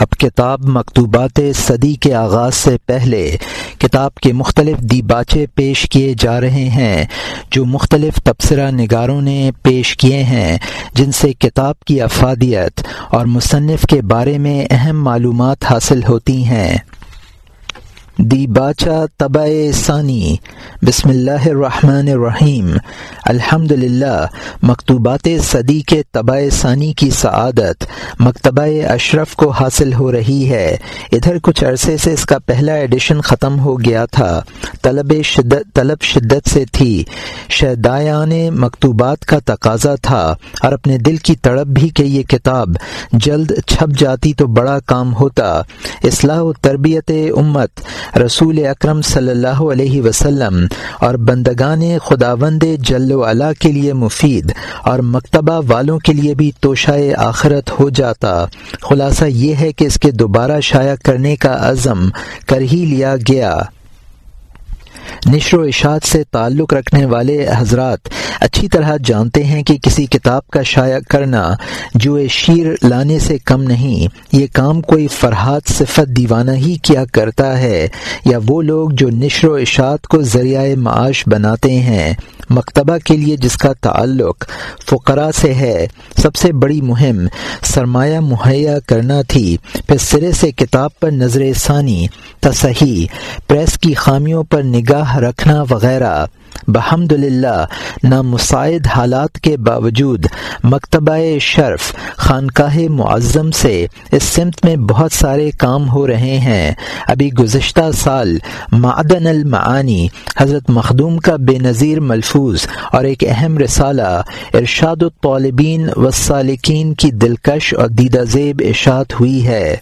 اب کتاب مکتوبات صدی کے آغاز سے پہلے کتاب کے مختلف دیباچے پیش کیے جا رہے ہیں، جو مختلف تبصرہ نگاروں نے پیش کیے ہیں، جن سے کتاب کی افادیت اور مصنف کے بارے میں اہم معلومات حاصل ہوتی ہیں۔ دی باچا طبع ثانی۔ بسم اللہ الرحمن الرحیم۔ الحمد للہ مکتوبات صدی کے طبع ثانی کی سعادت، مکتبہ اشرف کو حاصل ہو رہی ہے۔ ادھر کچھ عرصے سے اس کا پہلا ایڈیشن ختم ہو گیا تھا۔ طلب شدت طلب شدت سے تھی۔ شہدایان مکتوبات کا تقاضا تھا۔ اور اپنے دل کی تڑپ بھی کہ یہ کتاب جلد چھپ جاتی تو بڑا کام ہوتا۔ اصلاح و تربیت امت رسول اکرم صلی اللہ علیہ وسلم اور بندگان خداوند جل و علا کے لیے مفید اور مکتبہ والوں کے لیے بھی توشائے آخرت ہو جاتا۔ خلاصہ یہ ہے کہ اس کے دوبارہ شائع کرنے کا عزم کر ہی لیا گیا۔ نشر و اشاعت سے تعلق رکھنے والے حضرات اچھی طرح جانتے ہیں کہ کسی کتاب کا شائع کرنا جو شیر لانے سے کم نہیں، یہ کام کوئی فرحات صفت دیوانہ ہی کیا کرتا ہے، یا وہ لوگ جو نشر و اشاعت کو ذریعہ معاش بناتے ہیں۔ مکتبہ کے لیے جس کا تعلق فقرا سے ہے، سب سے بڑی مہم سرمایہ مہیا کرنا تھی۔ پھر سرے سے کتاب پر نظر ثانی، تصحیح، پریس کی خامیوں پر نگاہ رکھنا وغیرہ۔ بحمد للہ نامساعد حالات کے باوجود مکتبہ شرف خانقاہ معظم سے اس سمت میں بہت سارے کام ہو رہے ہیں۔ ابھی گزشتہ سال معدن المعانی حضرت مخدوم کا بے نظیر ملفوظ اور ایک اہم رسالہ ارشاد الطالبین والسالکین کی دلکش اور دیدہ زیب اشاعت ہوئی ہے۔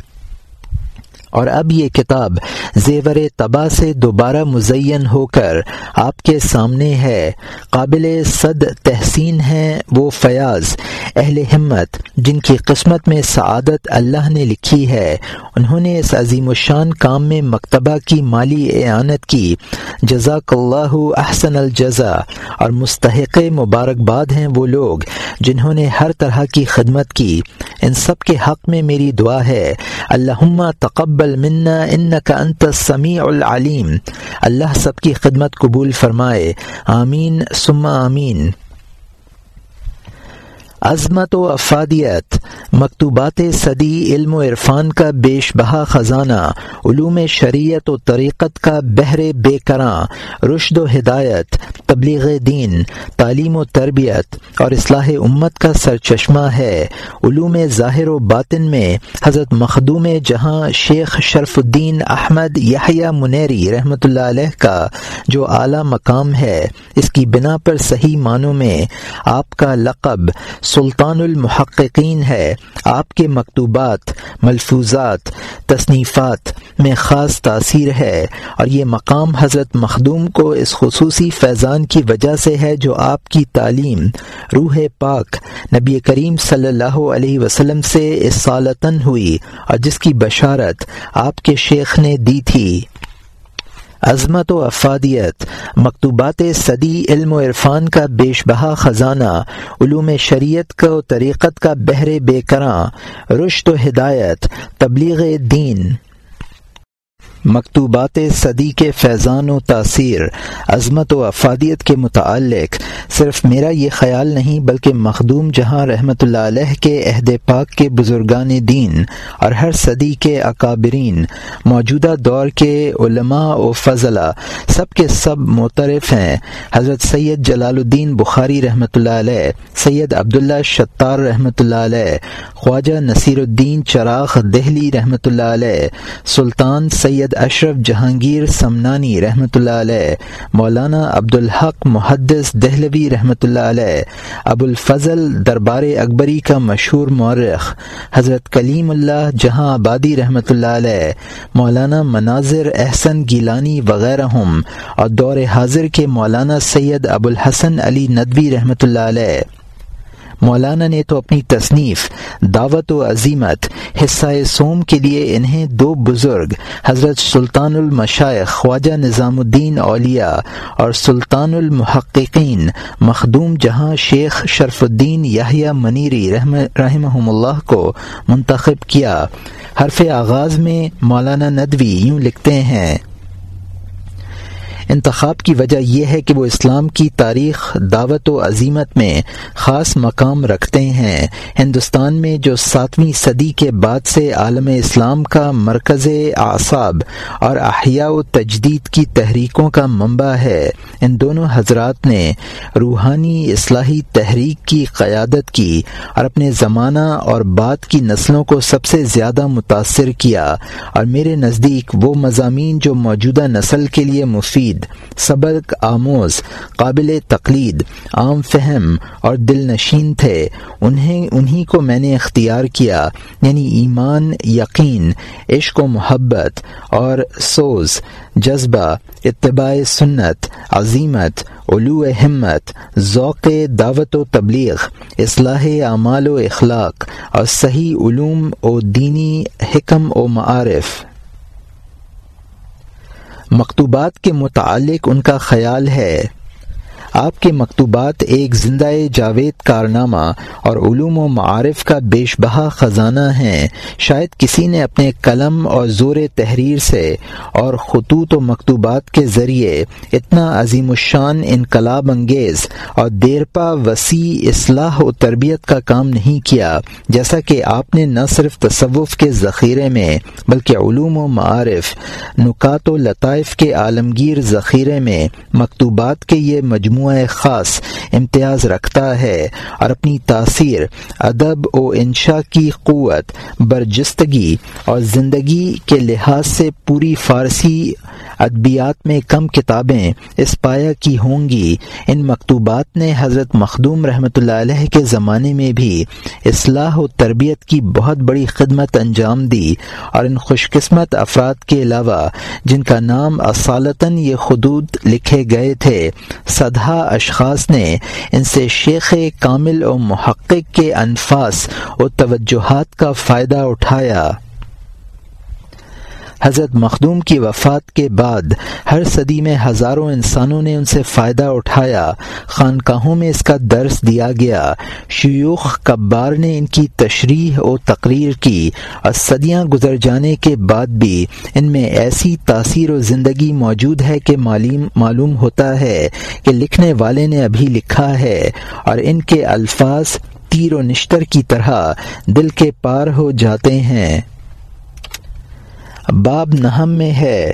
اور اب یہ کتاب زیور تباہ سے دوبارہ مزین ہو کر آپ کے سامنے ہے۔ قابل صد تحسین ہے وہ فیاض، اہل ہمت، جن کی قسمت میں سعادت اللہ نے لکھی ہے۔ انہوں نے اس عظیم الشان کام میں مکتبہ کی مالی اعانت کی۔ جزاک اللہ احسن الجزا اور مستحق مبارکباد ہیں وہ لوگ جنہوں نے ہر طرح کی خدمت کی۔ ان سب کے حق میں میری دعا ہے۔ اللہ تقبل منا ان کا انت سمیع العلیم اللہ سب کی خدمت قبول فرمائے۔ آمین سما آمین۔ عظمت و افادیت، مکتوبات صدی علم و عرفان کا بیش بہا خزانہ، علوم شریعت و طریقت کا بحر بے کراں رشد و ہدایت، تبلیغ دین، تعلیم و تربیت اور اصلاح امت کا سرچشمہ ہے۔ علوم ظاہر و باطن میں حضرت مخدوم جہاں شیخ شرف الدین احمد یحییٰ منیری رحمۃ اللہ علیہ کا جو اعلیٰ مقام ہے، اس کی بنا پر صحیح معنوں میں آپ کا لقب سلطان المحققین ہے، آپ کے مکتوبات، ملفوظات، تصنیفات میں خاص تاثیر ہے اور یہ مقام حضرت مخدوم کو اس خصوصی فیضان کی وجہ سے ہے جو آپ کی تعلیم، روح پاک نبی کریم صلی اللہ علیہ وسلم سے اس سالتاً ہوئی اور جس کی بشارت آپ کے شیخ نے دی تھی۔ عظمت و افادیت، مکتوبات صدی علم و عرفان کا بیش بہا خزانہ، علوم شریعت کا و طریقت کا بہر بے کراں رشت و ہدایت، تبلیغ دین۔ مکتوبات صدی کے فیضان و تاثیر، عظمت و افادیت کے متعلق۔ صرف میرا یہ خیال نہیں، بلکہ مخدوم جہاں رحمۃ اللہ علیہ کے عہد پاک کے بزرگان دین اور ہر صدی کے اکابرین، موجودہ دور کے علماء و فضلہ، سب کے سب معترف ہیں۔ حضرت سید جلال الدین بخاری رحمۃ اللہ علیہ، سید عبداللہ شطار رحمۃ اللہ علیہ، خواجہ نصیر الدین چراغ دہلی رحمۃ اللہ علیہ، سلطان سید سید اشرف جہانگیر سمنانی رحمۃ اللہ علیہ، مولانا عبدالحق محدث دہلوی رحمۃ اللہ علیہ ابو الفضل دربار اکبری کا مشہور مورخ، حضرت کلیم اللہ جہاں آبادی رحمۃ اللہ علیہ، مولانا مناظر احسن گیلانی وغیرہ ہم، اور دور حاضر کے مولانا سید ابو الحسن علی ندوی رحمۃ اللہ علیہ۔ مولانا نے تو اپنی تصنیف، دعوت و عظیمت، حصہ سوم کے لیے انہیں دو بزرگ، حضرت سلطان المشائق خواجہ نظام الدین اولیا اور سلطان المحققین، مخدوم جہاں شیخ شرف الدین یاہیا منیری رحمہ اللہ کو منتخب کیا۔ حرف آغاز میں مولانا ندوی یوں لکھتے ہیں انتخاب کی وجہ یہ ہے کہ وہ اسلام کی تاریخ، دعوت و عظیمت میں خاص مقام رکھتے ہیں۔ ہندوستان میں جو ساتویں صدی کے بعد سے عالم اسلام کا مرکز اعصاب اور احیاء و تجدید کی تحریکوں کا منبع ہے، ان دونوں حضرات نے روحانی اصلاحی تحریک کی قیادت کی اور اپنے زمانہ اور بعد کی نسلوں کو سب سے زیادہ متاثر کیا۔ اور میرے نزدیک وہ مضامین جو موجودہ نسل کے لیے مفید سبق، آموز، قابل تقلید، عام فہم اور دل نشین تھے۔ انہیں انہی کو میں نے اختیار کیا یعنی ایمان، یقین، عشق و محبت اور سوز، جذبہ، اتباع سنت، عظیمت علو ہمت، ذوق دعوت و تبلیغ، اصلاح اعمال و اخلاق اور صحیح علوم و دینی حکم و معارف۔ مکتوبات کے متعلق ان کا خیال ہے۔ آپ کے مکتوبات ایک زندہ جاوید کارنامہ اور علوم و معارف کا بیش بہا خزانہ ہیں۔ شاید کسی نے اپنے قلم اور زور تحریر سے اور خطوط و مکتوبات کے ذریعے اتنا عظیم الشان انقلاب انگیز اور دیرپا وسیع اصلاح و تربیت کا کام نہیں کیا، جیسا کہ آپ نے نہ صرف تصوف کے ذخیرے میں بلکہ علوم و معارف، نکات و لطائف کے عالمگیر ذخیرے میں مکتوبات کے یہ مجموعہ خاص امتیاز رکھتا ہے اور اپنی تاثیر، ادب و انشا کی قوت، برجستگی اور زندگی کے لحاظ سے پوری فارسی ادبیات میں کم کتابیں اس پایا کی ہوں گی۔ ان مکتوبات نے حضرت مخدوم رحمۃ اللہ علیہ کے زمانے میں بھی اصلاح و تربیت کی بہت بڑی خدمت انجام دی اور ان خوش قسمت افراد کے علاوہ جن کا نام اصالتاً یہ خدود لکھے گئے تھے سدھا اشخاص نے ان سے شیخ کامل و محقق کے انفاس و توجہات کا فائدہ اٹھایا۔ حضرت مخدوم کی وفات کے بعد ہر صدی میں ہزاروں انسانوں نے ان سے فائدہ اٹھایا۔ خانقاہوں میں اس کا درس دیا گیا۔ شیوخ کبار نے ان کی تشریح و تقریر کی۔ اور صدیاں گزر جانے کے بعد بھی ان میں ایسی تاثیر و زندگی موجود ہے کہ معلوم ہوتا ہے کہ لکھنے والے نے ابھی لکھا ہے۔ اور ان کے الفاظ تیر و نشتر کی طرح دل کے پار ہو جاتے ہیں۔ باب نہم میں ہے۔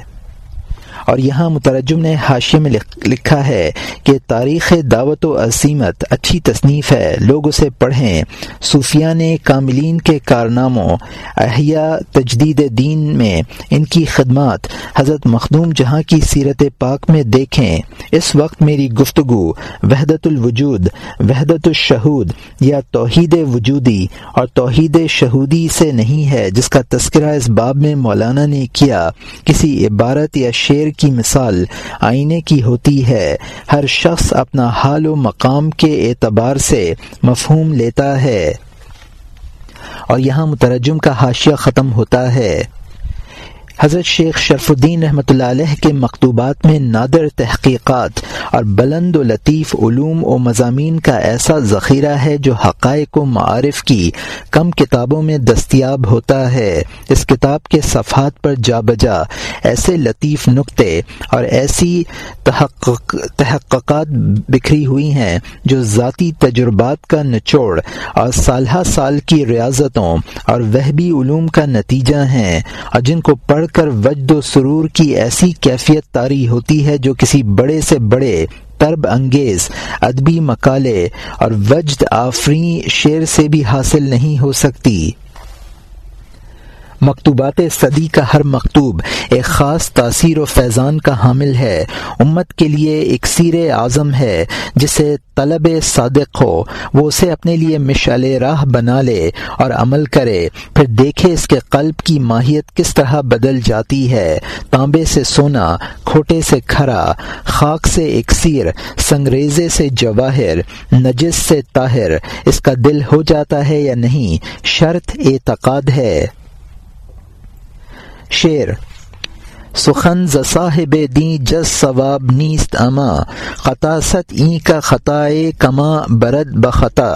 اور یہاں مترجم نے حاشے میں لکھا ہے کہ تاریخ دعوت و عظیمت اچھی تصنیف ہے، لوگ اسے پڑھیں۔ صوفیہ نے کاملین کے کارناموں، احیاء تجدید دین میں ان کی خدمات، حضرت مخدوم جہاں کی سیرت پاک میں دیکھیں۔ اس وقت میری گفتگو وحدت الوجود، وحدت الشہود یا توحید وجودی۔ اور توحید شہودی سے نہیں ہے، جس کا تذکرہ اس باب میں مولانا نے کیا۔ کسی عبارت یا شعر کی مثال آئینے کی ہوتی ہے۔ ہر شخص اپنا حال و مقام کے اعتبار سے مفہوم لیتا ہے۔ اور یہاں مترجم کا حاشیہ ختم ہوتا ہے۔ حضرت شیخ شرف الدین رحمۃ اللہ علیہ کے مکتوبات میں نادر تحقیقات اور بلند و لطیف علوم و مضامین کا ایسا ذخیرہ ہے جو حقائق و معارف کی کم کتابوں میں دستیاب ہوتا ہے۔ اس کتاب کے صفحات پر جا بجا ایسے لطیف نقطے اور ایسی تحقق تحققات بکھری ہوئی ہیں جو ذاتی تجربات کا نچوڑ اور سالہ سال کی ریاضتوں اور وہبی علوم کا نتیجہ ہیں اور جن کو پڑھ پڑھ کر وجد و سرور کی ایسی کیفیت تاری ہوتی ہے جو کسی بڑے سے بڑے طرب انگیز، ادبی مکالے اور وجد آفری شعر سے بھی حاصل نہیں ہو سکتی۔ مکتوبات صدی کا ہر مکتوب ایک خاص تاثیر و فیضان کا حامل ہے۔ امت کے لیے ایک سیر اعظم ہے، جسے طلب صادق ہو۔ وہ اسے اپنے لیے مشعل راہ بنا لے اور عمل کرے۔ پھر دیکھے اس کے قلب کی ماہیت کس طرح بدل جاتی ہے۔ تانبے سے سونا، کھوٹے سے کھرا، خاک سے اکسیر سنگریزے سے جواہر، نجس سے طاہر۔ اس کا دل ہو جاتا ہے یا نہیں، شرط اعتقاد ہے۔ شیر سخن ز صاحب دیں جس ثواب نیست اما خطا ست این کا خطائے کما برد بخطا۔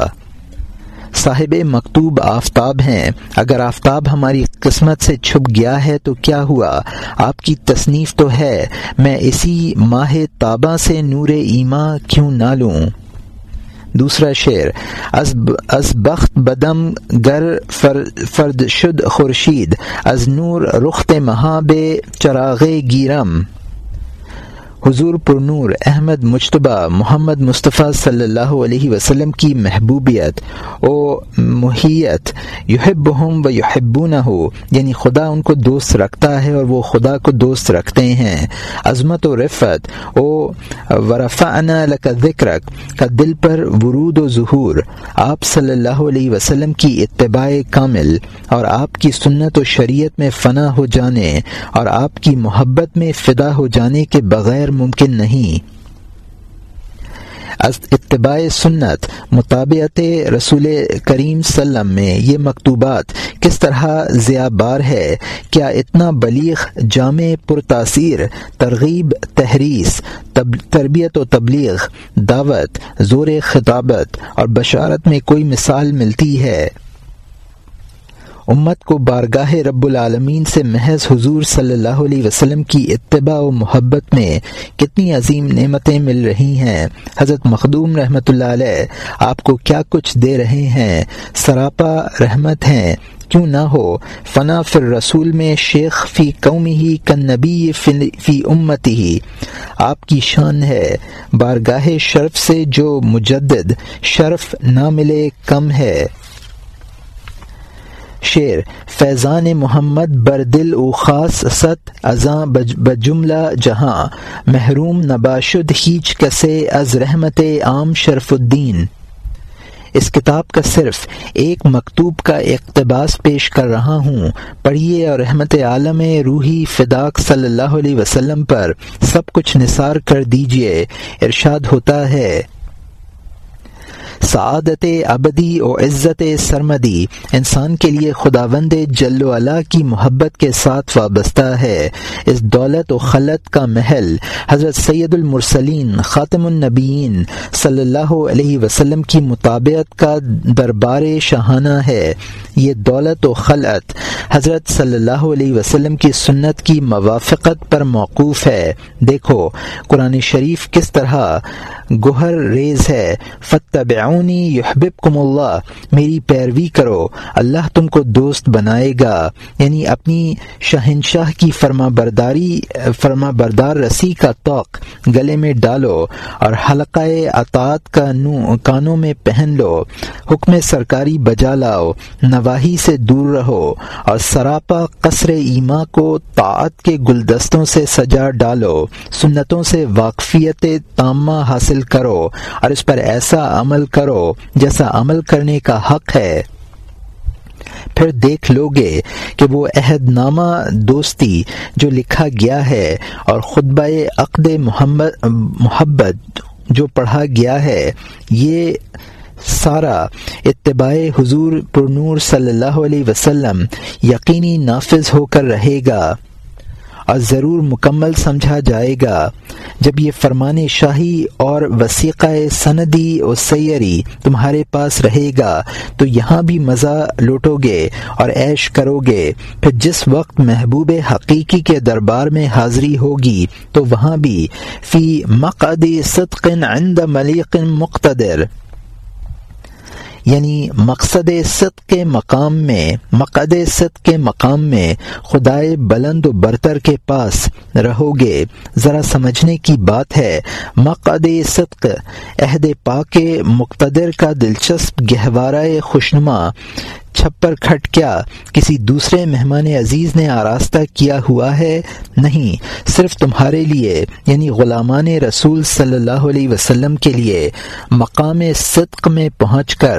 صاحب مکتوب آفتاب ہیں، اگر آفتاب ہماری قسمت سے چھپ گیا ہے تو کیا ہوا؟ آپ کی تصنیف تو ہے، میں اسی ماہ تابہ سے نور ایما کیوں نہ لوں؟ دوسرا شعر، از بخت بدم گر فرد شد خورشید، از نور رخت مہاب چراغ گیرم. حضور پر نور احمد مشتبہ محمد مصطفیٰ صلی اللہ علیہ وسلم کی محبوبیت او محیت یحب ہم و یحبو نہ ہو یعنی خدا ان کو دوست رکھتا ہے اور وہ خدا کو دوست رکھتے ہیں۔ عظمت و رفت او ورفا لک ذکرک، کا دل پر ورود و ظہور۔ آپ صلی اللہ علیہ وسلم کی اتباع کامل اور آپ کی سنت و شریعت میں فنا ہو جانے اور آپ کی محبت میں فدا ہو جانے کے بغیر ممکن نہیں۔ اتباع سنت، مطابعت رسول کریم وسلم میں یہ مکتوبات کس طرح ضیا بار ہے؟ کیا اتنا بلیغ، جامع پرتاثیر، ترغیب، تحریس تربیت و تبلیغ، دعوت، زور خطابت اور بشارت میں کوئی مثال ملتی ہے؟ امت کو بارگاہ رب العالمین سے محض حضور صلی اللہ علیہ وسلم کی اتباع و محبت میں کتنی عظیم نعمتیں مل رہی ہیں۔ حضرت مخدوم رحمۃ اللہ علیہ، آپ کو کیا کچھ دے رہے ہیں؟ سراپا رحمت ہیں۔ کیوں نہ ہو، فنا فر رسول میں شیخ فی قومی ہی کن نبی فی امتی ہی۔ آپ کی شان ہے۔ بارگاہ شرف سے جو مجدد شرف نہ ملے کم ہے۔ شعر، فیضان محمد بردل او خاص ست ازاں بجملہ جہاں، محروم نباشد ہیچ کسے از رحمت عام شرف الدین. اس کتاب کا صرف ایک مکتوب کا اقتباس پیش کر رہا ہوں۔ پڑھیے اور رحمت عالم روحی فداق صلی اللہ علیہ وسلم پر سب کچھ نثار کر دیجیے ارشاد ہوتا ہے سعادت ابدی و عزت سرمدی، انسان کے لیے خداوند جل و کی محبت کے ساتھ وابستہ ہے۔ اس دولت و خلط کا محل حضرت سید المرسلین خاتم النبیین صلی اللہ علیہ وسلم کی مطابعت کا دربار شاہانہ ہے۔ یہ دولت و خلعت حضرت صلی اللہ علیہ وسلم کی سنت کی موافقت پر موقوف ہے۔ دیکھو، قرآن شریف کس طرح گہر ریز ہے۔ فتح یحببکم اللہ، میری پیروی کرو، اللہ تم کو دوست بنائے گا یعنی اپنی شہنشاہ کی فرما برداری فرما بردار رسی کا توق گلے میں ڈالو اور حلقہ اطاعت کا نو، کانوں میں پہن لو، حکم سرکاری بجا لاؤ، نواحی سے دور رہو اور سراپا قصر ایما کو طاعت کے گلدستوں سے سجا ڈالو، سنتوں سے واقفیت تامہ حاصل کرو اور اس پر ایسا عمل کرو جیسا عمل کرنے کا حق ہے۔ پھر دیکھ لو گے کہ وہ عہد نامہ دوستی جو لکھا گیا ہے اور خطبہ عقد محمد محبت جو پڑھا گیا ہے، یہ سارا اتباع حضور پر نور صلی اللہ علیہ وسلم یقینی نافذ ہو کر رہے گا۔ اور ضرور مکمل سمجھا جائے گا۔ جب یہ فرمان شاہی اور وسیقہ سندی و سیری تمہارے پاس رہے گا، تو یہاں بھی مزہ لوٹو گے اور عیش کرو گے۔ پھر جس وقت محبوب حقیقی کے دربار میں حاضری ہوگی، تو وہاں بھی، فی مقد صدق عند ملیق مقتدر۔ یعنی مقصد صد کے مقام میں، مقد صد کے مقام میں خدائے بلند و برتر کے پاس رہو گے ذرا سمجھنے کی بات ہے، مقد صدق عہد پاک مقتدر کا دلچسپ گہوارہ خوشنما چھپر کھٹ کیا۔ کسی دوسرے مہمان عزیز نے آراستہ کیا ہوا ہے؟ نہیں، صرف تمہارے لیے یعنی غلامان رسول صلی اللہ علیہ وسلم کے لیے۔ مقام صدق میں پہنچ کر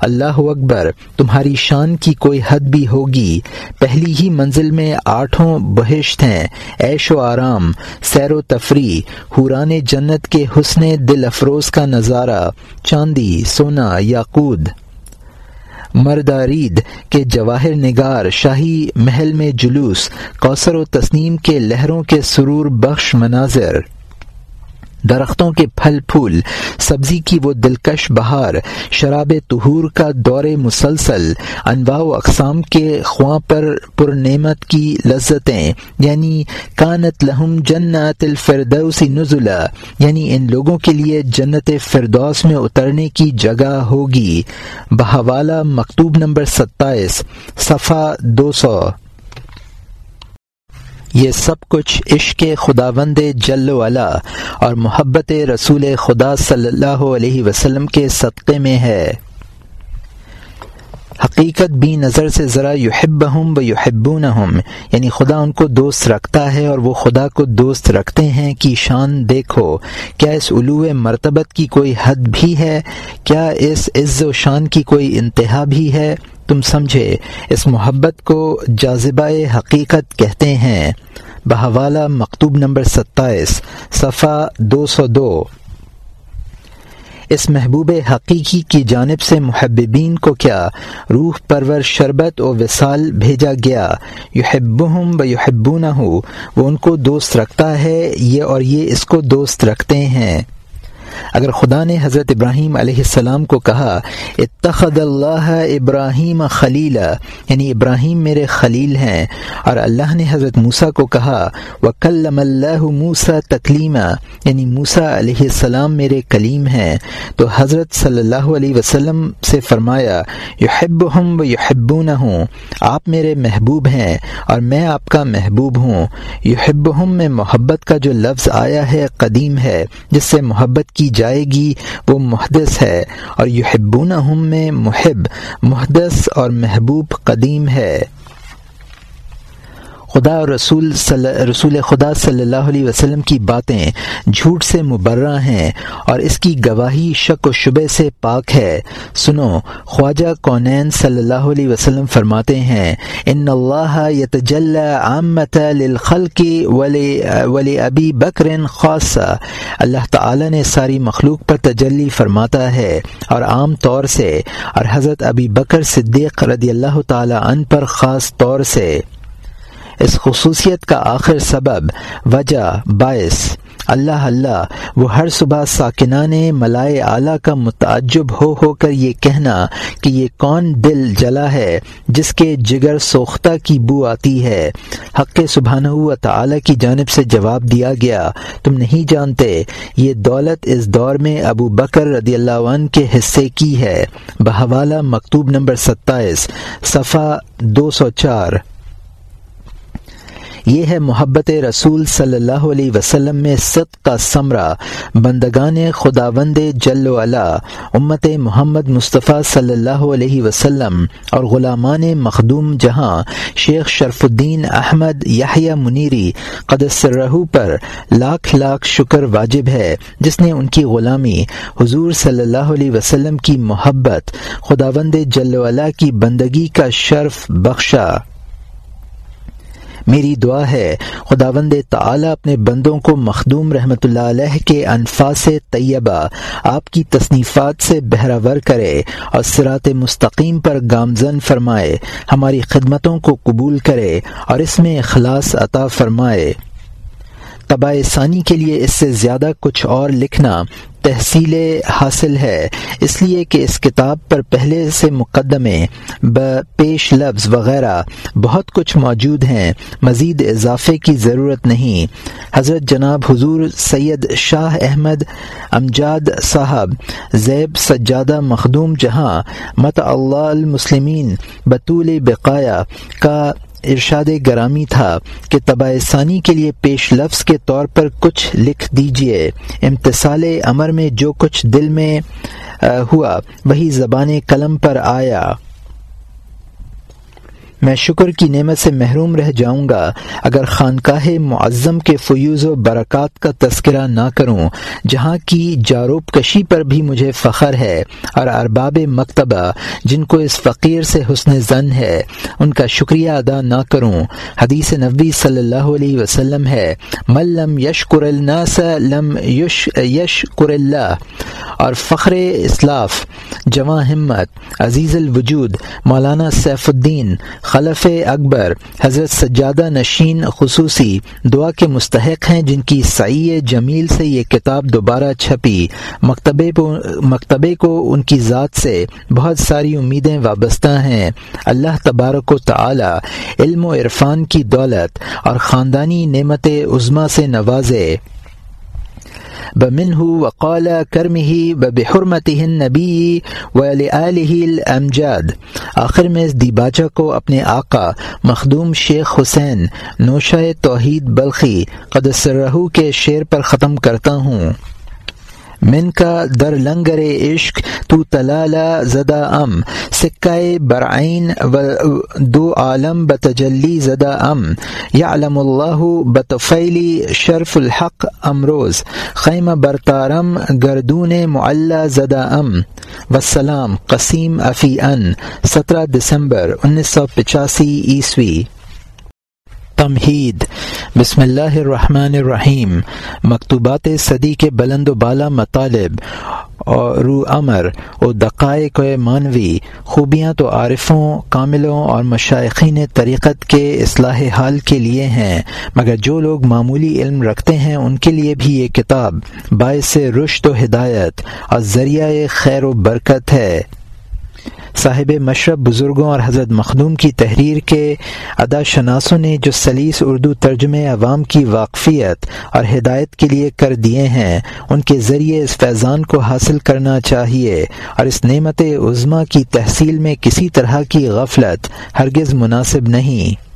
اللہ اکبر، تمہاری شان کی کوئی حد بھی ہوگی۔ پہلی ہی منزل میں آٹھوں بہشت ہیں۔ ایش و آرام، سیر و تفریح، حوران جنت کے حسن دل افروز کا نظارہ۔ چاندی، سونا یاقود مردارید کے جواہر نگار شاہی محل میں جلوس، کوثر و تسنیم کے لہروں کے سرور بخش مناظر۔ درختوں کے پھل پھول، سبزی کی وہ دلکش بہار، شراب تہور کا دور مسلسل، انواع و اقسام کے خواں پر پر نعمت کی لذتیں یعنی کانت لہم جنت الفردوسی نزلہ یعنی ان لوگوں کے لیے جنت فردوس میں اترنے کی جگہ ہوگی۔ بہوالا مکتوب نمبر ستائیس، صفحہ دو سو یہ سب کچھ عشق خداوند جل والا اور محبت رسول خدا صلی اللہ علیہ وسلم کے صدقے میں ہے۔ حقیقت بھی نظر سے ذرا یحب ہوں و یحبون یعنی خدا ان کو دوست رکھتا ہے اور وہ خدا کو دوست رکھتے ہیں کہ شان دیکھو، کیا اس علو مرتبت کی کوئی حد بھی ہے؟ کیا اس عز و شان کی کوئی انتہا بھی ہے؟ تم سمجھے، اس محبت کو جاذبہ حقیقت کہتے ہیں۔ بحوالہ مکتوب نمبر ستائیس، صفحہ دو سو دو۔ اس محبوب حقیقی کی جانب سے محببین کو کیا روح پرور شربت و وصال بھیجا گیا؟ یحبہم و یحبونہ وہ ان کو دوست رکھتا ہے، یہ اور یہ اس کو دوست رکھتے ہیں۔ اگر خدا نے حضرت ابراہیم علیہ السلام کو کہا، اتخذ اللہ ابراہیم خلیل یعنی ابراہیم میرے خلیل ہیں، اور اللہ نے حضرت موسا کو کہا وہ کلم اللہ موسا تکلیم یعنی موسا علیہ السلام میرے کلیم ہیں، تو حضرت صلی اللہ علیہ وسلم سے فرمایا یحب ہم و یحبون ہوں آپ میرے محبوب ہیں، اور میں آپ کا محبوب ہوں یحب ہم میں محبت کا جو لفظ آیا ہے، قدیم ہے، جس سے محبت کی جائے گی وہ محدث ہے اور یحبون ہم میں محب، محدث اور محبوب قدیم ہے۔ خدا اور رسول رسول خدا صلی اللہ علیہ وسلم کی باتیں جھوٹ سے مبرہ ہیں اور اس کی گواہی شک و شبے سے پاک ہے۔ سنو، خواجہ کونین صلی اللہ علیہ وسلم فرماتے ہیں، ان اللہ یتجل عامت للخلق ولی ابی بکر خاصہ۔ اللہ تعالی نے ساری مخلوق پر تجلی فرماتا ہے اور عام طور سے، اور حضرت ابی بکر صدیق رضی اللہ تعالی عنہ پر خاص طور سے۔ اس خصوصیت کا آخر سبب، وجہ، باعث۔ اللہ اللہ، وہ ہر صبح ساکنان ملائے اعلیٰ کا متعجب ہو ہو کر یہ کہنا کہ یہ کون دل جلا ہے جس کے جگر سوختہ کی بو آتی ہے۔ حق سبحانہ و تعالی کی جانب سے جواب دیا گیا۔ تم نہیں جانتے، یہ دولت اس دور میں ابو بکر رضی اللہ عنہ کے حصے کی ہے۔ بحوالہ مکتوب نمبر ستائیس، صفحہ دو سو چار۔ یہ ہے محبت رسول صلی اللہ علیہ وسلم میں ست کا ثمرہ بندگان خدا وند جل امت محمد مصطفیٰ صلی اللہ علیہ وسلم اور غلامان مخدوم جہاں شیخ شرف الدین احمد یاہیا منیری قدسرہ پر لاکھ لاکھ شکر واجب ہے، جس نے ان کی غلامی حضور صلی اللہ علیہ وسلم کی محبت خدا وند جل کی بندگی کا شرف بخشا۔ میری دعا ہے، خداوند تعالی اپنے بندوں کو مخدوم رحمۃ اللہ علیہ کے انفاس طیبہ، آپ کی تصنیفات سے بہراور کرے اور سرات مستقیم پر گامزن فرمائے، ہماری خدمتوں کو قبول کرے اور اس میں اخلاص عطا فرمائے۔ طبع ثانی کے لیے اس سے زیادہ کچھ اور لکھنا تحصیل حاصل ہے۔ اس لیے کہ اس کتاب پر پہلے سے مقدمے پیش لفظ وغیرہ بہت کچھ موجود ہیں۔ مزید اضافے کی ضرورت نہیں۔ حضرت جناب حضور سید شاہ احمد امجاد صاحب، زیب سجادہ مخدوم جہاں مت اللہ المسلمین، بطول بقایا کا ارشاد گرامی تھا کہ طبع ثانی کے لیے پیش لفظ کے طور پر کچھ لکھ دیجیے۔ امتصال امر میں جو کچھ دل میں ہوا، وہی زبان قلم پر آیا۔ میں شکر کی نعمت سے محروم رہ جاؤں گا۔ اگر خانقاہ معظم کے فیوز و برکات کا تذکرہ نہ کروں، جہاں کی جاروب کشی پر بھی مجھے فخر ہے اور ارباب مکتبہ جن کو اس فقیر سے حسن زن ہے، ان کا شکریہ ادا نہ کروں۔ حدیث نبی صلی اللہ علیہ وسلم ہے ملم یش الناس لم یش یش اللہ اور فخر اسلاف، جواں ہمت، عزیز الوجود، مولانا سیف الدین خلف اکبر، حضرت سجادہ نشین خصوصی دعا کے مستحق ہیں جن کی سعی جمیل سے یہ کتاب دوبارہ چھپی۔ مکتبے مکتبے کو ان کی ذات سے بہت ساری امیدیں وابستہ ہیں۔ اللہ تبارک و تعالی علم و عرفان کی دولت اور خاندانی نعمت عظما سے نوازے۔ بمنه وقال کرمه بحرمته النبی وآله الامجاد آخر میں اس دیباچہ کو اپنے آقا مخدوم شیخ حسین نوشہ توحید بلخی قدسرہو کے شعر پر ختم کرتا ہوں۔ من کا در لنگر عشق تو تلالا زدہ ام سکائے برعین و دو عالم بتجلی زدہ ام۔ یا علم اللہ بطفیلی شرف الحق امروز، خیم برتارم گردون معلّہ زدہ ام۔ وسلام قسیم افی ان، سترہ دسمبر انیس سو پچاسی عیسوی۔ تمہید بسم اللہ الرحمن الرحیم۔ مکتوبات صدی کے بلند و بالا مطالب، اور رو امر و دقائق مانوی خوبیاں تو عارفوں، کاملوں اور مشائقین طریقت کے اصلاح حال کے لیے ہیں، مگر جو لوگ معمولی علم رکھتے ہیں، ان کے لیے بھی یہ کتاب باعث رشت و ہدایت اور ذریعہ خیر و برکت ہے۔ صاحب مشرب بزرگوں اور حضرت مخدوم کی تحریر کے ادا شناسوں نے جو سلیس اردو ترجمے عوام کی واقفیت اور ہدایت کے لیے کر دیے ہیں، ان کے ذریعے اس فیضان کو حاصل کرنا چاہیے اور اس نعمت عظما کی تحصیل میں کسی طرح کی غفلت ہرگز مناسب نہیں۔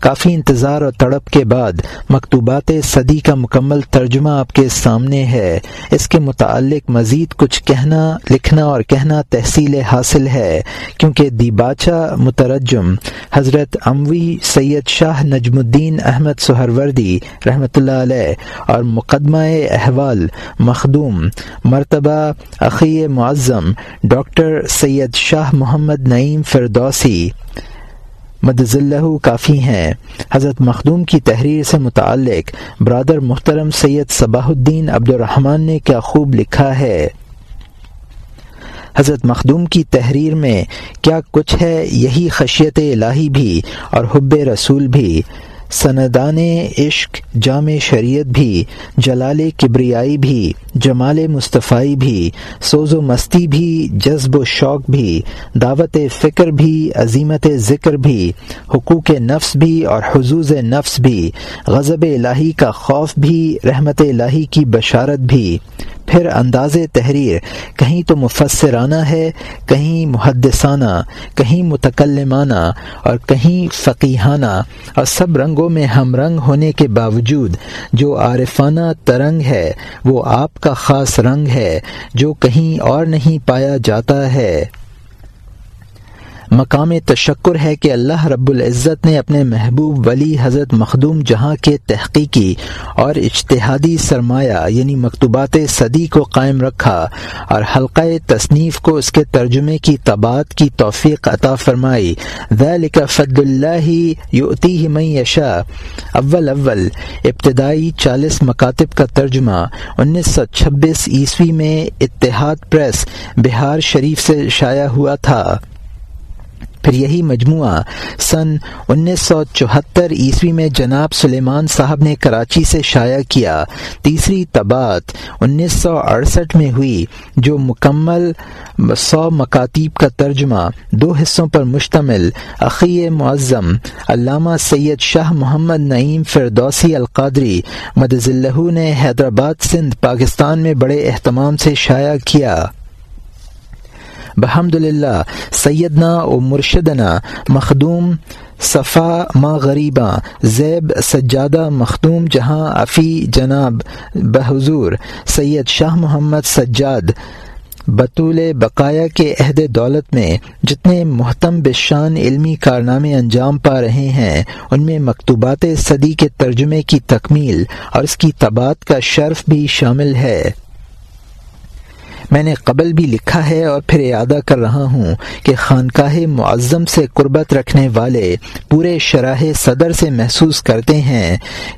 کافی انتظار اور تڑپ کے بعد مکتوبات صدی کا مکمل ترجمہ آپ کے سامنے ہے۔ اس کے متعلق مزید کچھ کہنا، لکھنا اور کہنا تحصیل حاصل ہے، کیونکہ دیباچہ مترجم حضرت اموی سید شاہ نجم الدین احمد سہروردی رحمۃ اللہ علیہ اور مقدمہ احوال مخدوم مرتبہ عقی معظم ڈاکٹر سید شاہ محمد نعیم فردوسی مدذلہ کافی ہیں۔ حضرت مخدوم کی تحریر سے متعلق برادر محترم سید صباح الدین عبد الرحمن نے کیا خوب لکھا ہے۔ حضرت مخدوم کی تحریر میں کیا کچھ ہے، یہی خشیت الہی بھی اور حب رسول بھی۔ سندان عشق، جامع شریعت بھی، جلال کبریائی بھی، جمال مصطفی بھی، سوز و مستی بھی، جذب و شوق بھی، دعوت فکر بھی، عظیمت ذکر بھی، حقوق نفس بھی اور حضوظ نفس بھی، غضب الہی کا خوف بھی، رحمت الہی کی بشارت بھی۔ پھر انداز تحریر، کہیں تو مفسرانہ ہے، کہیں محدثانہ، کہیں متکلمانہ، اور کہیں فقیحانہ اور سب رنگوں میں ہم رنگ ہونے کے باوجود جو عارفانہ ترنگ ہے، وہ آپ کا خاص رنگ ہے، جو کہیں اور نہیں پایا جاتا ہے۔ مقام تشکر ہے کہ اللہ رب العزت نے اپنے محبوب ولی حضرت مخدوم جہاں کے تحقیقی اور اجتہادی سرمایہ یعنی مکتوبات صدی کو قائم رکھا اور حلقہ تصنیف کو اس کے ترجمے کی تباد کی توفیق عطا فرمائی۔ ذلك فضل اللہ یؤتیہ من یشا اول اول ابتدائی چالیس مکاتب کا ترجمہ۔ انیس سو چھبیس عیسوی میں اتحاد پریس بہار شریف سے شائع ہوا تھا۔ پھر یہی مجموعہ سن انیس سو چوہتر عیسوی میں جناب سلیمان صاحب نے کراچی سے شائع کیا۔ تیسری تبات انیس سو اڑسٹھ میں ہوئی، جو مکمل سو مکاتیب کا ترجمہ، دو حصوں پر مشتمل۔ عقی معظم، علامہ سید شاہ محمد نعیم فردوسی القادری مدض اللہ نے حیدرآباد سندھ، پاکستان میں بڑے اہتمام سے شائع کیا۔ بحمد للہ سیدنا و مرشدنا، مخدوم صفا ما غریباں زیب سجادہ مخدوم جہاں افی جناب، بحضور سید شاہ محمد سجاد، بطول بقایا کے عہد دولت میں جتنے محتم بشان علمی کارنامے انجام پا رہے ہیں، ان میں مکتوبات صدی کے ترجمے کی تکمیل اور اس کی تبات کا شرف بھی شامل ہے۔ میں نے قبل بھی لکھا ہے اور پھر ارادہ کر رہا ہوں کہ خانقاہ معظم سے قربت رکھنے والے پورے شراہ صدر سے محسوس کرتے ہیں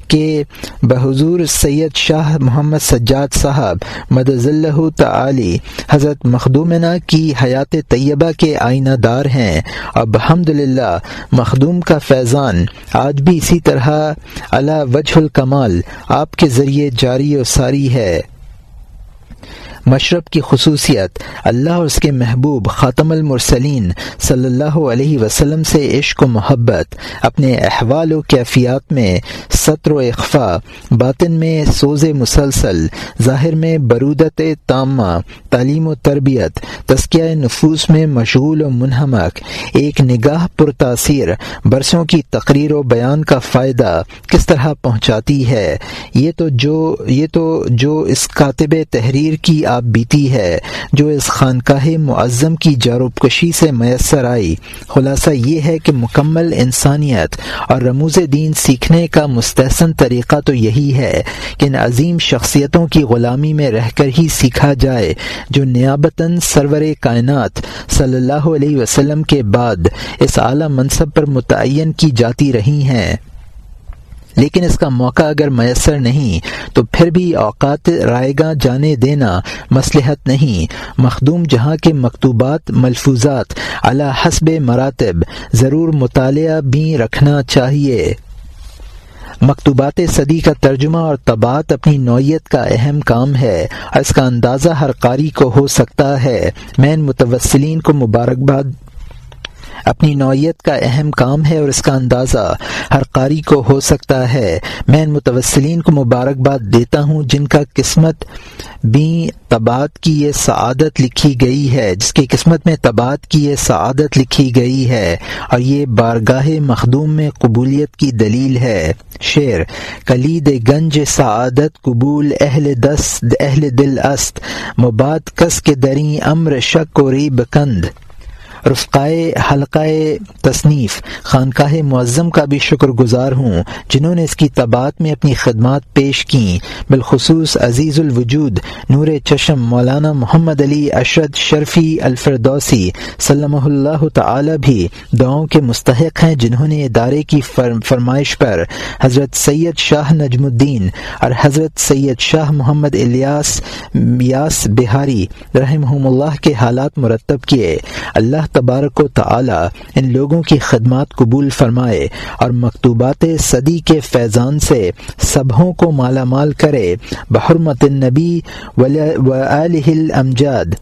کہ بحضور سید شاہ محمد سجاد صاحب مدض اللہ تعالی حضرت مخدومنا کی حیات طیبہ کے آئینہ دار ہیں۔ اور بحمد للہ مخدوم کا فیضان آج بھی اسی طرح اللہ وجہ الکمال آپ کے ذریعے جاری و ساری ہے۔ مشرب کی خصوصیت، اللہ اور اس کے محبوب خاتم المرسلین صلی اللہ علیہ وسلم سے عشق و محبت، اپنے احوال و کیفیات میں سطر و اخفا باطن میں سوز مسلسل، ظاہر میں برودت تامہ، تعلیم و تربیت تسکیہ نفوس میں مشغول و منہمک، ایک نگاہ پر تاثیر برسوں کی تقریر و بیان کا فائدہ کس طرح پہنچاتی ہے؟ یہ تو جو، یہ تو جو اس کاتب تحریر کی آپ بیتی ہے، جو اس خانقاہ معظم کی جاروب کشی سے میسر آئی۔ خلاصہ یہ ہے کہ مکمل انسانیت اور رموز دین سیکھنے کا مستحسن طریقہ تو یہی ہے کہ ان عظیم شخصیتوں کی غلامی میں رہ کر ہی سیکھا جائے، جو نیابتاً سرور کائنات صلی اللہ علیہ وسلم کے بعد اس اعلیٰ منصب پر متعین کی جاتی رہی ہیں۔ لیکن اس کا موقع اگر میسر نہیں، تو پھر بھی اوقات رائے گاہ جانے دینا مصلحت نہیں۔ مخدوم جہاں کے مکتوبات ملفوظات اعلی حسب مراتب، ضرور مطالعہ بھی رکھنا چاہیے۔ مکتوبات صدی کا ترجمہ اور طبات اپنی نوعیت کا اہم کام ہے۔ اور اس کا اندازہ ہر قاری کو ہو سکتا ہے۔ میں ان متوسلین کو مبارکباد اپنی نوعیت کا اہم کام ہے اور اس کا اندازہ ہر قاری کو ہو سکتا ہے۔ میں ان متوسلین کو مبارکباد دیتا ہوں جن کا قسمت بھی تبات کی یہ سعادت لکھی گئی ہے۔ جس کی قسمت میں تبات کی یہ سعادت لکھی گئی ہے۔ اور یہ بارگاہ مخدوم میں قبولیت کی دلیل ہے۔ شعر، کلید گنج سعادت قبول اہل دست، اہل دل است، مباد کس کے دریں امر شک و ریب کند۔ رفقائے حلقۂ تصنیف، خانقاہ معظم کا بھی شکر گزار ہوں، جنہوں نے اس کی تبات میں اپنی خدمات پیش کیں۔ بالخصوص عزیز الوجود، نور چشم مولانا محمد علی اشد شرفی الفردوسی صلی اللہ تعالی بھی دعاؤں کے مستحق ہیں، جنہوں نے ادارے کی فرمائش پر حضرت سید شاہ نجم الدین اور حضرت سید شاہ محمد الیاس، یاس بہاری رحمہ اللہ کے حالات مرتب کیے۔ اللہ تبارک و تعالی ان لوگوں کی خدمات قبول فرمائے اور مکتوبات صدی کے فیضان سے سبھوں کو مالا مال کرے، بحرمت النبی و الامجاد،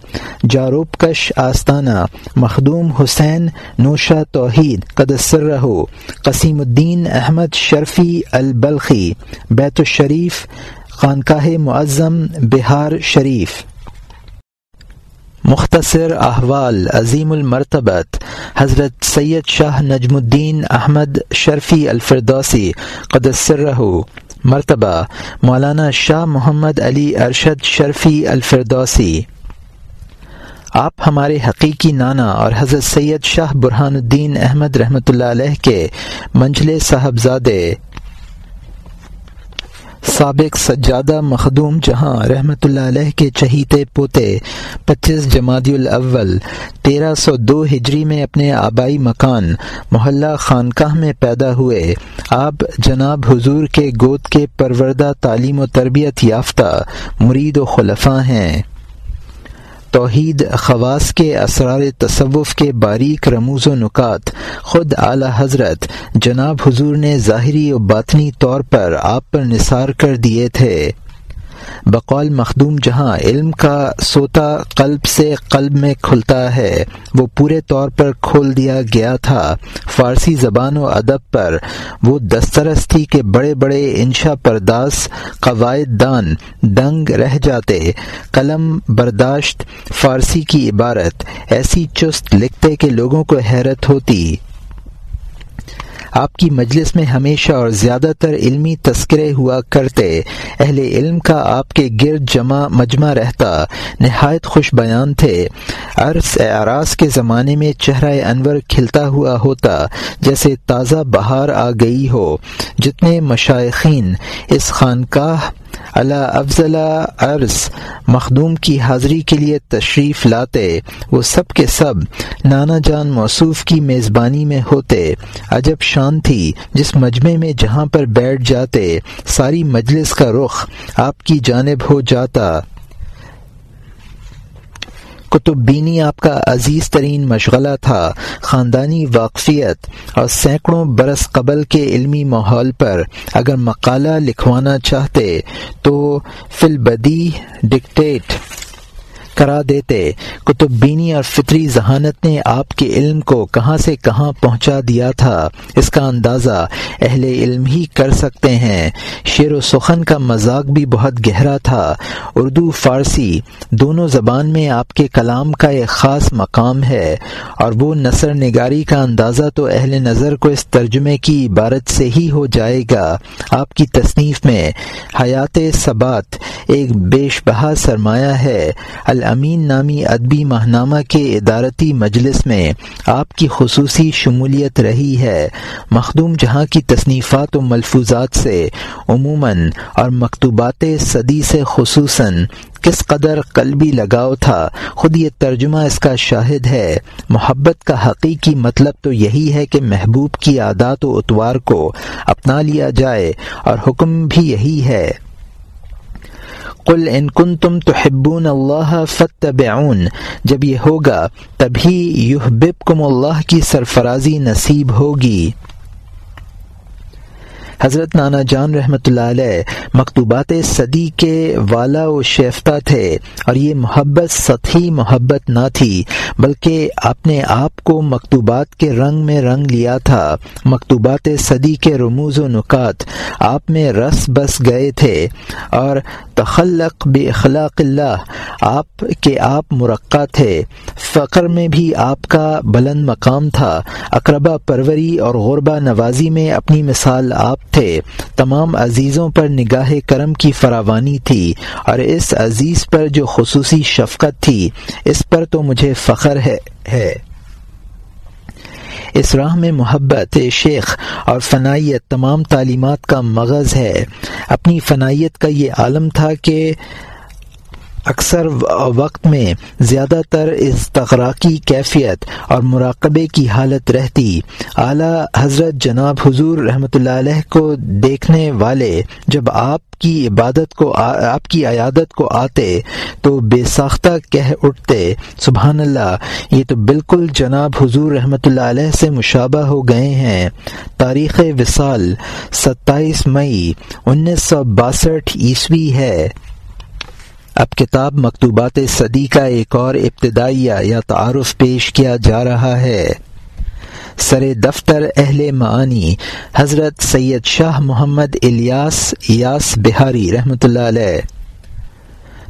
جاروب کش آستانہ، مخدوم حسین نوشا توحید قدسر رہو قسیم الدین احمد شرفی البلخی، بیت الشریف، خانقاہ معظم، بہار شریف۔ مختصر احوال عظیم المرتبت، حضرت سید شاہ نجم الدین احمد شرفی الفردوسی قدسر رہو مرتبہ، مولانا شاہ محمد علی ارشد شرفی الفردوسی۔ آپ ہمارے حقیقی نانا اور حضرت سید شاہ برہان الدین احمد رحمۃ اللہ علیہ کے منجلے صاحبزادے سابق سجادہ مخدوم جہاں رحمۃ اللہ علیہ کے چہیتے پوتے پچیس جمادی الاول تیرہ سو دو ہجری میں اپنے آبائی مکان محلہ خانقاہ میں پیدا ہوئے۔ آپ جناب حضور کے گود کے پروردہ تعلیم و تربیت یافتہ مرید و خلفاں ہیں۔ توحید، خواص کے اسرار تصوف کے باریک رموز و نکات۔ خود اعلی حضرت، جناب حضور نے ظاہری و باطنی طور پر آپ پر نثار کر دیے تھے۔ بقول مخدوم جہاں علم کا سوتا قلب سے قلب میں کھلتا ہے، وہ پورے طور پر کھول دیا گیا تھا۔ فارسی زبان و ادب پر وہ دسترس تھی کہ بڑے بڑے انشا پرداس قواعد دان، دنگ رہ جاتے۔ قلم برداشت، فارسی کی عبارت، ایسی چست لکھتے کہ لوگوں کو حیرت ہوتی۔ آپ کی مجلس میں ہمیشہ اور زیادہ تر علمی تذکرے ہوا کرتے۔ اہل علم کا آپ کے گرد جمع مجمع رہتا۔ نہایت خوش بیان تھے۔ عرص اعراض کے زمانے میں چہرہ انور کھلتا ہوا ہوتا، جیسے تازہ بہار آ گئی ہو۔ جتنے مشائقین، اس خانقاہ اللہ افضل عرض مخدوم کی حاضری کے لیے تشریف لاتے۔ وہ سب کے سب نانا جان موصوف کی میزبانی میں ہوتے۔ عجب شان تھی جس مجمع میں جہاں پر بیٹھ جاتے ساری مجلس کا رخ آپ کی جانب ہو جاتا۔ کتب بینی آپ کا عزیز ترین مشغلہ تھا۔ خاندانی واقفیت اور سینکڑوں برس قبل کے علمی ماحول پر اگر مقالہ لکھوانا چاہتے تو فلبدی ڈکٹیٹ کرا دیتے کتب بینی اور فطری ذہانت نے آپ کے علم کو کہاں سے کہاں پہنچا دیا تھا؟ اس کا اندازہ اہل علم ہی کر سکتے ہیں۔ شعر و سخن کا مذاق بھی بہت گہرا تھا۔ اردو، فارسی دونوں زبان میں آپ کے کلام کا ایک خاص مقام ہے۔ اور وہ نثر نگاری کا اندازہ تو اہل نظر کو اس ترجمے کی عبارت سے ہی ہو جائے گا۔ آپ کی تصنیف میں حیات ثبات ایک بیش بہا سرمایہ ہے۔ امین نامی ادبی ماہنامہ کے ادارتی مجلس میں آپ کی خصوصی شمولیت رہی ہے۔ مخدوم جہاں کی تصنیفات و ملفوظات سے عموماً اور مکتوبات صدی سے خصوصاً کس قدر قلبی لگاؤ تھا، خود یہ ترجمہ اس کا شاہد ہے۔ محبت کا حقیقی مطلب تو یہی ہے کہ محبوب کی عادات و اتوار کو اپنا لیا جائے اور حکم بھی یہی ہے۔ قل ان کن تم تو حبون اللہ فتبعون جب یہ ہوگا، تبھی یحببکم اللہ کی سرفرازی نصیب ہوگی۔ حضرت نانا جان رحمۃ اللہ علیہ مکتوبات صدی کے والا و شیفتہ تھے اور یہ محبت سطحی محبت نہ تھی، بلکہ اپنے آپ کو مکتوبات کے رنگ میں رنگ لیا تھا۔ مکتوبات صدی کے رموز و نکات آپ میں رس بس گئے تھے اور تخلق بے اخلاق اللہ، آپ کے آپ مرقع تھے فقر میں بھی آپ کا بلند مقام تھا۔ اقربا پروری اور غربہ نوازی میں اپنی مثال آپ تھے۔ تمام عزیزوں پر نگاہ کرم کی فراوانی تھی۔ اور اس عزیز پر جو خصوصی شفقت تھی، اس پر تو مجھے فخر ہے ہے۔ اس راہ میں محبت، شیخ اور فنائیت تمام تعلیمات کا مغز ہے۔ اپنی فنائیت کا یہ عالم تھا کہ اکثر وقت میں زیادہ تر استغراقی کیفیت اور مراقبے کی حالت رہتی۔ اعلی حضرت جناب حضور رحمۃ اللہ علیہ کو دیکھنے والے جب آپ کی عبادت کو آپ کی عیادت کو آتے تو بے ساختہ کہہ اٹھتے، سبحان اللہ، یہ تو بالکل جناب حضور رحمۃ اللہ علیہ سے مشابہ ہو گئے ہیں۔ تاریخ وصال، ستائیس مئی، انیس سو باسٹھ عیسوی ہے۔ اب کتاب مکتوبات صدی کا ایک اور ابتدائیہ یا تعارف پیش کیا جا رہا ہے۔ سر دفتر اہل معانی، حضرت سید شاہ محمد الیاس یاس بہاری رحمۃ اللہ علیہ۔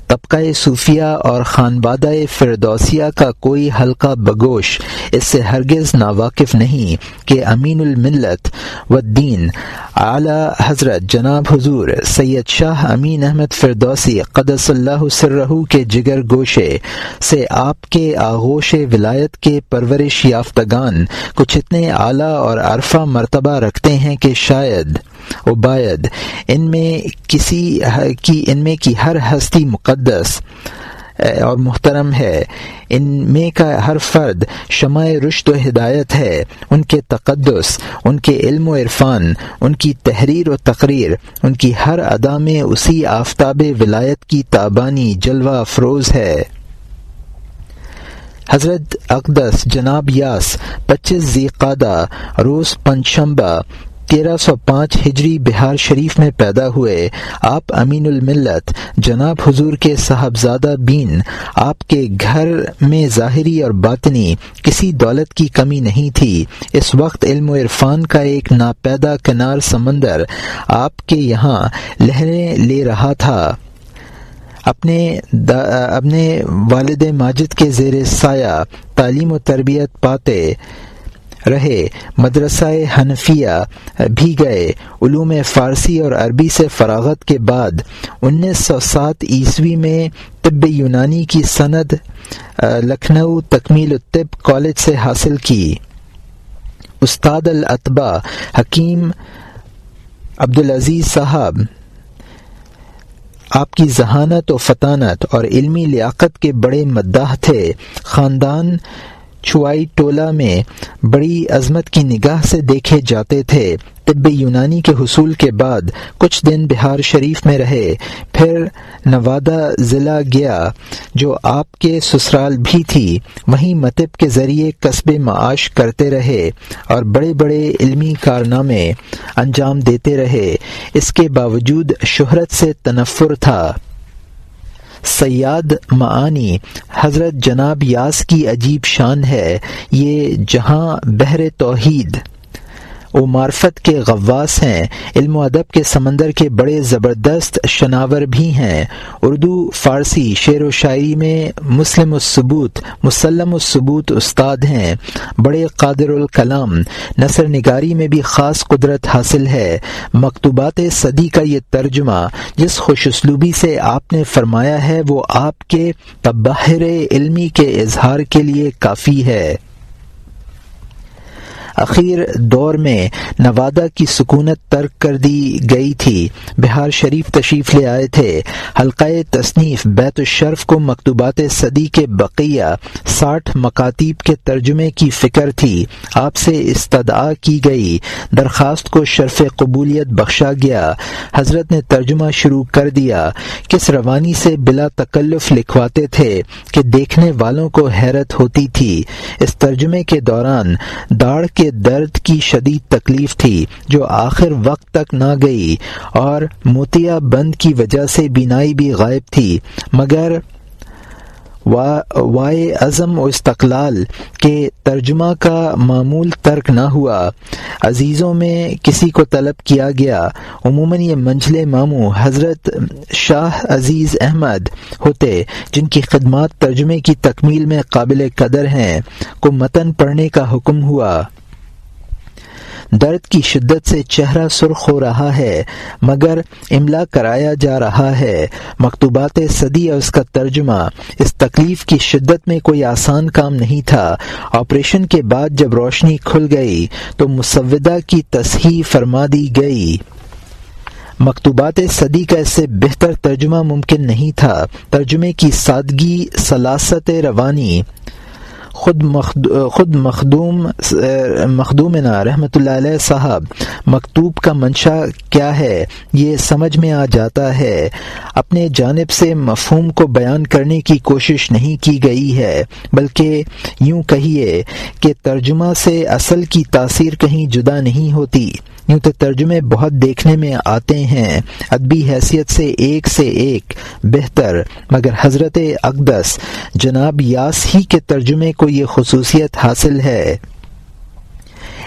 طبقہ صوفیہ اور خانبادہ فردوسیہ کا کوئی حلقہ بگوش اس سے ہرگز ناواقف نہیں کہ امین الملت و دین اعلی حضرت جناب حضور سید شاہ امین احمد فردوسی قدس اللہ سرہ کے جگر گوشے سے آپ کے آغوش ولایت کے پرورش یافتگان کچھ اتنے اعلیٰ اور عرفہ مرتبہ رکھتے ہیں کہ شاید عبید، ان میں کسی کی ان میں کی ہر ہستی مقدس اور محترم ہے۔ ان میں کا ہر فرد شمع رشت و ہدایت ہے۔ ان کے تقدس، ان کے علم و عرفان، ان کی تحریر و تقریر، ان کی ہر ادا میں اسی آفتاب ولایت کی تابانی جلوہ افروز ہے۔ حضرت اقدس جناب یاس، پچیس ذی قادہ روز پنچمبا تیرہ سو پانچ ہجری بہار شریف میں پیدا ہوئے۔ آپ امین الملت، جناب حضور کے صاحبزادہ بین، آپ کے گھر میں ظاہری اور باطنی کسی دولت کی کمی نہیں تھی۔ اس وقت علم و عرفان کا ایک ناپیدا کنار سمندر آپ کے یہاں لہریں لے رہا تھا۔ اپنے اپنے والد ماجد کے زیر سایہ تعلیم و تربیت پاتے۔ رہے۔ مدرسہ حنفیہ بھی گئے۔ علوم فارسی اور عربی سے فراغت کے بعد انیس سو سات عیسوی میں طب یونانی کی سند لکھنؤ تکمیل الطب کالج سے حاصل کی۔ استاد الطبا حکیم عبدالعزیز صاحب، آپ کی ذہانت و فطانت اور علمی لیاقت کے بڑے مداح تھے۔ خاندان چوائی ٹولہ میں بڑی عظمت کی نگاہ سے دیکھے جاتے تھے۔ طب یونانی کے حصول کے بعد کچھ دن بہار شریف میں رہے۔ پھر نوادہ ضلع گیا جو آپ کے سسرال بھی تھی۔ وہیں متب کے ذریعے قصب معاش کرتے رہے اور بڑے بڑے علمی کارنامے انجام دیتے رہے۔ اس کے باوجود شہرت سے تنفر تھا۔ سیاد معانی۔ حضرت جناب یاس کی عجیب شان ہے یہ جہاں بحر توحید۔ وہ معرفت کے غواس ہیں۔ علم و ادب کے سمندر کے بڑے زبردست شناور بھی ہیں۔ اردو، فارسی، شعر و شاعری میں مسلم الثبوت مسلم الثبوت استاد ہیں۔ بڑے قادر الکلام، نثر نگاری میں بھی خاص قدرت حاصل ہے۔ مکتوبات صدی کا یہ ترجمہ، جس خوش اسلوبی سے آپ نے فرمایا ہے، وہ آپ کے تباہر علمی کے اظہار کے لیے کافی ہے۔ اخیر دور میں نوادہ کی سکونت ترک کر دی گئی تھی۔ بہار شریف تشریف لے آئے تھے۔ حلقہ تصنیف بیت الشرف کو مکتوبات صدی کے بقیہ ساٹھ مکاتیب کے ترجمے کی فکر تھی۔ آپ سے استدعا کی گئی۔ درخواست کو شرف قبولیت بخشا گیا۔ حضرت نے ترجمہ شروع کر دیا۔ کس روانی سے بلا تکلف لکھواتے تھے کہ دیکھنے والوں کو حیرت ہوتی تھی۔ اس ترجمے کے دوران داڑھ کے درد کی شدید تکلیف تھی جو آخر وقت تک نہ گئی اور موتیا بند کی وجہ سے بینائی بھی غائب تھی۔ مگر وائے عزم و استقلال کے ترجمہ کا معمول ترک نہ ہوا۔ عزیزوں میں کسی کو طلب کیا گیا۔ عموماً یہ منجلے ماموں حضرت شاہ عزیز احمد ہوتے جن کی خدمات ترجمے کی تکمیل میں قابل قدر ہیں، کو متن پڑھنے کا حکم ہوا۔ درد کی شدت سے چہرہ سرخ ہو رہا ہے، مگر املا کرایا جا رہا ہے۔ مکتوبات صدی اور اس کا ترجمہ۔ اس تکلیف کی شدت میں کوئی آسان کام نہیں تھا۔ آپریشن کے بعد جب روشنی کھل گئی، تو مسودہ کی تصحیح فرما دی گئی۔ مکتوبات صدی کا اس سے بہتر ترجمہ ممکن نہیں تھا۔ ترجمے کی سادگی، سلاست روانی۔ خود خود مخدوم مخدوم نا رحمۃ اللہ علیہ صاحب، مکتوب کا منشا کیا ہے؟ یہ سمجھ میں آ جاتا ہے۔ اپنے جانب سے مفہوم کو بیان کرنے کی کوشش نہیں کی گئی ہے، بلکہ یوں کہیے کہ ترجمہ سے اصل کی تاثیر کہیں جدا نہیں ہوتی۔ یوں تو ترجمے بہت دیکھنے میں آتے ہیں۔ ادبی حیثیت سے ایک سے ایک بہتر۔ مگر حضرت اقدس جناب یاس ہی کے ترجمے کو یہ خصوصیت حاصل ہے۔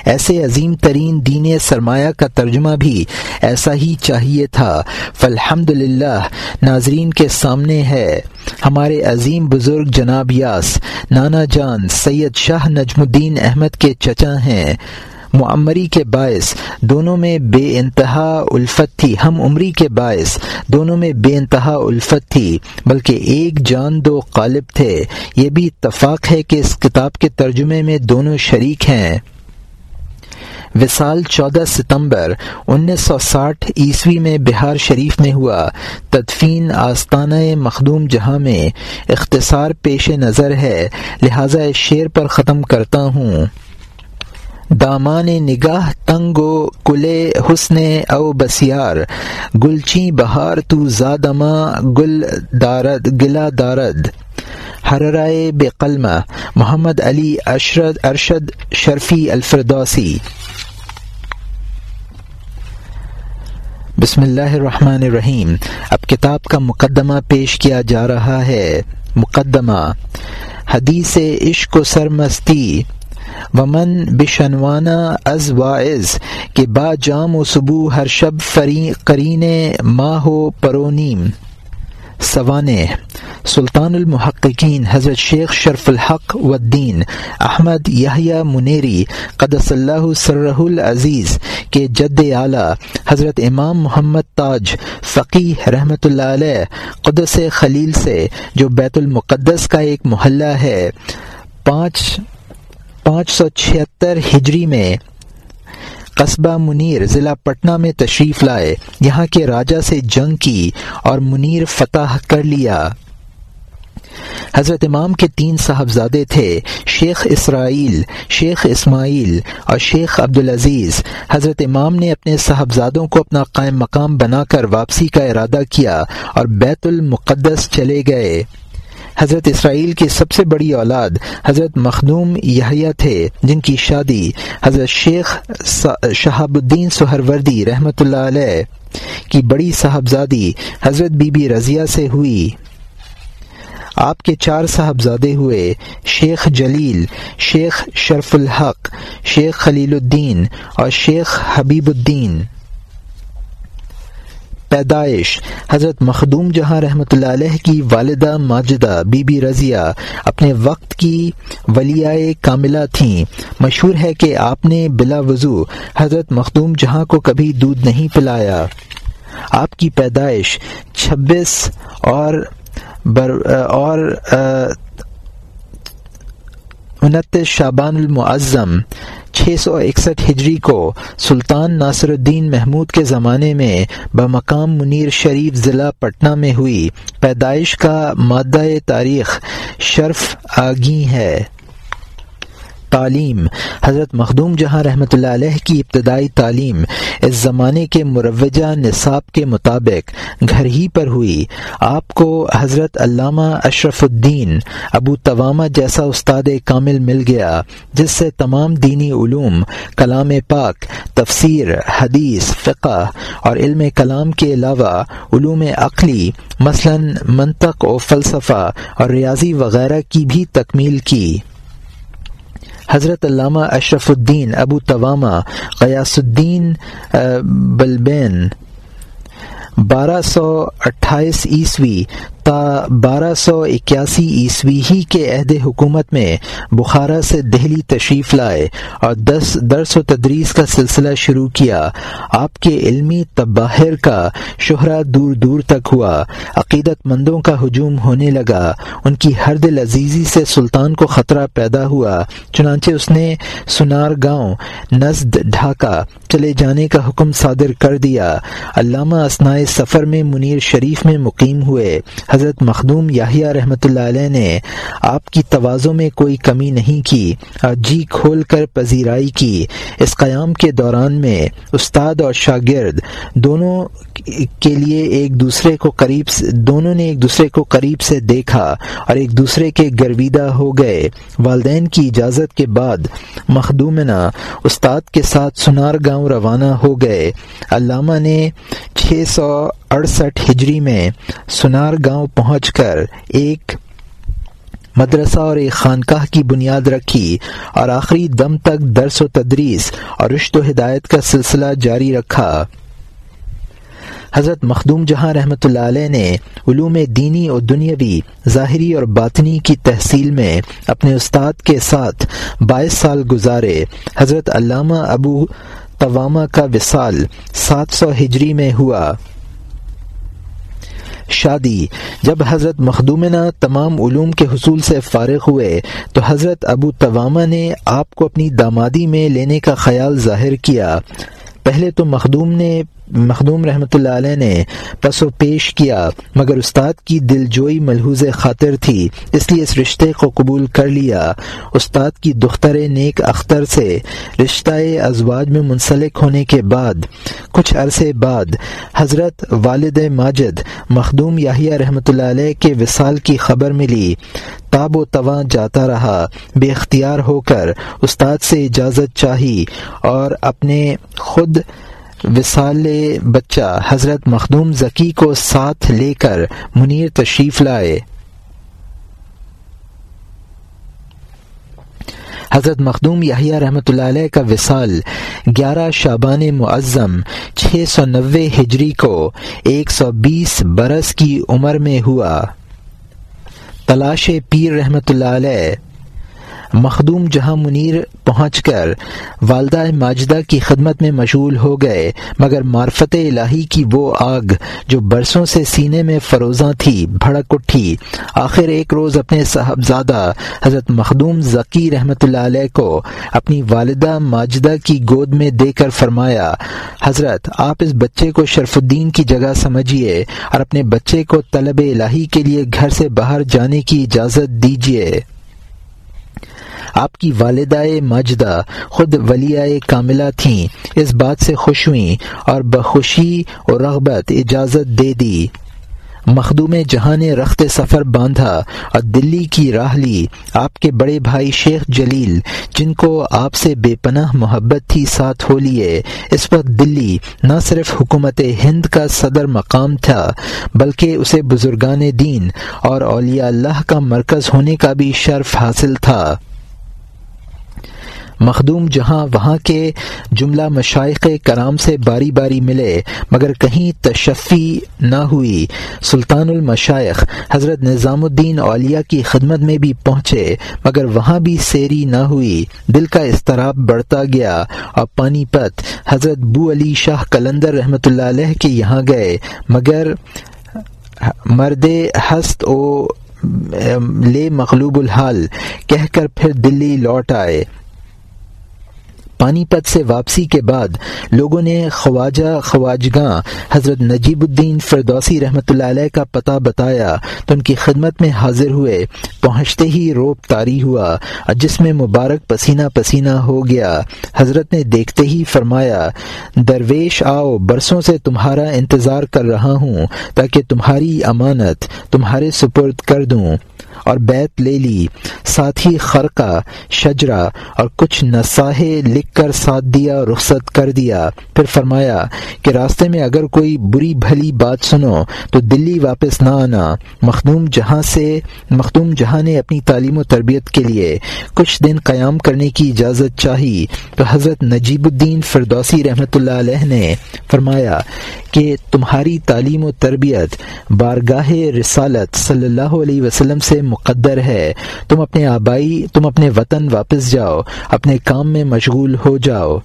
ایسے عظیم ترین دین سرمایہ کا ترجمہ بھی ایسا ہی چاہیے تھا۔ فالحمد للہ ناظرین کے سامنے ہے۔ ہمارے عظیم بزرگ جناب یاس، نانا جان، سید شاہ نجم الدین احمد کے چچا ہیں۔ معمری کے باعث، دونوں میں بے انتہا الفت تھی۔ ہم عمری کے باعث، دونوں میں بے انتہا الفت تھی۔ بلکہ ایک جان دو قالب تھے۔ یہ بھی اتفاق ہے کہ اس کتاب کے ترجمے میں دونوں شریک ہیں۔ وصال چودہ ستمبر، انیس سو ساٹھ عیسوی میں بہار شریف میں ہوا۔ تدفین آستانہ مخدوم جہاں میں اختصار پیش نظر ہے۔ لہذا اس شعر پر ختم کرتا ہوں۔ دامان نگاہ، تنگ و کلے حسن او بسیار۔ گلچی بہار تو زادما، گل دارد، گلا دارد۔ ہررائے بے قلمہ۔ محمد علی اشرد، ارشد شرفی الفردوسی۔ بسم اللہ الرحمن الرحیم۔ اب کتاب کا مقدمہ پیش کیا جا رہا ہے۔ مقدمہ۔ حدیث عشق و سرمستی۔ ومن بشنوانہ از واعظ کہ با جام و صبو ہر شب فری قرین ماہ و پرونیم۔ سوانح سلطان المحققین، حضرت شیخ شرف الحق والدین، احمد یحییٰ منیری، قدس اللہ سرہ العزیز کے جد اعلیٰ، حضرت امام محمد تاج فقی رحمۃ اللہ علیہ، قدس خلیل سے، جو بیت المقدس کا ایک محلہ ہے۔ پانچ پانچ سو چھہتر ہجری میں قصبہ منیر ضلع پٹنہ میں تشریف لائے۔ یہاں کے راجہ سے جنگ کی اور منیر فتح کر لیا۔ حضرت امام کے تین صاحبزادے تھے، شیخ اسرائیل، شیخ اسماعیل اور شیخ عبدالعزیز۔ حضرت امام نے اپنے صاحبزادوں کو اپنا قائم مقام بنا کر واپسی کا ارادہ کیا اور بیت المقدس چلے گئے۔ حضرت اسرائیل کی سب سے بڑی اولاد حضرت مخدوم یحییٰ تھے، جن کی شادی حضرت شیخ شہاب الدین سہروردی رحمۃ اللہ علیہ کی بڑی صاحبزادی حضرت بی بی رضیہ سے ہوئی۔ آپ کے چار صاحبزادے ہوئے، شیخ جلیل، شیخ شرف الحق، شیخ خلیل الدین اور شیخ حبیب الدین۔ پیدائش۔ حضرت مخدوم جہاں رحمۃ اللہ علیہ کی والدہ ماجدہ بی بی رضیہ اپنے وقت کی ولیائے کاملہ تھیں، مشہور ہے کہ آپ نے بلا وضو حضرت مخدوم جہاں کو کبھی دودھ نہیں پلایا۔ آپ کی پیدائش چھبیس اور بر اور انتیس شابان المعظم چھ سو اکسٹھ ہجری کو سلطان ناصر الدین محمود کے زمانے میں بمقام منیر شریف ضلع پٹنہ میں ہوئی پیدائش کا مادہ تاریخ شرف آگی ہے۔ تعلیم۔ حضرت مخدوم جہاں رحمۃ اللہ علیہ کی ابتدائی تعلیم اس زمانے کے مروجہ نصاب کے مطابق گھر ہی پر ہوئی۔ آپ کو حضرت علامہ اشرف الدین ابو توامہ جیسا استاد کامل مل گیا، جس سے تمام دینی علوم، کلام پاک، تفسیر، حدیث، فقہ اور علم کلام کے علاوہ علوم عقلی، مثلا منطق و فلسفہ اور ریاضی وغیرہ کی بھی تکمیل کی۔ حضرت علامہ اشرف الدین ابو توامہ قیاس الدین بلبین بارہ سو اٹھائیس عیسوی تا بارہ سو اکیاسی عیسوی ہی کے عہد حکومت میں بخارا سے دہلی تشریف لائے اور دس درس و تدریس کا سلسلہ شروع کیا۔ آپ کے علمی تباہر کا شہرہ دور دور تک ہوا۔ عقیدت مندوں کا ہجوم ہونے لگا۔ ان کی ہر دل عزیزی سے سلطان کو خطرہ پیدا ہوا۔ چنانچہ اس نے سنار گاؤں نزد ڈھاکہ چلے جانے کا حکم صادر کر دیا۔ علامہ اسنائے سفر میں منیر شریف میں مقیم ہوئے۔ حضرت مخدوم یاہیا رحمۃ اللہ علیہ نے آپ کی توازوں میں کوئی کمی نہیں کی، اور جی کھول کر پذیرائی کی۔ اس قیام کے دوران میں استاد اور شاگرد دونوں کے لیے ایک دوسرے کو قریب دونوں نے ایک دوسرے کو قریب سے دیکھا اور ایک دوسرے کے گرویدہ ہو گئے۔ والدین کی اجازت کے بعد مخدومنا استاد کے ساتھ سنار گاؤں روانہ ہو گئے۔ علامہ نے چھ سو اڑسٹھ ہجری میں سنار گاؤں گاؤں پہنچ کر ایک مدرسہ اور ایک خانقاہ کی بنیاد رکھی اور آخری دم تک درس و تدریس اور رشت و ہدایت کا سلسلہ جاری رکھا۔ حضرت مخدوم جہاں رحمۃ اللہ علیہ نے علوم دینی اور دنیاوی، ظاہری اور باطنی کی تحصیل میں اپنے استاد کے ساتھ بائیس سال گزارے، حضرت علامہ ابو توامہ کا وصال سات سو ہجری میں ہوا۔ شادی۔ جب حضرت مخدومنا تمام علوم کے حصول سے فارغ ہوئے، تو حضرت ابو توامہ نے آپ کو اپنی دامادی میں لینے کا خیال ظاہر کیا۔ پہلے تو مخدوم نے مخدوم رحمۃ اللہ علیہ نے پس و پیش کیا، مگر استاد کی دل جوئی ملحوظ خاطر تھی، اس لیے اس رشتے کو قبول کر لیا۔ استاد کی دختر نیک اختر سے رشتہ ازواج میں منسلک ہونے کے بعد، کچھ عرصے بعد، حضرت والد ماجد مخدوم یاہیا رحمۃ اللہ علیہ کے وصال کی خبر ملی۔ تاب و تواں جاتا رہا، بے اختیار ہو کر استاد سے اجازت چاہی اور اپنے خود وصال بچہ حضرت مخدوم ذکی کو ساتھ لے کر منیر تشریف لائے۔ حضرت مخدوم یحییٰ رحمۃ اللہ علیہ کا وصال گیارہ شابان معظم چھ سو نوے ہجری کو ایک سو بیس برس کی عمر میں ہوا۔ تلاش پیر رحمۃ اللہ علیہ مخدوم جہاں منیر پہنچ کر والدہ ماجدہ کی خدمت میں مشغول ہو گئے، مگر معرفت الہی کی وہ آگ جو برسوں سے سینے میں فروزاں تھی، بھڑک اٹھی۔ آخر ایک روز اپنے صاحبزادہ حضرت مخدوم ذکی رحمۃ اللہ علیہ کو اپنی والدہ ماجدہ کی گود میں دے کر فرمایا، حضرت، آپ اس بچے کو شرف الدین کی جگہ سمجھیے اور اپنے بچے کو طلب الہی کے لیے گھر سے باہر جانے کی اجازت دیجیے۔ آپ کی والدہ مجدہ خود ولیہ کاملہ تھیں، اس بات سے خوش ہوئیں اور بخوشی اور رغبت اجازت دے دی۔ مخدوم جہاں نے رخت سفر باندھا اور دلی کی راہ لی۔ آپ کے بڑے بھائی شیخ جلیل، جن کو آپ سے بے پناہ محبت تھی، ساتھ ہو لیے۔ اس وقت دلی نہ صرف حکومت ہند کا صدر مقام تھا، بلکہ اسے بزرگان دین اور اولیاء اللہ کا مرکز ہونے کا بھی شرف حاصل تھا۔ مخدوم جہاں وہاں کے جملہ مشائق کرام سے باری باری ملے، مگر کہیں تشفی نہ ہوئی۔ سلطان المشائق حضرت نظام الدین اولیا کی خدمت میں بھی پہنچے، مگر وہاں بھی سیری نہ ہوئی۔ دل کا اضطراب بڑھتا گیا۔ اور پانی پت حضرت بو علی شاہ کلندر رحمۃ اللہ علیہ کے یہاں گئے، مگر مرد ہست او لے مغلوب الحال کہہ کر پھر دلی لوٹ آئے۔ پانی پت سے واپسی کے بعد لوگوں نے خواجہ خواجگاں حضرت نجیب الدین فردوسی رحمۃ اللہ علیہ کا پتہ بتایا تو ان کی خدمت میں حاضر ہوئے۔ پہنچتے ہی روب تاری ہوا، جس میں مبارک پسینہ پسینہ ہو گیا۔ حضرت نے دیکھتے ہی فرمایا، درویش آؤ، برسوں سے تمہارا انتظار کر رہا ہوں تاکہ تمہاری امانت تمہارے سپرد کر دوں اور بیت لے لی۔ ساتھ ہی خرقہ شجرا اور کچھ نساہے لکھ کر ساتھ دیا، رخصت کر دیا۔ پھر فرمایا کہ راستے میں اگر کوئی بری بھلی بات سنو تو دلی واپس نہ آنا۔ مخدوم جہاں سے، مخدوم جہاں نے اپنی تعلیم و تربیت کے لیے کچھ دن قیام کرنے کی اجازت چاہی تو حضرت نجیب الدین فردوسی رحمۃ اللہ علیہ نے فرمایا کہ تمہاری تعلیم و تربیت بارگاہ رسالت صلی اللہ علیہ وسلم سے مقدر ہے۔ تم اپنے آبائی، تم اپنے وطن واپس جاؤ، اپنے کام میں مشغول ہو جاؤ۔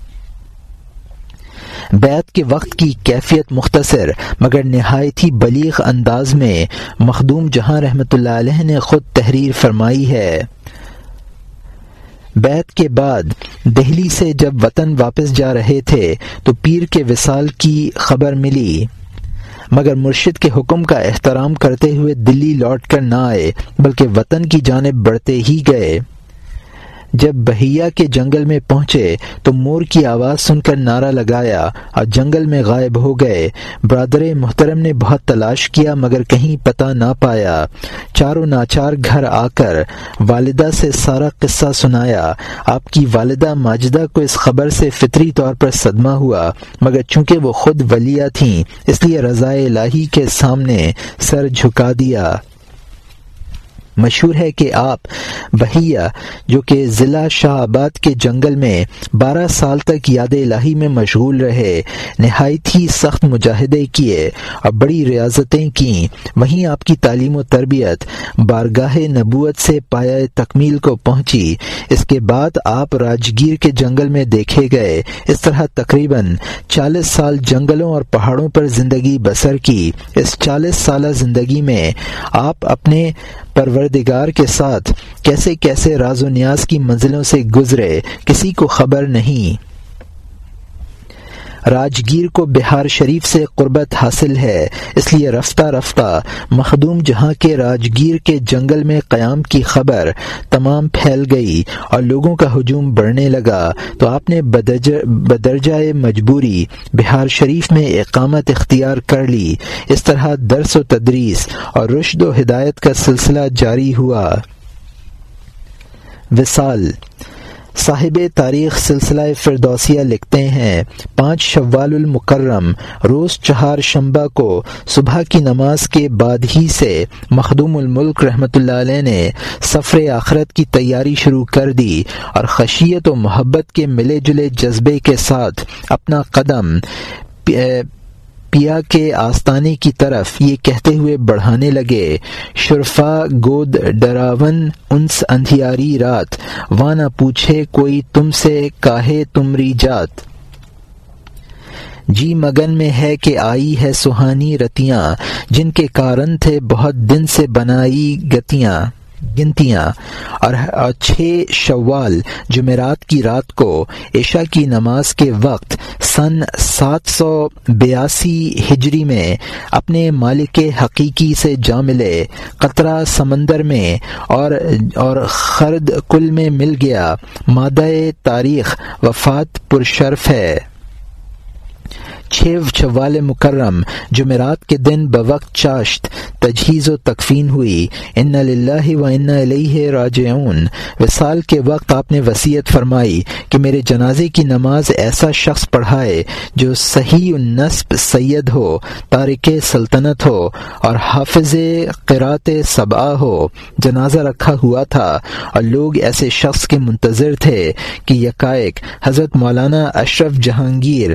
بیت کے وقت کی کیفیت مختصر، مگر نہایت ہی بلیغ انداز میں مخدوم جہاں رحمۃ اللہ علیہ نے خود تحریر فرمائی ہے۔ بیت کے بعد دہلی سے جب وطن واپس جا رہے تھے، تو پیر کے وصال کی خبر ملی۔ مگر مرشد کے حکم کا احترام کرتے ہوئے دلی لوٹ کر نہ آئے، بلکہ وطن کی جانب بڑھتے ہی گئے۔ جب بہیا کے جنگل میں پہنچے تو مور کی آواز سن کر نعرہ لگایا اور جنگل میں غائب ہو گئے۔ برادر محترم نے بہت تلاش کیا مگر کہیں پتہ نہ پایا۔ چاروں ناچار گھر آ کر والدہ سے سارا قصہ سنایا۔ آپ کی والدہ ماجدہ کو اس خبر سے فطری طور پر صدمہ ہوا، مگر چونکہ وہ خود ولیہ تھیں، اس لیے رضاء الہی کے سامنے سر جھکا دیا۔ مشہور ہے کہ آپ بہیا جو کہ ضلع شاہ آباد کے جنگل میں بارہ سال تک یاد الہی میں مشغول رہے، نہایت ہی سخت مجاہدے کیے اور بڑی ریاضتیں کیں۔ وہیں آپ کی تعلیم و تربیت بارگاہ نبوت سے پایا تکمیل کو پہنچی۔ اس کے بعد آپ راجگیر کے جنگل میں دیکھے گئے۔ اس طرح تقریباً چالیس سال جنگلوں اور پہاڑوں پر زندگی بسر کی۔ اس چالیس سالہ زندگی میں آپ اپنے پروردگار کے ساتھ کیسے کیسے راز و نیاز کی منزلوں سے گزرے، کسی کو خبر نہیں۔ راجگیر کو بہار شریف سے قربت حاصل ہے۔ اس لیے رفتہ رفتہ مخدوم جہاں کے راجگیر کے جنگل میں قیام کی خبر تمام پھیل گئی اور لوگوں کا ہجوم بڑھنے لگا۔ تو آپ نے بدرجہ مجبوری بہار شریف میں اقامت اختیار کر لی۔ اس طرح درس و تدریس اور رشد و ہدایت کا سلسلہ جاری ہوا۔ وصال صاحب تاریخ سلسلہ فردوسیہ لکھتے ہیں، پانچ شوال المکرم، روز چہار شمبہ کو صبح کی نماز کے بعد ہی سے مخدوم الملک رحمۃ اللہ علیہ نے سفر آخرت کی تیاری شروع کر دی اور خشیت و محبت کے ملے جلے جذبے کے ساتھ اپنا قدم پیا کے آستانے کی طرف یہ کہتے ہوئے بڑھانے لگے، شرفا گود ڈراون انس اندھیاری رات، وانا پوچھے کوئی تم سے کاہے تمری جات۔ جی مگن میں ہے کہ آئی ہے سہانی رتیاں، جن کے کارن تھے بہت دن سے بنائی گتیاں۔ گنتیاں اور چھ شوال جمعرات کی رات کو عشاء کی نماز کے وقت سن سات سو بیاسی ہجری میں اپنے مالک حقیقی سے جا ملے، قطرہ سمندر میں اور اور خرد کل میں مل گیا۔ مادہ تاریخ وفات پرشرف ہے۔ چھ چوال مکرم، جمعرات کے دن بوقت چاشت، تجہیز و تکفین ہوئی۔ ان اللہ و ان علیہ راجعون۔ وصال کے وقت آپ نے وصیت فرمائی کہ میرے جنازے کی نماز ایسا شخص پڑھائے جو صحیح النصب سید ہو، تارک سلطنت ہو اور حافظ قرات صبا ہو۔ جنازہ رکھا ہوا تھا اور لوگ ایسے شخص کے منتظر تھے کہ یکائک حضرت مولانا اشرف جہانگیر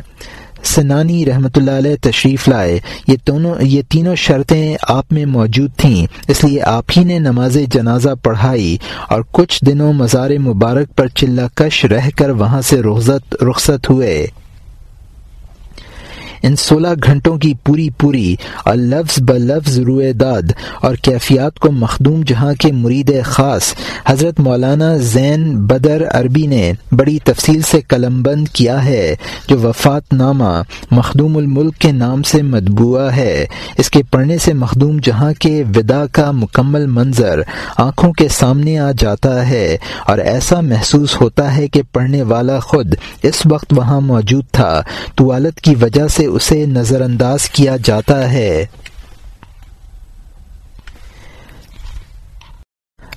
سنانی رحمۃ اللہ علیہ تشریف لائے۔ یہ دونوں یہ تینوں شرطیں آپ میں موجود تھیں۔ اس لیے آپ ہی نے نماز جنازہ پڑھائی اور کچھ دنوں مزار مبارک پر چلہ کش رہ کر وہاں سے رخصت ہوئے۔ ان سولہ گھنٹوں کی پوری پوری اور لفظ ب لفظ روئے داد اور کیفیات کو مخدوم جہاں کے مرید خاص حضرت مولانا زین بدر عربی نے بڑی تفصیل سے قلم بند کیا ہے جو وفات نامہ مخدوم الملک کے نام سے مدبوعہ ہے۔ اس کے پڑھنے سے مخدوم جہاں کے ودا کا مکمل منظر آنکھوں کے سامنے آ جاتا ہے اور ایسا محسوس ہوتا ہے کہ پڑھنے والا خود اس وقت وہاں موجود تھا۔ طوالت کی وجہ سے اسے نظر انداز کیا جاتا ہے۔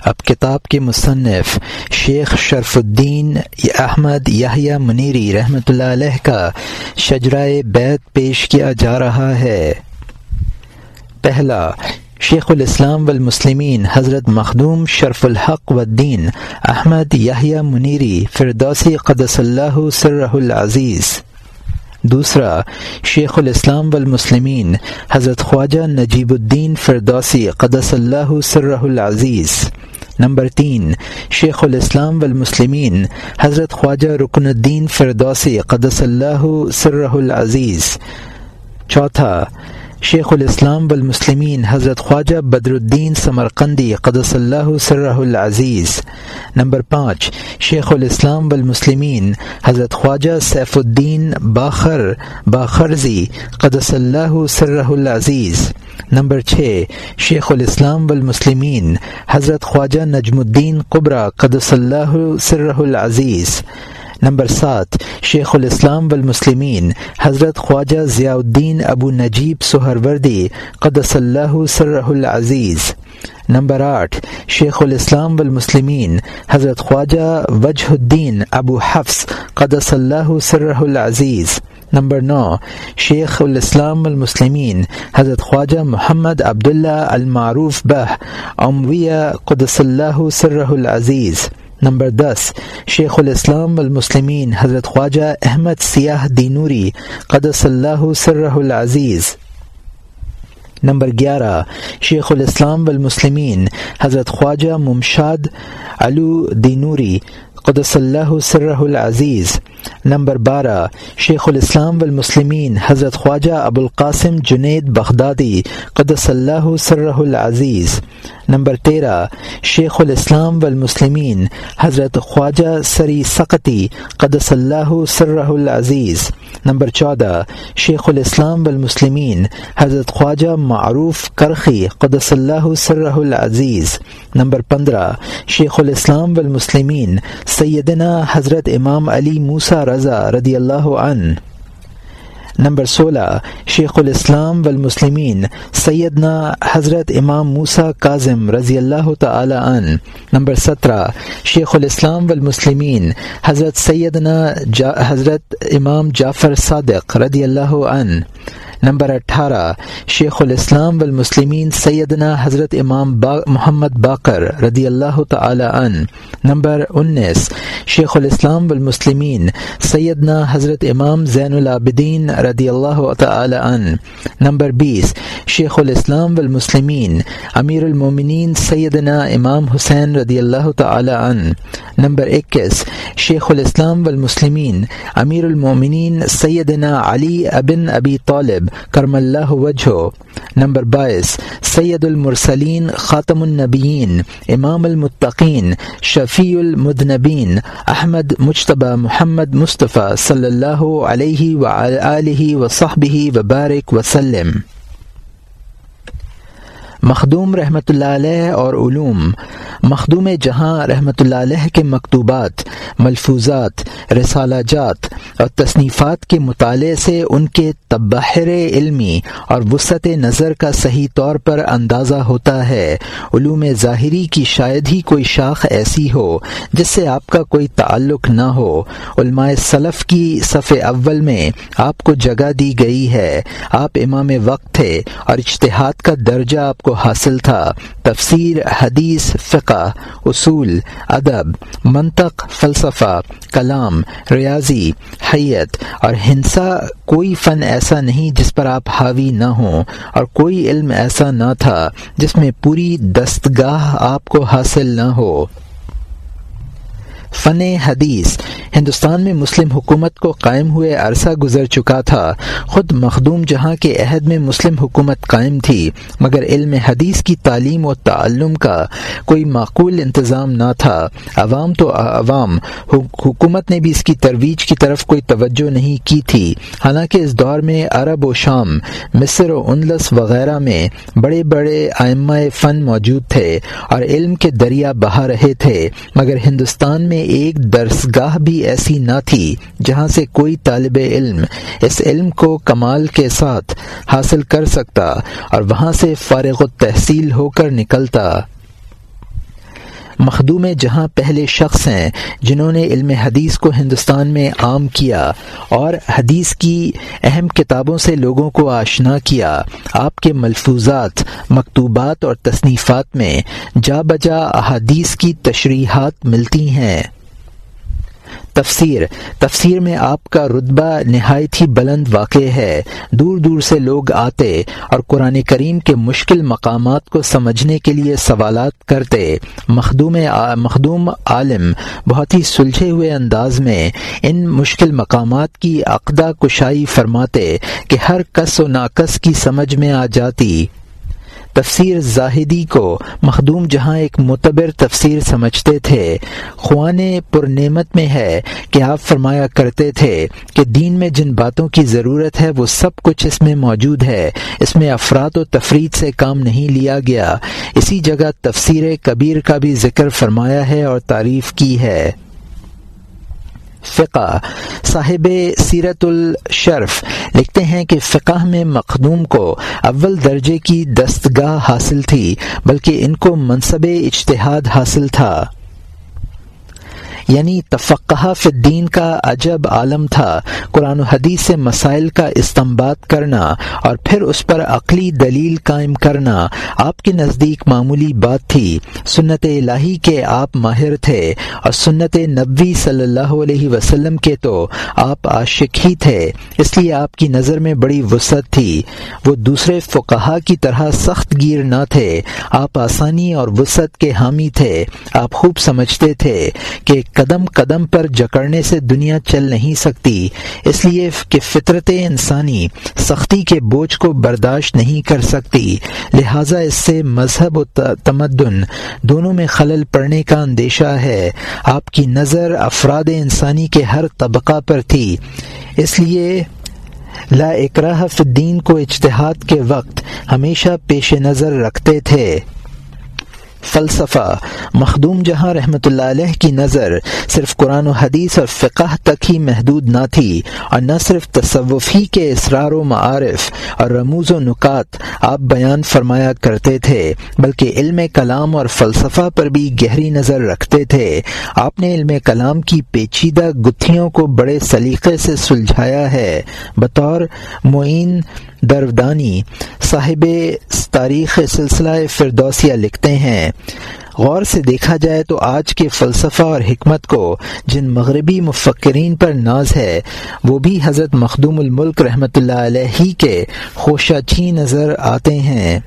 اب کتاب کے مصنف شیخ شرف الدین احمد یاہیا منیری رحمۃ اللہ علیہ کا شجرائے بیت پیش کیا جا رہا ہے۔ پہلا، شیخ الاسلام والمسلمین حضرت مخدوم شرف الحق والدین احمد یاہیا منیری فردوسی قدس اللہ سرہ العزیز۔ دوسرا، شیخ الاسلام والمسلمین، حضرت خواجہ نجیب الدین فردوسی قدس اللہ سرہ العزیز. نمبر تین، شیخ الاسلام والمسلمین، حضرت خواجہ رکن الدین فردوسی قدس اللہ سرہ العزیز. چوتھا شیخ الاسلام والمسلمین حضرت خواجہ بدر الدین سمرقندی قدس اللہ سرہ العزیز. نمبر پانچ، شیخ الاسلام والمسلمین حضرت خواجہ سیف الدین باخر، باخرزی قدس اللہ سرہ العزیز. نمبر چھ، شیخ الاسلام والمسلمین حضرت خواجہ نجم الدین قبرہ قدس اللہ سرہ العزیز. نمبر سات، شیخ الاسلام والمسلمین، حضرت خواجہ ضیاء الدین ابو نجیب سہروردی، قدس اللہ سرہ العزیز. نمبر آٹھ، شیخ الاسلام والمسلمین، حضرت خواجہ وجہ الدین ابو حفظ قدس اللہ سرہ العزیز. نمبر نو، شیخ الاسلام المسلمین حضرت خواجہ محمد عبداللہ المعروف بہ امویہ قدس اللہ سرہ العزیز. نمبر دس، شیخ الاسلام المسلمین حضرت خواجہ احمد سیاہ دینوری، قدس اللہ سرہ العزیز. نمبر گیارہ، شیخ الاسلام والمسلمین حضرت خواجہ ممشاد علو دینوری قدس اللہ سرہ العزیز. نمبر بارہ، شیخ الاسلام والمسلمین، حضرت خواجہ ابو القاسم جنید بغدادی قدس اللہ سرہ العزیز. نمبر تیرہ، شیخ الاسلام والمسلمین، حضرت خواجہ سری سقتی قدس اللہ سرہ العزیز. نمبر چودہ، شیخ الاسلام والمسلمین، حضرت خواجہ معروف کرخی قدس اللہ سرہ العزیز. نمبر پندرہ، شیخ الاسلام والمسلمین سیدنا حضرت امام علی موسا رضا رضی اللہ عنہ۔ نمبر سولہ، شیخ الاسلام والمسلمین، سیدنا حضرت امام موسا کاظم رضی اللہ تعالی عن نمبر سترہ، شیخ الاسلام والمسلمین، حضرت سیدنا جا حضرت امام جعفر صادق رضی اللہ عن نمبر اٹھارہ، شیخ الاسلام والمسلمین سیدنا حضرت امام با، محمد باقر رضی اللہ تعالی عن نمبر انیس، شیخ الاسلام والمسلمین سیدنا حضرت امام زین العابدین رضی اللہ تعالی عن نمبر بیس، شیخ الاسلام والمسلمین امیر المومنین سیدنا امام حسین رضی اللہ تعالی عن نمبر اکیس، شیخ الاسلام والمسلمین امیر المومنین سیدنا علی ابن ابی طالب کرم اللہ وجہ۔ نمبر بائیس، سید المرسلین خاتم النبیین، امام المطقین شفیع المدنبین احمد مشتبہ محمد مصطفیٰ صلی اللہ علیہ و وصحبہ وبارک وسلم۔ مخدوم رحمۃ اللہ علیہ اور علوم، مخدوم جہاں رحمۃ اللہ علیہ کے مکتوبات، ملفوظات رسالہ جات اور تصنیفات کے مطالعے سے ان کے تبہر علمی اور وسعت نظر کا صحیح طور پر اندازہ ہوتا ہے۔ علوم ظاہری کی شاید ہی کوئی شاخ ایسی ہو جس سے آپ کا کوئی تعلق نہ ہو۔ علماء صلف کی صف اول میں آپ کو جگہ دی گئی ہے۔ آپ امام وقت تھے اور اشتہاد کا درجہ آپ کو حاصل تھا۔ تفسیر، حدیث، فقہ، اصول، ادب، منطق، فلسفہ، کلام، ریاضی، حیت۔ اور ہنسا کوئی فن ایسا نہیں جس پر آپ حاوی نہ ہوں، اور کوئی علم ایسا نہ تھا جس میں پوری دستگاہ آپ کو حاصل نہ ہو۔ فن حدیث۔ ہندوستان میں مسلم حکومت کو قائم ہوئے عرصہ گزر چکا تھا۔ خود مخدوم جہاں کے عہد میں مسلم حکومت قائم تھی، مگر علم حدیث کی تعلیم و تعلم کا کوئی معقول انتظام نہ تھا۔ عوام تو عوام، حکومت نے بھی اس کی ترویج کی طرف کوئی توجہ نہیں کی تھی۔ حالانکہ اس دور میں عرب و شام، مصر و انلس وغیرہ میں بڑے بڑے آئمہ فن موجود تھے اور علم کے دریا بہا رہے تھے۔ مگر ہندوستان میں ایک درسگاہ بھی ایسی نہ تھی جہاں سے کوئی طالب علم اس علم کو کمال کے ساتھ حاصل کر سکتا اور وہاں سے فارغ و تحصیل ہو کر نکلتا۔ مخدوم جہاں پہلے شخص ہیں، جنہوں نے علم حدیث کو ہندوستان میں عام کیا اور حدیث کی اہم کتابوں سے لوگوں کو آشنا کیا۔ آپ کے ملفوظات، مکتوبات اور تصنیفات میں جا بجا احادیث کی تشریحات ملتی ہیں۔ تفسیر۔ تفسیر میں آپ کا رتبہ نہایت ہی بلند واقع ہے۔ دور دور سے لوگ آتے اور قرآن کریم کے مشکل مقامات کو سمجھنے کے لیے سوالات کرتے۔ مخدوم مخدوم عالم بہت ہی سلجھے ہوئے انداز میں ان مشکل مقامات کی عقدہ کشائی فرماتے کہ ہر کس و ناقص کی سمجھ میں آ جاتی۔ تفسیر زاہدی کو مخدوم جہاں ایک متبر تفسیر سمجھتے تھے۔ خوان پر نعمت میں ہے کہ آپ فرمایا کرتے تھے کہ دین میں جن باتوں کی ضرورت ہے وہ سب کچھ اس میں موجود ہے۔ اس میں افراد و تفرید سے کام نہیں لیا گیا۔ اسی جگہ تفسیر کبیر کا بھی ذکر فرمایا ہے اور تعریف کی ہے۔ فقہ۔ صاحب سیرت الشرف لکھتے ہیں کہ فقہ میں مخدوم کو اول درجے کی دستگاہ حاصل تھی، بلکہ ان کو منصب اجتہاد حاصل تھا۔ یعنی تفقہ فی الدین کا عجب عالم تھا۔ قرآن و حدیث سے مسائل کا استمباد کرنا اور پھر اس پر عقلی دلیل قائم کرنا۔ آپ کے نزدیک معمولی بات تھی۔ سنت الہی کے آپ ماہر تھے اور سنت نبوی صلی اللہ علیہ وسلم کے تو آپ عاشق ہی تھے۔ اس لیے آپ کی نظر میں بڑی وسعت تھی۔ وہ دوسرے فقہا کی طرح سخت گیر نہ تھے۔ آپ آسانی اور وسعت کے حامی تھے۔ آپ خوب سمجھتے تھے کہ قدم قدم پر جکڑنے سے دنیا چل نہیں سکتی، اس لیے کہ فطرت انسانی سختی کے بوجھ کو برداشت نہیں کر سکتی۔ لہٰذا اس سے مذہب و تمدن دونوں میں خلل پڑنے کا اندیشہ ہے۔ آپ کی نظر افراد انسانی کے ہر طبقہ پر تھی۔ اس لیے لا اکراہ فی الدین کو اجتہاد کے وقت ہمیشہ پیش نظر رکھتے تھے۔ فلسفہ، مخدوم جہاں رحمۃ اللہ علیہ کی نظر صرف قرآن و حدیث اور فقہ تک ہی محدود نہ تھی اور نہ صرف تصوفی کے اسرار و معارف اور رموز و نکات آپ بیان فرمایا کرتے تھے، بلکہ علم کلام اور فلسفہ پر بھی گہری نظر رکھتے تھے۔ آپ نے علم کلام کی پیچیدہ گتھیوں کو بڑے سلیقے سے سلجھایا ہے۔ بطور معین دردانی صاحب تاریخ سلسلہ فردوسیہ لکھتے ہیں۔ غور سے دیکھا جائے تو آج کے فلسفہ اور حکمت کو جن مغربی مفکرین پر ناز ہے، وہ بھی حضرت مخدوم الملک رحمۃ اللہ علیہ کے خوشہ چھی نظر آتے ہیں۔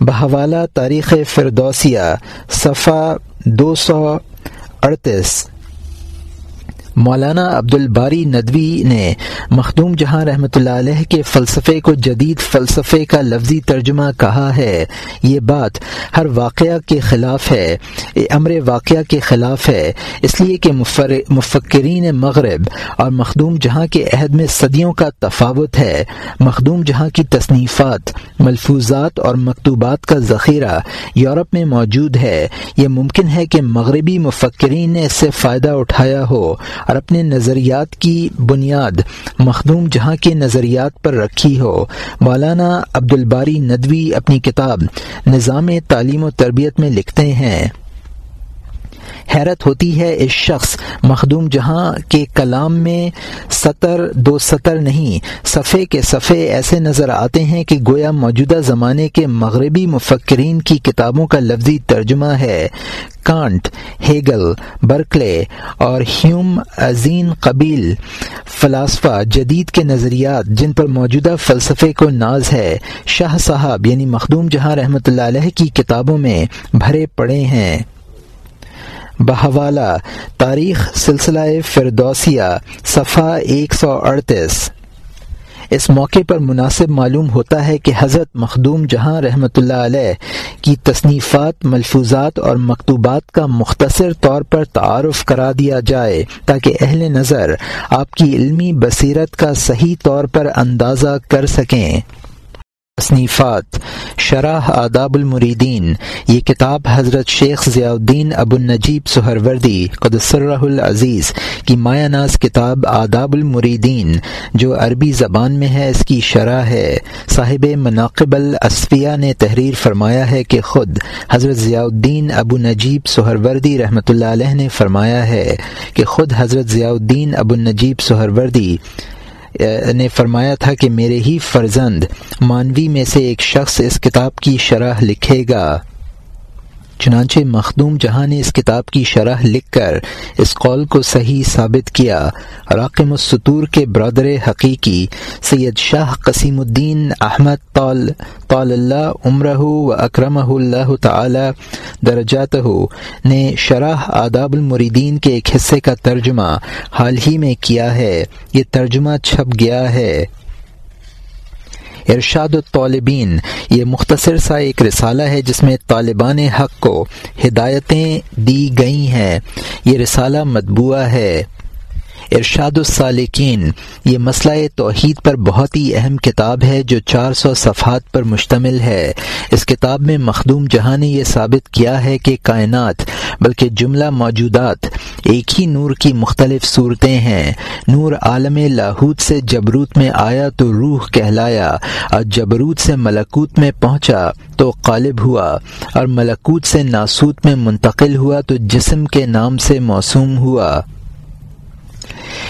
بحوالہ تاریخ فردوسیہ، صفحہ دو سو اڑتیس۔ مولانا عبد الباری ندوی نے مخدوم جہاں رحمۃ اللہ علیہ کے فلسفے کو جدید فلسفے کا لفظی ترجمہ کہا ہے، یہ بات ہر واقعہ کے خلاف ہے امر واقعہ کے خلاف ہے، اس لیے کہ مفکرین مغرب اور مخدوم جہاں کے عہد میں صدیوں کا تفاوت ہے، مخدوم جہاں کی تصنیفات، ملفوظات اور مکتوبات کا ذخیرہ یورپ میں موجود ہے۔ یہ ممکن ہے کہ مغربی مفکرین نے اس سے فائدہ اٹھایا ہو اور اپنے نظریات کی بنیاد مخدوم جہاں کے نظریات پر رکھی ہو۔ مولانا عبد الباری ندوی اپنی کتاب نظام تعلیم و تربیت میں لکھتے ہیں۔ حیرت ہوتی ہے اس شخص۔ مخدوم جہاں کے کلام میں سطر دو سطر نہیں، صفحے کے صفحے ایسے نظر آتے ہیں کہ گویا موجودہ زمانے کے مغربی مفکرین کی کتابوں کا لفظی ترجمہ ہے۔ کانٹ، ہیگل، برکلے اور ہیوم عظیم قبیل، فلاسفہ جدید کے نظریات جن پر موجودہ فلسفے کو ناز ہے۔ شاہ صاحب یعنی مخدوم جہاں رحمۃ اللہ علیہ کی کتابوں میں بھرے پڑے ہیں۔ بحوالہ، تاریخ سلسلہ فردوسیہ، صفحہ ایک سو اڑتیس۔ اس موقع پر مناسب معلوم ہوتا ہے کہ حضرت مخدوم جہاں رحمۃ اللہ علیہ کی تصنیفات، ملفوظات اور مکتوبات کا مختصر طور پر تعارف کرا دیا جائے تاکہ اہل نظر آپ کی علمی بصیرت کا صحیح طور پر اندازہ کر سکیں۔ تصنیفات شرح آداب المریدین، یہ کتاب حضرت شیخ ضیاء الدین ابو النجیب سہروردی قدسرہ العزیز کی مایا ناز کتاب آداب المریدین، جو عربی زبان میں ہے، اس کی شرح ہے۔ صاحب مناقب الاسفیہ نے تحریر فرمایا ہے کہ خود حضرت ضیاء الدین ابو نجیب سہروردی رحمۃ اللہ علیہ نے فرمایا ہے کہ خود حضرت ضیاء الدین ابو النجیب سہروردی نے فرمایا تھا کہ میرے ہی فرزند مانوی میں سے ایک شخص اس کتاب کی شرح لکھے گا۔ چنانچہ مخدوم جہاں نے اس کتاب کی شرح لکھ کر اس قول کو صحیح ثابت کیا۔ راقم السطور کے برادر حقیقی سید شاہ قسیم الدین احمد طال طال اللہ عمرہ و اکرم اللہ تعالی درجات نے شرح آداب المریدین کے ایک حصے کا ترجمہ حال ہی میں کیا ہے۔ یہ ترجمہ چھپ گیا ہے۔ ارشاد الطالبین۔ یہ مختصر سا ایک رسالہ ہے جس میں طالبان حق کو ہدایتیں دی گئی ہیں۔ یہ رسالہ مطبوعہ ہے۔ ارشاد السالکین۔ یہ مسئلہ توحید پر بہت ہی اہم کتاب ہے جو چار سو صفحات پر مشتمل ہے۔ اس کتاب میں مخدوم جہاں نے یہ ثابت کیا ہے کہ کائنات، بلکہ جملہ موجودات، ایک ہی نور کی مختلف صورتیں ہیں۔ نور عالم لاہوت سے جبروت میں آیا تو روح کہلایا، اور جبروت سے ملکوت میں پہنچا تو قالب ہوا، اور ملکوت سے ناسوت میں منتقل ہوا تو جسم کے نام سے موسوم ہوا۔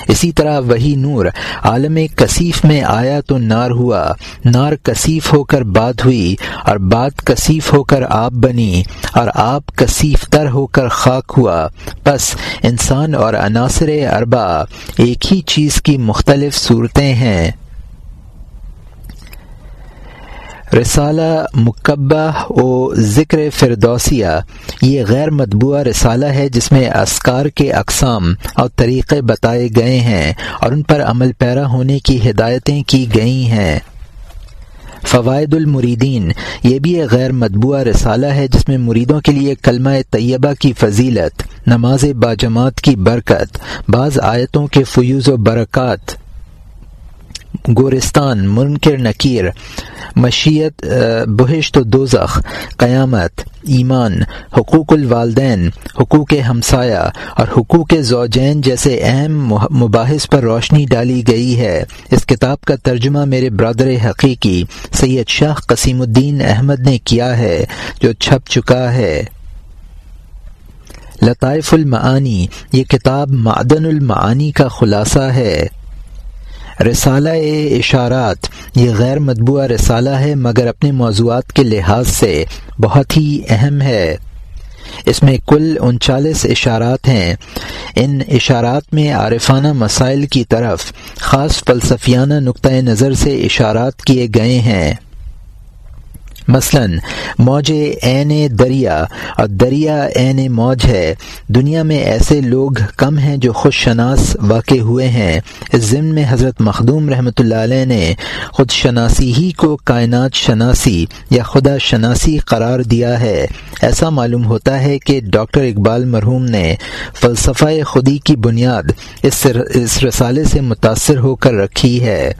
اسی طرح وہی نور عالم کثیف میں آیا تو نار ہوا۔ نار کثیف ہو کر بات ہوئی اور بات کثیف ہو کر آپ بنی اور آپ کثیف تر ہو کر خاک ہوا۔ بس انسان اور عناصر اربا ایک ہی چیز کی مختلف صورتیں ہیں۔ رسالہ مکبہ و ذکر فردوسیہ، یہ غیر مطبوعہ رسالہ ہے جس میں اسکار کے اقسام اور طریقے بتائے گئے ہیں اور ان پر عمل پیرا ہونے کی ہدایتیں کی گئی ہیں۔ فوائد المریدین، یہ بھی ایک غیر مطبوعہ رسالہ ہے جس میں مریدوں کے لیے کلمہ طیبہ کی فضیلت، نماز باجماعت کی برکت، بعض آیتوں کے فیوز و برکات۔ گورستان، منکر نکیر، مشیت بہشت و دوزخ، قیامت، ایمان، حقوق الوالدین، حقوق ہمسایہ اور حقوق زوجین جیسے اہم مباحث پر روشنی ڈالی گئی ہے۔ اس کتاب کا ترجمہ میرے برادر حقیقی سید شاہ قسیم الدین احمد نے کیا ہے، جو چھپ چکا ہے۔ لطائف المعانی، یہ کتاب معدن المعانی کا خلاصہ ہے۔ رسالہ اشارات، یہ غیر مطبوعہ رسالہ ہے مگر اپنے موضوعات کے لحاظ سے بہت ہی اہم ہے۔ اس میں کل انچالیس اشارات ہیں۔ ان اشارات میں عارفانہ مسائل کی طرف خاص فلسفیانہ نقطۂ نظر سے اشارات کیے گئے ہیں۔ مثلا، موج عین دریا، اور دریا عین موج ہے۔ دنیا میں ایسے لوگ کم ہیں جو خوش شناس واقع ہوئے ہیں۔ اس ضمن میں حضرت مخدوم رحمۃ اللہ علیہ نے خود شناسی ہی کو کائنات شناسی یا خدا شناسی قرار دیا ہے۔ ایسا معلوم ہوتا ہے کہ ڈاکٹر اقبال مرحوم نے فلسفہ خودی کی بنیاد اس رسالے سے متاثر ہو کر رکھی ہے۔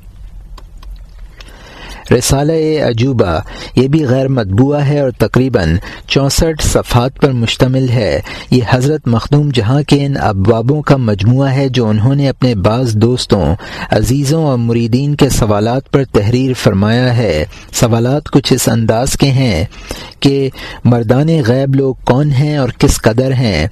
رسالہ عجوبہ، یہ بھی غیر مطبوعہ ہے اور تقریباً چونسٹھ صفحات پر مشتمل ہے۔ یہ حضرت مخدوم جہاں کے ان ابوابوں کا مجموعہ ہے جو انہوں نے اپنے بعض دوستوں، عزیزوں اور مریدین کے سوالات پر تحریر فرمایا ہے۔ سوالات کچھ اس انداز کے ہیں کہ مردان غیب لوگ کون ہیں اور کس قدر ہیں؟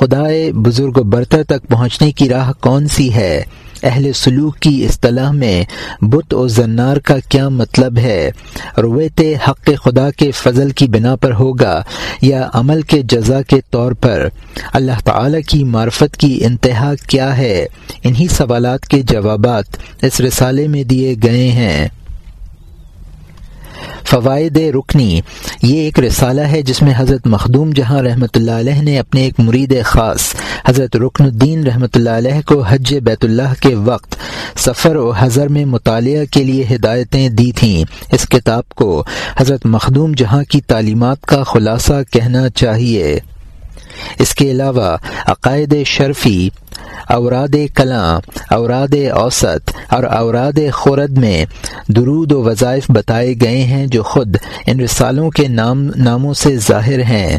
خدائے بزرگ و برتر تک پہنچنے کی راہ کون سی ہے؟ اہل سلوک کی اصطلاح میں بت و زنار کا کیا مطلب ہے؟ رویت حق خدا کے فضل کی بنا پر ہوگا یا عمل کے جزا کے طور پر؟ اللہ تعالی کی معرفت کی انتہا کیا ہے؟ انہی سوالات کے جوابات اس رسالے میں دیے گئے ہیں۔ فوائد رکنی، یہ ایک رسالہ ہے جس میں حضرت مخدوم جہاں رحمۃ اللہ علیہ نے اپنے ایک مرید خاص، حضرت رکن الدین رحمۃ اللہ علیہ کو حج بیت اللہ کے وقت سفر و حضر میں مطالعہ کے لیے ہدایتیں دی تھیں۔ اس کتاب کو حضرت مخدوم جہاں کی تعلیمات کا خلاصہ کہنا چاہیے۔ اس کے علاوہ عقائد شرفی اوراد کلاں اوراد اوسط اور اوراد خورد میں درود و وظائف بتائے گئے ہیں جو خود ان رسالوں کے نام، ناموں سے ظاہر ہیں۔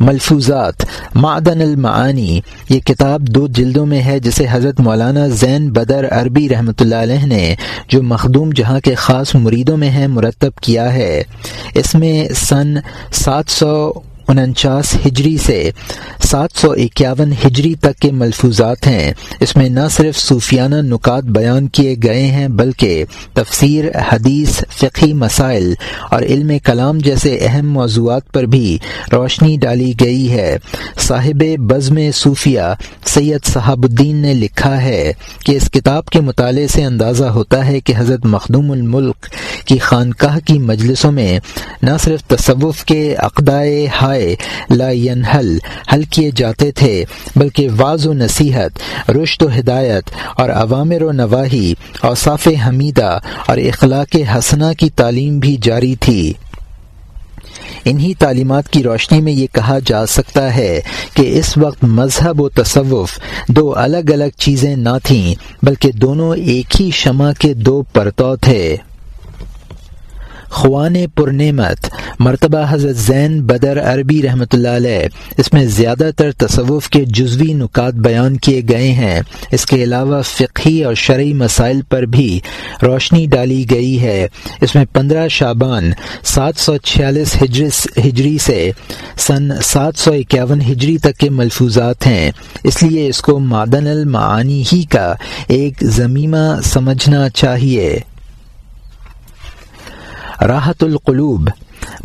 ملفوظات، معدن المعانی، یہ کتاب دو جلدوں میں ہے جسے حضرت مولانا زین بدر عربی رحمۃ اللہ علیہ نے جو مخدوم جہاں کے خاص مریدوں میں ہیں مرتب کیا ہے۔ اس میں سن سات سو انچاس ہجری سے سات سو اکیاون ہجری تک کے ملفوظات ہیں۔ اس میں نہ صرف صوفیانہ نکات بیان کیے گئے ہیں، بلکہ تفسیر، حدیث فقی مسائل اور علم کلام جیسے اہم موضوعات پر بھی روشنی ڈالی گئی ہے۔ صاحب بزم صوفیہ سید صحاب الدین نے لکھا ہے کہ اس کتاب کے مطالعے سے اندازہ ہوتا ہے کہ حضرت مخدوم الملک کی خانقاہ کی مجلسوں میں نہ صرف تصوف کے عقدائے ہائے لا ینحل، حل کیے جاتے تھے، بلکہ واض و نصیحت رشت و ہدایت اور عوامر و نواحی اوصاف حمیدہ اور اخلاق حسنہ کی تعلیم بھی جاری تھی۔ انہی تعلیمات کی روشنی میں یہ کہا جا سکتا ہے کہ اس وقت مذہب و تصوف دو الگ الگ چیزیں نہ تھیں، بلکہ دونوں ایک ہی شمع کے دو پرتو تھے۔ خوان پر نعمت مرتبہ حضرت زین بدر عربی رحمۃ اللہ علیہ، اس میں زیادہ تر تصوف کے جزوی نکات بیان کیے گئے ہیں۔ اس کے علاوہ فقہی اور شرعی مسائل پر بھی روشنی ڈالی گئی ہے۔ اس میں پندرہ شابان سات سو چھیالیس ہجری سے سن سات سو اکیاون ہجری تک کے ملفوظات ہیں۔ اس لیے اس کو معدن المعانی ہی کا ایک زمینہ سمجھنا چاہیے۔ راحت القلوب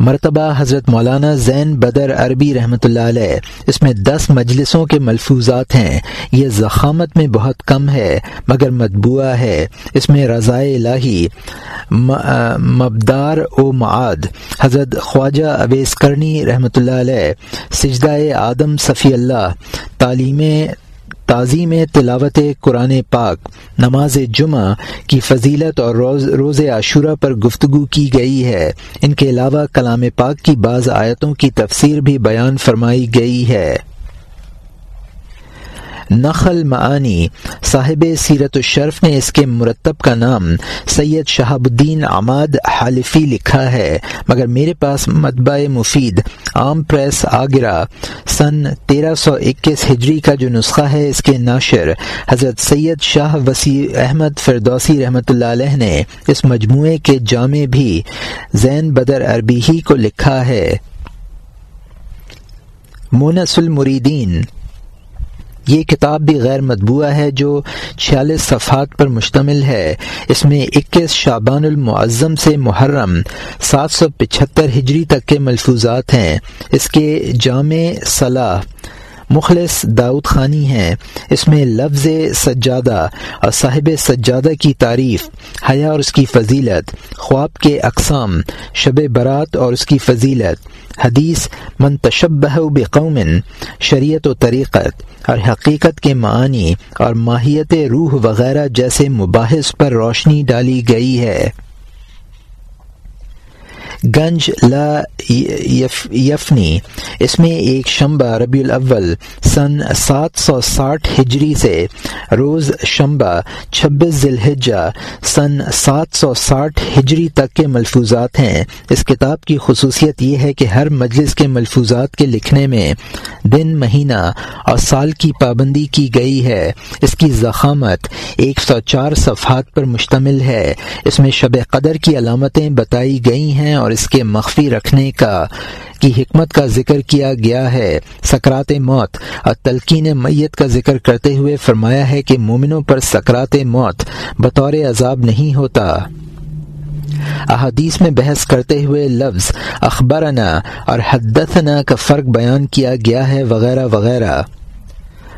مرتبہ حضرت مولانا زین بدر عربی رحمۃ اللہ علیہ، اس میں دس مجلسوں کے ملفوظات ہیں۔ یہ زخامت میں بہت کم ہے، مگر مطبوعہ ہے۔ اس میں رضائے الہی مبدار و معاد۔ حضرت خواجہ اویس کرنی رحمۃ اللہ علیہ، سجدہ آدم صفی اللہ، تعلیم تعظیم تلاوت قرآن پاک، نماز جمعہ کی فضیلت اور روز روز عاشورہ پر گفتگو کی گئی ہے۔ ان کے علاوہ کلام پاک کی بعض آیتوں کی تفسیر بھی بیان فرمائی گئی ہے۔ نخل معانی صاحب سیرت الشرف نے اس کے مرتب کا نام سید شہاب الدین عماد حالفی لکھا ہے۔ مگر میرے پاس مطبع مفید عام پریس آگرہ سن تیرہ سو اکیس ہجری کا جو نسخہ ہے، اس کے ناشر حضرت سید شاہ وسیع احمد فردوسی رحمۃ اللہ علیہ نے اس مجموعے کے جامع بھی زین بدر عربی ہی کو لکھا ہے۔ مونس المریدین یہ کتاب بھی غیر مطبوعہ ہے جو چھیالیس صفحات پر مشتمل ہے۔ اس میں اکیس شابان المعظم سے محرم، سات سو پچہتر ہجری تک کے ملفوظات ہیں۔ اس کے جامع صلاح مخلص داؤد خانی ہیں۔ اس میں لفظ سجادہ اور صاحب سجادہ کی تعریف، حیا اور اس کی فضیلت، خواب کے اقسام، شب برات اور اس کی فضیلت۔ حدیث منتشبہ بقوم، شریعت و طریقت اور حقیقت کے معنی اور ماہیت روح وغیرہ جیسے مباحث پر روشنی ڈالی گئی ہے۔ گنج لا یفنی، اس میں ایک شمبہ ربیع الاول سن سات سو ساٹھ ہجری سے، روز شمبہ چھبیس ذی الحجہ سن سات سو ساٹھ ہجری تک کے ملفوظات ہیں۔ اس کتاب کی خصوصیت یہ ہے کہ ہر مجلس کے ملفوظات کے لکھنے میں دن، مہینہ اور سال کی پابندی کی گئی ہے۔ اس کی ضخامت ایک سو چار صفحات پر مشتمل ہے۔ اس میں شب قدر کی علامتیں بتائی گئی ہیں اور اس کے مخفی رکھنے کا کی حکمت کا ذکر کیا گیا ہے۔ سکرات موت۔ اور تلقین میت کا ذکر کرتے ہوئے فرمایا ہے کہ مومنوں پر سکرات موت بطور عذاب نہیں ہوتا۔ احادیث میں بحث کرتے ہوئے لفظ اخبرنا اور حدثنا کا فرق بیان کیا گیا ہے، وغیرہ وغیرہ۔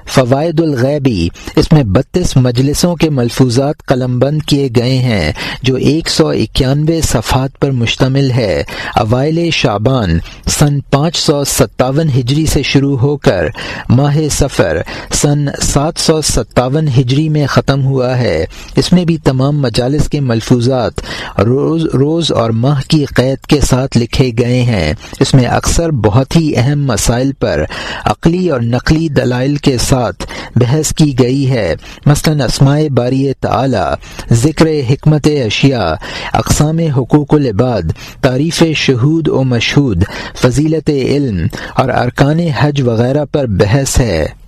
فوائد الغیبی، اس میں بتیس مجلسوں کے ملفوظات قلم بند کیے گئے ہیں، جو ایک سو اکیانوے صفحات پر مشتمل ہے۔ اوائل شعبان، سن پانچ سو ستاون ہجری سے شروع ہو کر ماہ سفر سن سات سو ستاون ہجری میں ختم ہوا ہے۔ اس میں بھی تمام مجالس کے ملفوظات روز روز اور ماہ کی قید کے ساتھ لکھے گئے ہیں۔ اس میں اکثر بہت ہی اہم مسائل پر عقلی اور نقلی دلائل کے ساتھ ساتھ بحث کی گئی ہے۔ مثلا اسماء باری تعالی، ذکر حکمت اشیاء، اقسام حقوق العباد، تعریف شہود و مشہود، فضیلت علم اور ارکان حج وغیرہ پر بحث ہے۔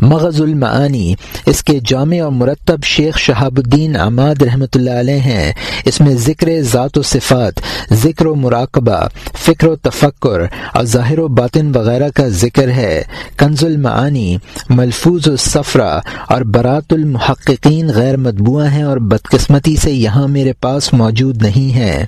مغز المعانی، اس کے جامع اور مرتب شیخ شہاب الدین عماد رحمۃ اللہ علیہ ہیں۔ اس میں ذکر ذات و صفات، ذکر و مراقبہ، فکر و تفکر اور ظاہر و باطن وغیرہ کا ذکر ہے۔ کنز المعانی، ملفوظ الصفرہ اور برات المحققین غیر مطبوعہ ہیں اور بدقسمتی سے یہاں میرے پاس موجود نہیں ہیں۔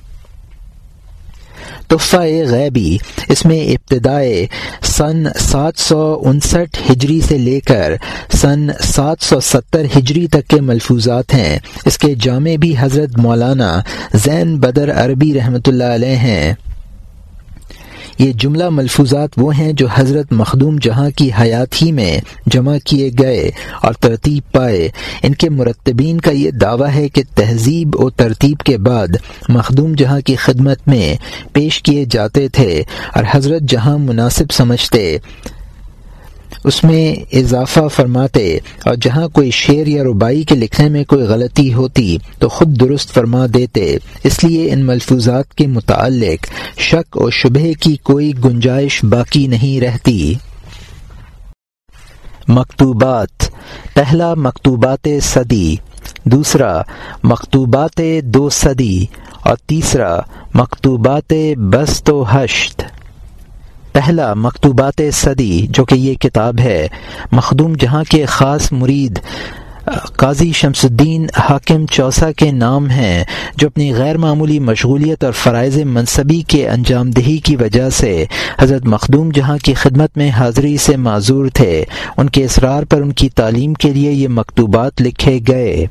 تحفہ غیبی، اس میں ابتدائے سن سات سو انسٹھ ہجری سے لے کر سن سات سو ستر ہجری تک کے ملفوظات ہیں۔ اس کے جامع بھی حضرت مولانا زین بدر عربی رحمۃ اللہ علیہ ہیں۔ یہ جملہ ملفوظات وہ ہیں جو حضرت مخدوم جہاں کی حیات ہی میں جمع کیے گئے اور ترتیب پائے۔ ان کے مرتبین کا یہ دعویٰ ہے کہ تہذیب و ترتیب کے بعد مخدوم جہاں کی خدمت میں پیش کیے جاتے تھے اور حضرت جہاں مناسب سمجھتے۔ اس میں اضافہ فرماتے اور جہاں کوئی شعر یا ربائی کے لکھنے میں کوئی غلطی ہوتی تو خود درست فرما دیتے، اس لیے ان ملفوظات کے متعلق شک و شبہ کی کوئی گنجائش باقی نہیں رہتی۔ مکتوبات، پہلا مکتوبات صدی، دوسرا مکتوبات دو صدی اور تیسرا مکتوبات بست و حشت پہلا مکتوبات صدی، جو کہ یہ کتاب ہے، مخدوم جہاں کے خاص مرید قاضی شمس الدین حاکم چوسا کے نام ہیں، جو اپنی غیر معمولی مشغولیت اور فرائض منصبی کے انجام دہی کی وجہ سے حضرت مخدوم جہاں کی خدمت میں حاضری سے معذور تھے، ان کے اصرار پر ان کی تعلیم کے لیے یہ مکتوبات لکھے گئے۔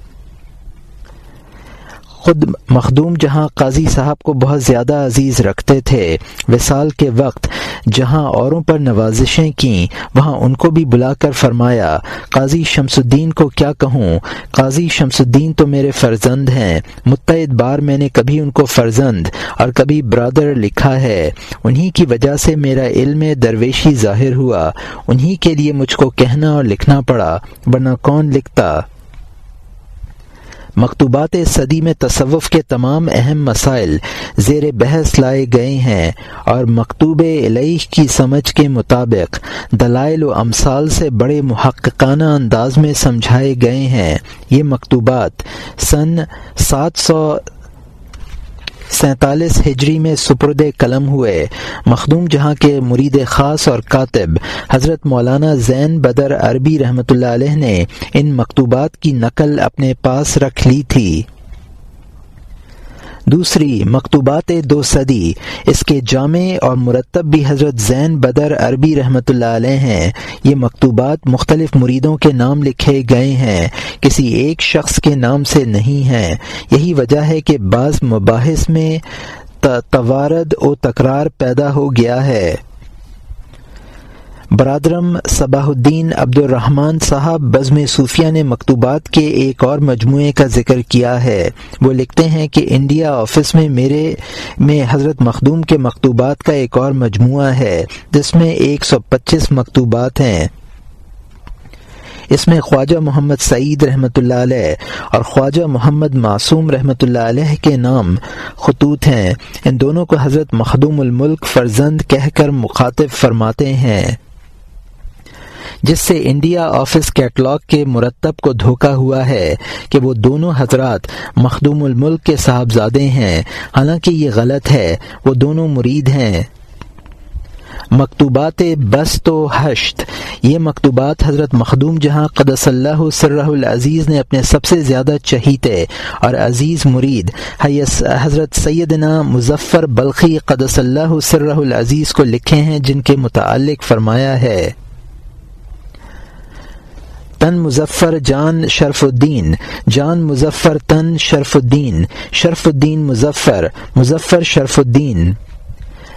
خود مخدوم جہاں قاضی صاحب کو بہت زیادہ عزیز رکھتے تھے، وصال کے وقت جہاں اوروں پر نوازشیں کیں، وہاں ان کو بھی بلا کر فرمایا، قاضی شمس الدین کو کیا کہوں؟ قاضی شمس الدین تو میرے فرزند ہیں متعد بار میں نے کبھی ان کو فرزند اور کبھی برادر لکھا ہے۔ انہی کی وجہ سے میرا علم درویشی ظاہر ہوا، انہی کے لیے مجھ کو کہنا اور لکھنا پڑا، ورنہ کون لکھتا؟ مکتوبات صدی میں تصوف کے تمام اہم مسائل زیر بحث لائے گئے ہیں اور مکتوب علیہ کی سمجھ کے مطابق دلائل و امثال سے بڑے محققانہ انداز میں سمجھائے گئے ہیں۔ یہ مکتوبات سن سات سو سینتالیس ہجری میں سپرد قلم ہوئے۔ مخدوم جہاں کے مرید خاص اور کاتب حضرت مولانا زین بدر عربی رحمۃ اللہ علیہ نے ان مکتوبات کی نقل اپنے پاس رکھ لی تھی۔ دوسری مکتوبات دو صدی، اس کے جامع اور مرتب بھی حضرت زین بدر عربی رحمۃ اللہ علیہ ہیں۔ یہ مکتوبات مختلف مریدوں کے نام لکھے گئے ہیں، کسی ایک شخص کے نام سے نہیں ہیں۔ یہی وجہ ہے کہ بعض مباحث میں توارد و تکرار پیدا ہو گیا ہے۔ برادرم صباح الدین عبد الرحمن صاحب بزم صوفیہ نے مکتوبات کے ایک اور مجموعے کا ذکر کیا ہے۔ وہ لکھتے ہیں کہ انڈیا آفس میں میرے، میں حضرت مخدوم کے مکتوبات کا ایک اور مجموعہ ہے، جس میں ایک سو پچیس مکتوبات ہیں۔ اس میں خواجہ محمد سعید رحمۃ اللہ علیہ اور خواجہ محمد معصوم رحمۃ اللہ علیہ کے نام خطوط ہیں۔ ان دونوں کو حضرت مخدوم الملک فرزند کہہ کر مخاطب فرماتے ہیں۔ جس سے انڈیا آفس کیٹلاگ کے مرتب کو دھوکا ہوا ہے کہ وہ دونوں حضرات مخدوم الملک کے صاحبزادے ہیں۔ حالانکہ یہ غلط ہے، وہ دونوں مرید ہیں۔ مکتوبات بست و حشت یہ مکتوبات حضرت مخدوم جہاں قدس اللہ سرہ العزیز نے اپنے سب سے زیادہ چہیتے اور عزیز مرید حضرت سیدنا مظفر بلخی قدس اللہ سرہ العزیز کو لکھے ہیں، جن کے متعلق فرمایا ہے۔ تن مظفر جان شرف الدین جان مظفر تن شرف الدین شرف الدین مظفر مظفر شرف الدین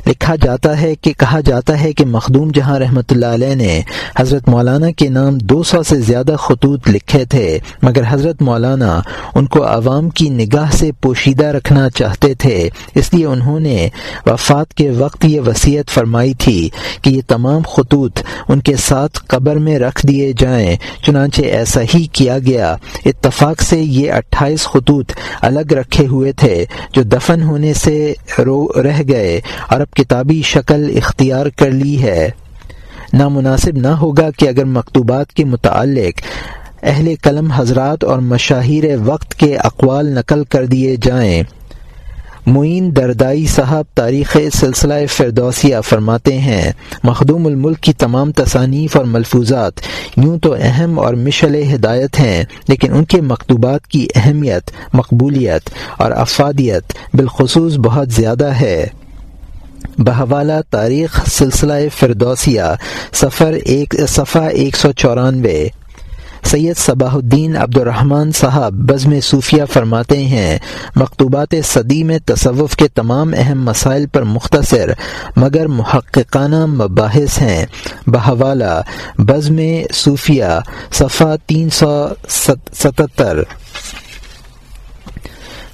لکھا جاتا ہے کہ کہا جاتا ہے کہ مخدوم جہاں رحمۃ اللہ علیہ نے حضرت مولانا کے نام دو سو سے زیادہ خطوط لکھے تھے، مگر حضرت مولانا ان کو عوام کی نگاہ سے پوشیدہ رکھنا چاہتے تھے، اس لیے انہوں نے وفات کے وقت یہ وصیت فرمائی تھی کہ یہ تمام خطوط ان کے ساتھ قبر میں رکھ دیے جائیں، چنانچہ ایسا ہی کیا گیا۔ اتفاق سے یہ اٹھائیس خطوط الگ رکھے ہوئے تھے جو دفن ہونے سے رہ گئے۔ اور اب کتابی شکل اختیار کر لی ہے۔ نامناسب نہ ہوگا کہ اگر مکتوبات کے متعلق اہل قلم حضرات اور مشاہیر وقت کے اقوال نقل کر دیے جائیں۔ معین دردائی صاحب تاریخ سلسلہ فردوسیہ فرماتے ہیں، مخدوم الملک کی تمام تصانیف اور ملفوظات یوں تو اہم اور مشل ہدایت ہیں، لیکن ان کے مکتوبات کی اہمیت، مقبولیت اور افادیت بالخصوص بہت زیادہ ہے۔ بحوالہ تاریخ سلسلہ فردوسیہ سفر ایک، صفحہ ایک سو چورانوے۔ سید صباح الدین عبد الرحمن صاحب بزم صوفیہ فرماتے ہیں، مکتوبات صدی میں تصوف کے تمام اہم مسائل پر مختصر مگر محققانہ مباحث ہیں۔ بحوالہ بزم صوفیہ، صفحہ تین سو ستتر۔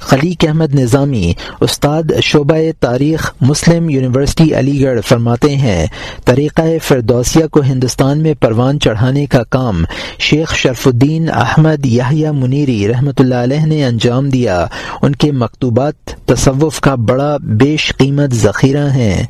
خلیق احمد نظامی، استاد شعبہ تاریخ مسلم یونیورسٹی علی گڑھ فرماتے ہیں، طریقہ فردوسیہ کو ہندوستان میں پروان چڑھانے کا کام، شیخ شرف الدین احمد یاہیا منیری رحمۃ اللہ علیہ نے انجام دیا۔ ان کے مکتوبات تصوف کا بڑا بیش قیمت ذخیرہ ہیں۔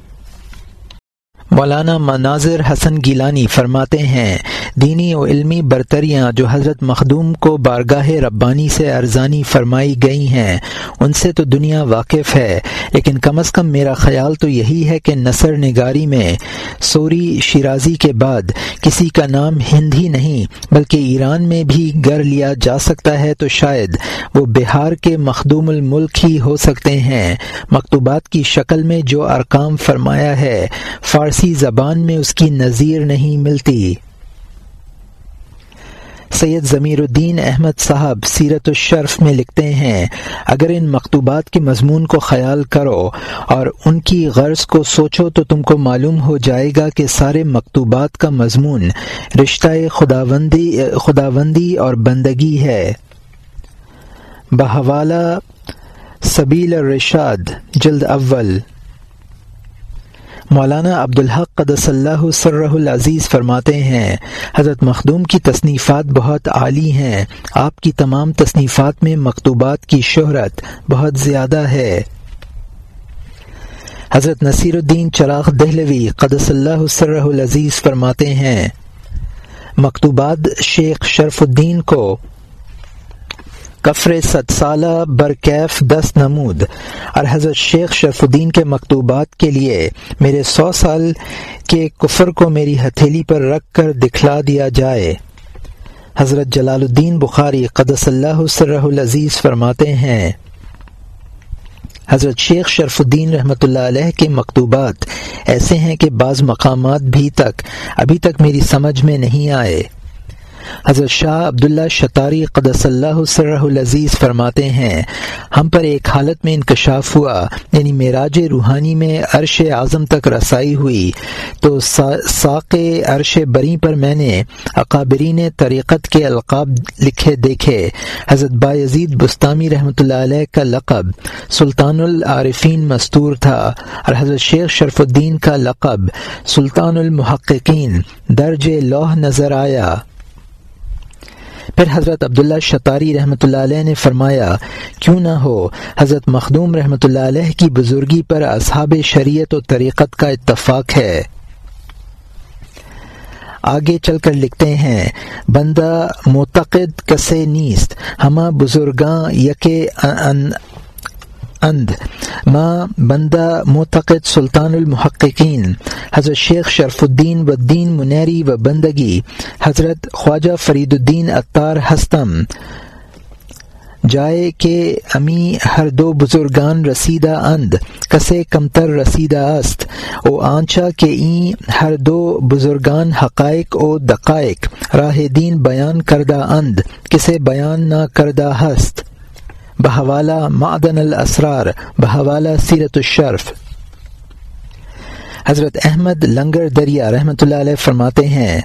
مولانا مناظر حسن گیلانی فرماتے ہیں دینی و علمی برتریاں جو حضرت مخدوم کو بارگاہ ربانی سے ارزانی فرمائی گئی ہیں، ان سے تو دنیا واقف ہے، لیکن کم از کم میرا خیال تو یہی ہے کہ نثر نگاری میں سوری شیرازی کے بعد کسی کا نام ہند ہی نہیں، بلکہ ایران میں بھی گر لیا جا سکتا ہے تو شاید وہ بہار کے مخدوم الملک ہی ہو سکتے ہیں۔ مکتوبات کی شکل میں جو ارکام فرمایا ہے، فارسی زبان میں اس کی نظیر نہیں ملتی۔ سید ضمیر الدین احمد صاحب سیرت الشرف میں لکھتے ہیں، اگر ان مکتوبات کے مضمون کو خیال کرو اور ان کی غرض کو سوچو تو تم کو معلوم ہو جائے گا کہ سارے مکتوبات کا مضمون رشتہ خداوندی خداوندی اور بندگی ہے۔ بحوالہ سبیل الرشاد، جلد اول۔ مولانا عبدالحق قدس اللہ سرہ العزیز فرماتے ہیں، حضرت مخدوم کی تصنیفات بہت عالی ہیں، آپ کی تمام تصنیفات میں مکتوبات کی شہرت بہت زیادہ ہے۔ حضرت نصیر الدین چراغ دہلوی قدس اللہ سرہ العزیز فرماتے ہیں، مکتوبات شیخ شرف الدین کو کفر ست سالہ برکیف دس نمود۔ اور حضرت شیخ شرف الدین کے مکتوبات کے لیے میرے سو سال کے کفر کو میری ہتھیلی پر رکھ کر دکھلا دیا جائے۔ حضرت جلال الدین بخاری قدس اللہ سرہ العزیز فرماتے ہیں۔ حضرت شیخ شرف الدین رحمۃ اللہ علیہ کے مکتوبات ایسے ہیں کہ بعض مقامات بھی تک ابھی تک میری سمجھ میں نہیں آئے۔ حضرت شاہ عبداللہ شطاری قدس اللہ سرہ العزیز فرماتے ہیں، ہم پر ایک حالت میں انکشاف ہوا یعنی معراج روحانی میں عرش اعظم تک رسائی ہوئی۔ تو ساق عرش بری پر میں نے اقابرین طریقت کے القاب لکھے دیکھے۔ حضرت با یزید بستانی رحمۃ اللہ علیہ کا لقب سلطان العارفین مستور تھا اور حضرت شیخ شرف الدین کا لقب سلطان المحققین۔ درج لوح نظر آیا۔ پھر حضرت عبداللہ شطاری رحمۃ اللہ علیہ نے فرمایا، کیوں نہ ہو، حضرت مخدوم رحمۃ اللہ علیہ کی بزرگی پر اصحاب شریعت و طریقت کا اتفاق ہے۔ آگے چل کر لکھتے ہیں، بندہ معتقد کسے نیست ہمہ بزرگاں یک اند. ماں بندہ معتقد سلطان المحققین، حضرت شیخ شرف الدین و دین منیری و بندگی، حضرت خواجہ فرید الدین اطار ہستم. جائے کہ امی ہر دو بزرگان رسیدہ اند، کسے کمتر رسیدہ است، او آنچا کہ این ہر دو بزرگان حقائق او دقائق، راہ دین بیان کردہ اند، کسے بیان نہ کردہ ہست. بحوالہ معدن الاسرار، بحوالہ سیرت الشرف۔ حضرت احمد لنگر دریا رحمۃ اللہ علیہ فرماتے ہیں،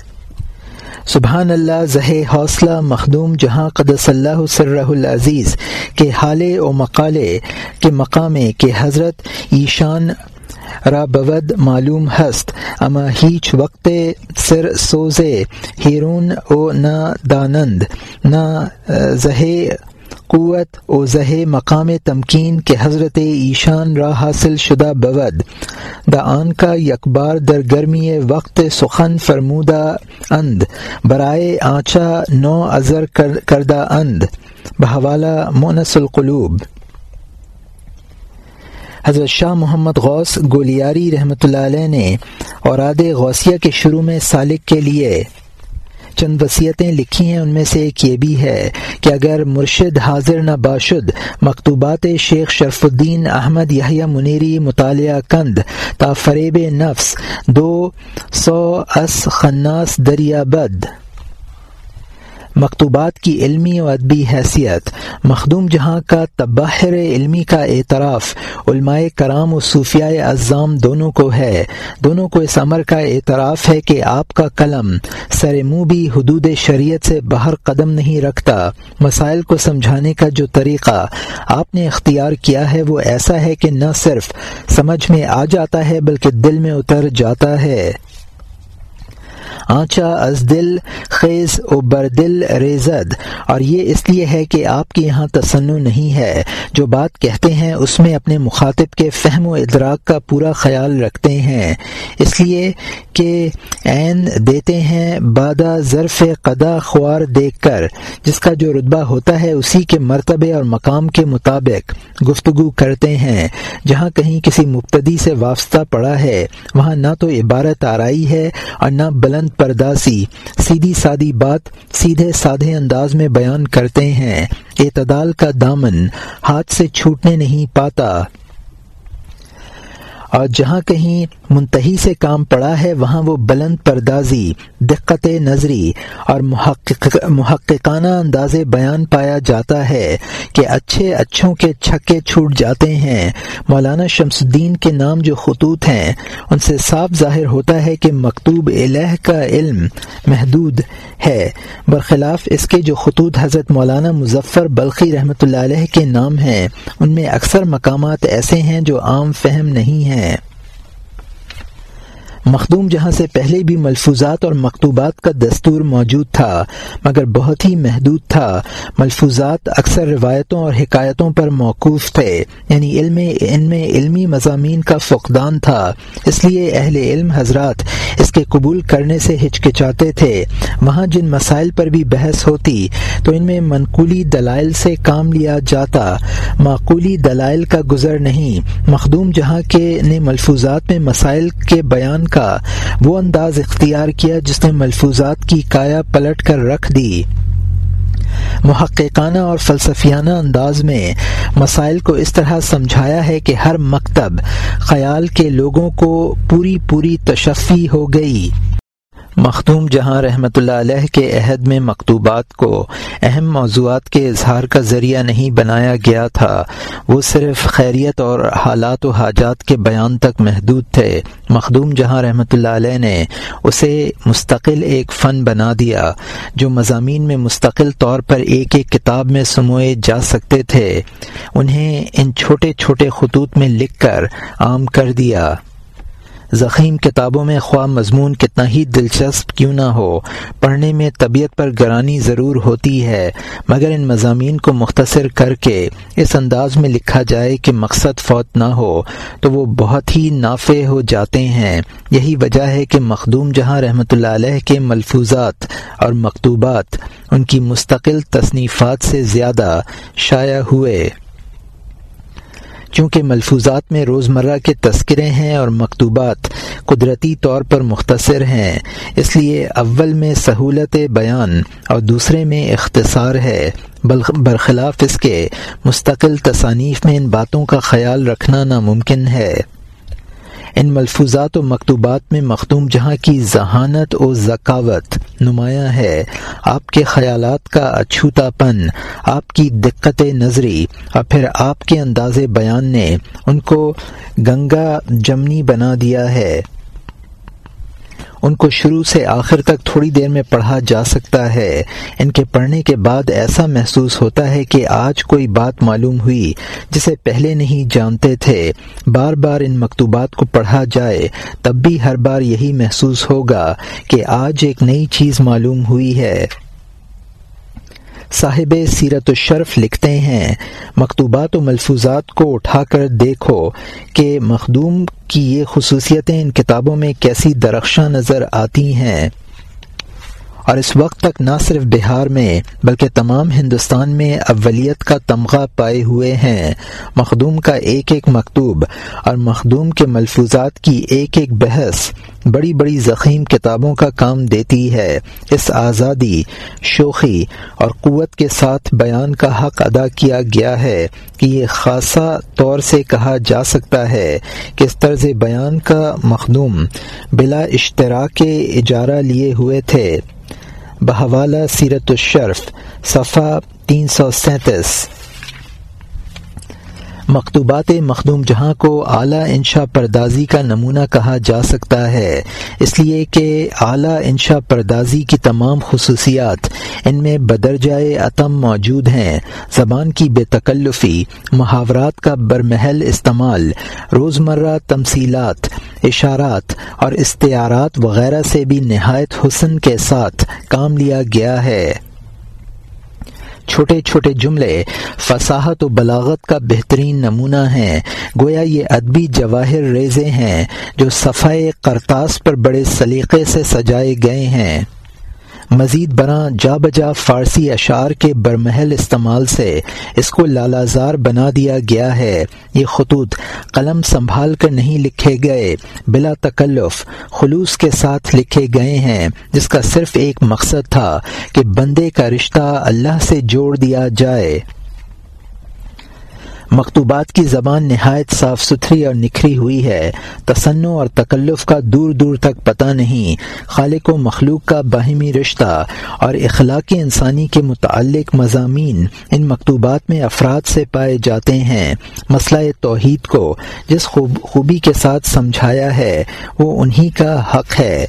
سبحان اللہ، زہ حوصلہ مخدوم جہاں قدس اللہ سرہ العزیز کے حالے و مقالے کے مقامے کے حضرت ایشان را بود معلوم ہست، اما ہیچ وقت سر سوزے ہیرون او نہ دانند نہ زہ قوت و زہ مقام تمکین کے حضرت ایشان را حاصل شدہ بود۔ دا آن کا یکبار در گرمی وقت سخن فرمودہ اند۔ برائے آنچا نو ازر کردہ اند۔ بحوالہ مونس القلوب۔ حضرت شاہ محمد غوث گولیاری رحمۃ اللہ علیہ نے اوراد غوثیہ کے شروع میں سالک کے لیے چند وصیتیں لکھی ہیں، ان میں سے ایک یہ بھی ہے کہ اگر مرشد حاضر نہ باشد، مکتوبات شیخ شرف الدین احمد یحییٰ منیری مطالعہ کند تا فریب نفس دو سو اس خناس دریا بد۔ مکتوبات کی علمی و ادبی حیثیت، مخدوم جہاں کا تباہر علمی کا اعتراف، علماء کرام و صوفیاء اعظام دونوں کو ہے۔ دونوں کو اس امر کا اعتراف ہے کہ آپ کا قلم سر منہ بھی حدود شریعت سے باہر قدم نہیں رکھتا۔ مسائل کو سمجھانے کا جو طریقہ آپ نے اختیار کیا ہے وہ ایسا ہے کہ نہ صرف سمجھ میں آ جاتا ہے بلکہ دل میں اتر جاتا ہے۔ آنچا از دل خیز و بردل ریزد۔ اور یہ اس لیے ہے کہ آپ کے یہاں تصنع نہیں ہے۔ جو بات کہتے ہیں، اس میں اپنے مخاطب کے فہم و ادراک کا پورا خیال رکھتے ہیں۔ اس لیے کہ عین دیتے ہیں بادہ ظرف قدا خوار دیکھ کر، جس کا جو رتبہ ہوتا ہے، اسی کے مرتبے اور مقام کے مطابق گفتگو کرتے ہیں۔ جہاں کہیں کسی مبتدی سے وابستہ پڑا ہے، وہاں نہ تو عبارت آرائی ہے اور نہ بلند پرداسی سیدھی سادی بات سیدھے سادھے انداز میں بیان کرتے ہیں۔ اعتدال کا دامن ہاتھ سے چھوٹنے نہیں پاتا۔ اور جہاں کہیں منتحی سے کام پڑا ہے، وہاں وہ بلند پردازی، دقت نظری اور محقق محققانہ انداز بیان پایا جاتا ہے کہ اچھے اچھوں کے چھکے چھوٹ جاتے ہیں۔ مولانا شمس الدین کے نام جو خطوط ہیں، ان سے صاف ظاہر ہوتا ہے کہ مکتوب الہ کا علم محدود ہے۔ برخلاف اس کے جو خطوط حضرت مولانا مظفر بلخی رحمۃ اللہ علیہ کے نام ہیں، ان میں اکثر مقامات ایسے ہیں جو عام فہم نہیں ہیں۔ مخدوم جہاں سے پہلے بھی ملفوظات اور مکتوبات کا دستور موجود تھا، مگر بہت ہی محدود تھا۔ ملفوظات اکثر روایتوں اور حکایتوں پر موقوف تھے یعنی علم، ان میں علمی مضامین کا فقدان تھا۔ اس لیے اہل علم حضرات اس کے قبول کرنے سے ہچکچاتے تھے۔ وہاں جن مسائل پر بھی بحث ہوتی، تو ان میں منقولی دلائل سے کام لیا جاتا۔ معقولی دلائل کا گزر نہیں، مخدوم جہاں کے نے ملفوظات میں مسائل کے بیان کا۔ وہ انداز اختیار کیا جس نے ملفوظات کی کایا پلٹ کر رکھ دی۔ محققانہ اور فلسفیانہ انداز میں مسائل کو اس طرح سمجھایا ہے کہ ہر مکتب خیال کے لوگوں کو پوری پوری تشفی ہو گئی۔ مختوم جہاں رحمۃ اللہ علیہ کے عہد میں مکتوبات کو اہم موضوعات کے اظہار کا ذریعہ نہیں بنایا گیا تھا، وہ صرف خیریت اور حالات و حاجات کے بیان تک محدود تھے۔ مخدوم جہاں رحمۃ اللہ علیہ نے اسے مستقل ایک فن بنا دیا، جو مضامین میں مستقل طور پر ایک ایک کتاب میں سموئے جا سکتے تھے، انہیں ان چھوٹے چھوٹے خطوط میں لکھ کر عام کر دیا۔ زخیم کتابوں میں خواہ مضمون کتنا ہی دلچسپ کیوں نہ ہو، پڑھنے میں طبیعت پر گرانی ضرور ہوتی ہے، مگر ان مضامین کو مختصر کر کے اس انداز میں لکھا جائے کہ مقصد فوت نہ ہو، تو وہ بہت ہی نافع ہو جاتے ہیں۔ یہی وجہ ہے کہ مخدوم جہاں رحمۃ اللہ علیہ کے ملفوظات اور مکتوبات، ان کی مستقل تصنیفات سے زیادہ شائع ہوئے۔ چونکہ ملفوظات میں روزمرہ کے تذکرے ہیں اور مکتوبات قدرتی طور پر مختصر ہیں، اس لیے اول میں سہولت بیان اور دوسرے میں اختصار ہے۔ برخلاف اس کے، مستقل تصانیف میں ان باتوں کا خیال رکھنا ناممکن ہے۔ ان ملفوظات و مکتوبات میں مختوم جہاں کی ذہانت و ذکاوت نمایاں ہے۔ آپ کے خیالات کا اچھوتا پن، آپ کی دقت نظری اور پھر آپ کے انداز بیان نے ان کو گنگا جمنی بنا دیا ہے۔ ان کو شروع سے آخر تک تھوڑی دیر میں پڑھا جا سکتا ہے۔ ان کے پڑھنے کے بعد ایسا محسوس ہوتا ہے کہ آج کوئی بات معلوم ہوئی جسے پہلے نہیں جانتے تھے۔ بار بار ان مکتوبات کو پڑھا جائے تب بھی ہر بار یہی محسوس ہوگا کہ آج ایک نئی چیز معلوم ہوئی ہے۔ صاحب سیرت الشرف لکھتے ہیں۔ مکتوبات و ملفوظات کو اٹھا کر دیکھو کہ مخدوم کی یہ خصوصیتیں ان کتابوں میں کیسی درخشاں نظر آتی ہیں۔ اور اس وقت تک نہ صرف بہار میں، بلکہ تمام ہندوستان میں اولیت کا تمغہ پائے ہوئے ہیں۔ مخدوم کا ایک ایک مکتوب اور مخدوم کے ملفوظات کی ایک ایک بحث بڑی بڑی زخیم کتابوں کا کام دیتی ہے۔ اس آزادی، شوخی اور قوت کے ساتھ بیان کا حق ادا کیا گیا ہے کہ یہ خاصا طور سے کہا جا سکتا ہے کہ اس طرز بیان کا مخدوم بلا اشتراک اجارہ لیے ہوئے تھے۔ بحوالہ سیرت الشرف صفحہ تین سو سینتیس۔ مکتوبات مخدوم جہاں کو اعلیٰ انشا پردازی کا نمونہ کہا جا سکتا ہے۔ اس لیے کہ اعلیٰ انشا پردازی کی تمام خصوصیات ان میں بدرجائے عتم موجود ہیں۔ زبان کی بے تکلفی، محاورات کا برمحل استعمال، روزمرہ تمثیلات، اشارات اور استعارات وغیرہ سے بھی نہایت حسن کے ساتھ کام لیا گیا ہے۔ چھوٹے چھوٹے جملے فصاحت و بلاغت کا بہترین نمونہ ہیں۔ گویا یہ ادبی جواہر ریزے ہیں جو صفحہ کرتاس پر بڑے سلیقے سے سجائے گئے ہیں۔ مزید برآں جا بجا فارسی اشعار کے برمحل استعمال سے اس کو لالازار بنا دیا گیا ہے۔ یہ خطوط قلم سنبھال کر نہیں لکھے گئے، بلا تکلف خلوص کے ساتھ لکھے گئے ہیں، جس کا صرف ایک مقصد تھا کہ بندے کا رشتہ اللہ سے جوڑ دیا جائے۔ مکتوبات کی زبان نہایت صاف ستھری اور نکھری ہوئی ہے۔ تصنع اور تکلف کا دور دور تک پتہ نہیں۔ خالق و مخلوق کا باہمی رشتہ اور اخلاق انسانی کے متعلق مضامین ان مکتوبات میں افراد سے پائے جاتے ہیں۔ مسئلہ توحید کو جس خوب خوبی کے ساتھ سمجھایا ہے، وہ انہی کا حق ہے۔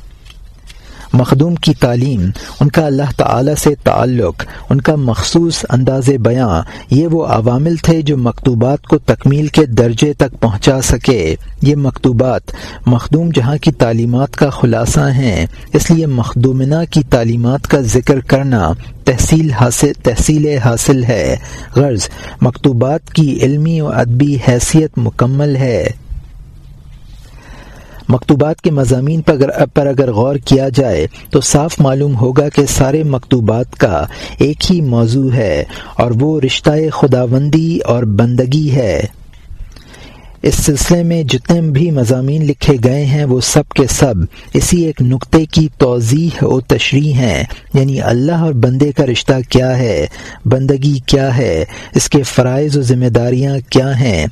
مخدوم کی تعلیم، ان کا اللہ تعالی سے تعلق، ان کا مخصوص انداز بیاں، یہ وہ عوامل تھے جو مکتوبات کو تکمیل کے درجے تک پہنچا سکے۔ یہ مکتوبات مخدوم جہاں کی تعلیمات کا خلاصہ ہیں، اس لیے مخدومنا کی تعلیمات کا ذکر کرنا تحصیل حاصل تحصیل حاصل ہے۔ غرض، مکتوبات کی علمی و ادبی حیثیت مکمل ہے۔ مکتوبات کے مضامین پر اگر غور کیا جائے تو صاف معلوم ہوگا کہ سارے مکتوبات کا ایک ہی موضوع ہے اور وہ رشتہ خداوندی اور بندگی ہے۔ اس سلسلے میں جتنے بھی مضامین لکھے گئے ہیں، وہ سب کے سب اسی ایک نقطے کی توضیح و تشریح ہیں۔ یعنی اللہ اور بندے کا رشتہ کیا ہے؟ بندگی کیا ہے؟ اس کے فرائض و ذمہ داریاں کیا ہیں؟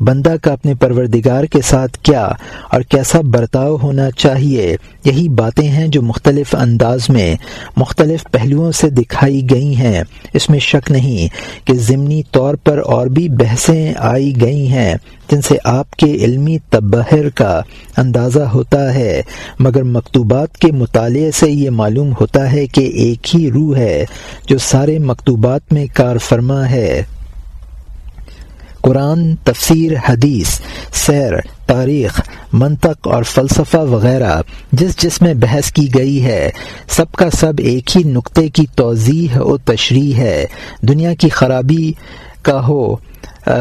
بندہ کا اپنے پروردگار کے ساتھ کیا اور کیسا برتاؤ ہونا چاہیے؟ یہی باتیں ہیں جو مختلف انداز میں مختلف پہلوؤں سے دکھائی گئی ہیں۔ اس میں شک نہیں کہ ضمنی طور پر اور بھی بحثیں آئی گئی ہیں۔ جن سے آپ کے علمی تبہر کا اندازہ ہوتا ہے، مگر مکتوبات کے مطالعے سے یہ معلوم ہوتا ہے کہ ایک ہی روح ہے جو سارے مکتوبات میں کار فرما ہے۔ قرآن، تفسیر، حدیث، سیر، تاریخ، منطق اور فلسفہ وغیرہ، جس جس میں بحث کی گئی ہے، سب کا سب ایک ہی نقطے کی توضیح و تشریح ہے۔ دنیا کی خرابی کا ہو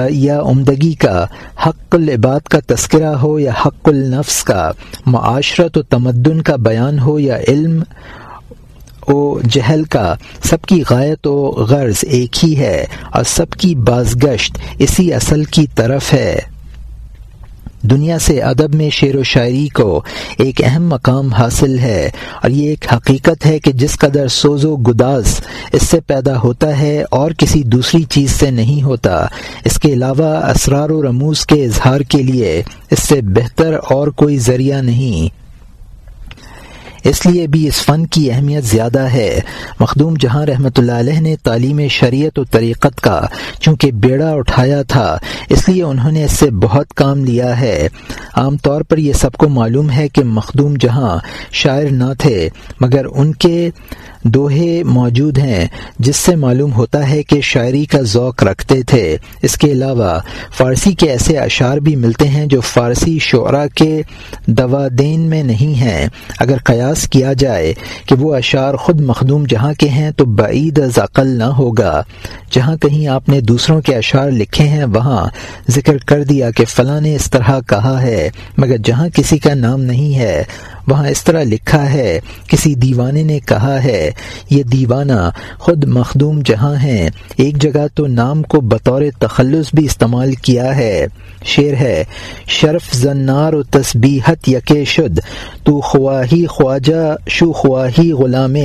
یا عمدگی کا، حق العباد کا تذکرہ ہو، یا حق النفس کا، معاشرت و تمدن کا بیان ہو، یا علم و جہل کا، سب کی غایت و غرض ایک ہی ہے اور سب کی بازگشت اسی اصل کی طرف ہے۔ دنیا سے ادب میں شعر و شاعری کو ایک اہم مقام حاصل ہے اور یہ ایک حقیقت ہے کہ جس قدر سوز و گداز اس سے پیدا ہوتا ہے اور کسی دوسری چیز سے نہیں ہوتا، اس کے علاوہ اسرار و رموز کے اظہار کے لیے اس سے بہتر اور کوئی ذریعہ نہیں۔ اس لیے بھی اس فن کی اہمیت زیادہ ہے۔ مخدوم جہاں رحمۃ اللہ علیہ نے تعلیم شریعت و طریقت کا چونکہ بیڑا اٹھایا تھا، اس لیے انہوں نے اس سے بہت کام لیا ہے۔ عام طور پر یہ سب کو معلوم ہے کہ مخدوم جہاں شاعر نہ تھے، مگر ان کے دوہے موجود ہیں، جس سے معلوم ہوتا ہے کہ شاعری کا ذوق رکھتے تھے۔ اس کے علاوہ، فارسی کے ایسے اشعار بھی ملتے ہیں جو فارسی شعراء کے دوادین میں نہیں ہیں۔ اگر قیاس کیا جائے کہ وہ اشعار خود مخدوم جہاں کے ہیں، تو بعید از عقل نہ ہوگا۔ جہاں کہیں آپ نے دوسروں کے اشعار لکھے ہیں، وہاں ذکر کر دیا کہ فلاں نے اس طرح کہا ہے، مگر جہاں کسی کا نام نہیں ہے، وہاں اس طرح لکھا ہے، کسی دیوانے نے کہا ہے۔ یہ دیوانہ خود مخدوم جہاں ہیں۔ ایک جگہ تو نام کو بطور تخلص بھی استعمال کیا ہے۔ شعر ہے، شرف زنار و تسبیحت یکے شد، تو خواہی خواجہ، شو خواہی غلام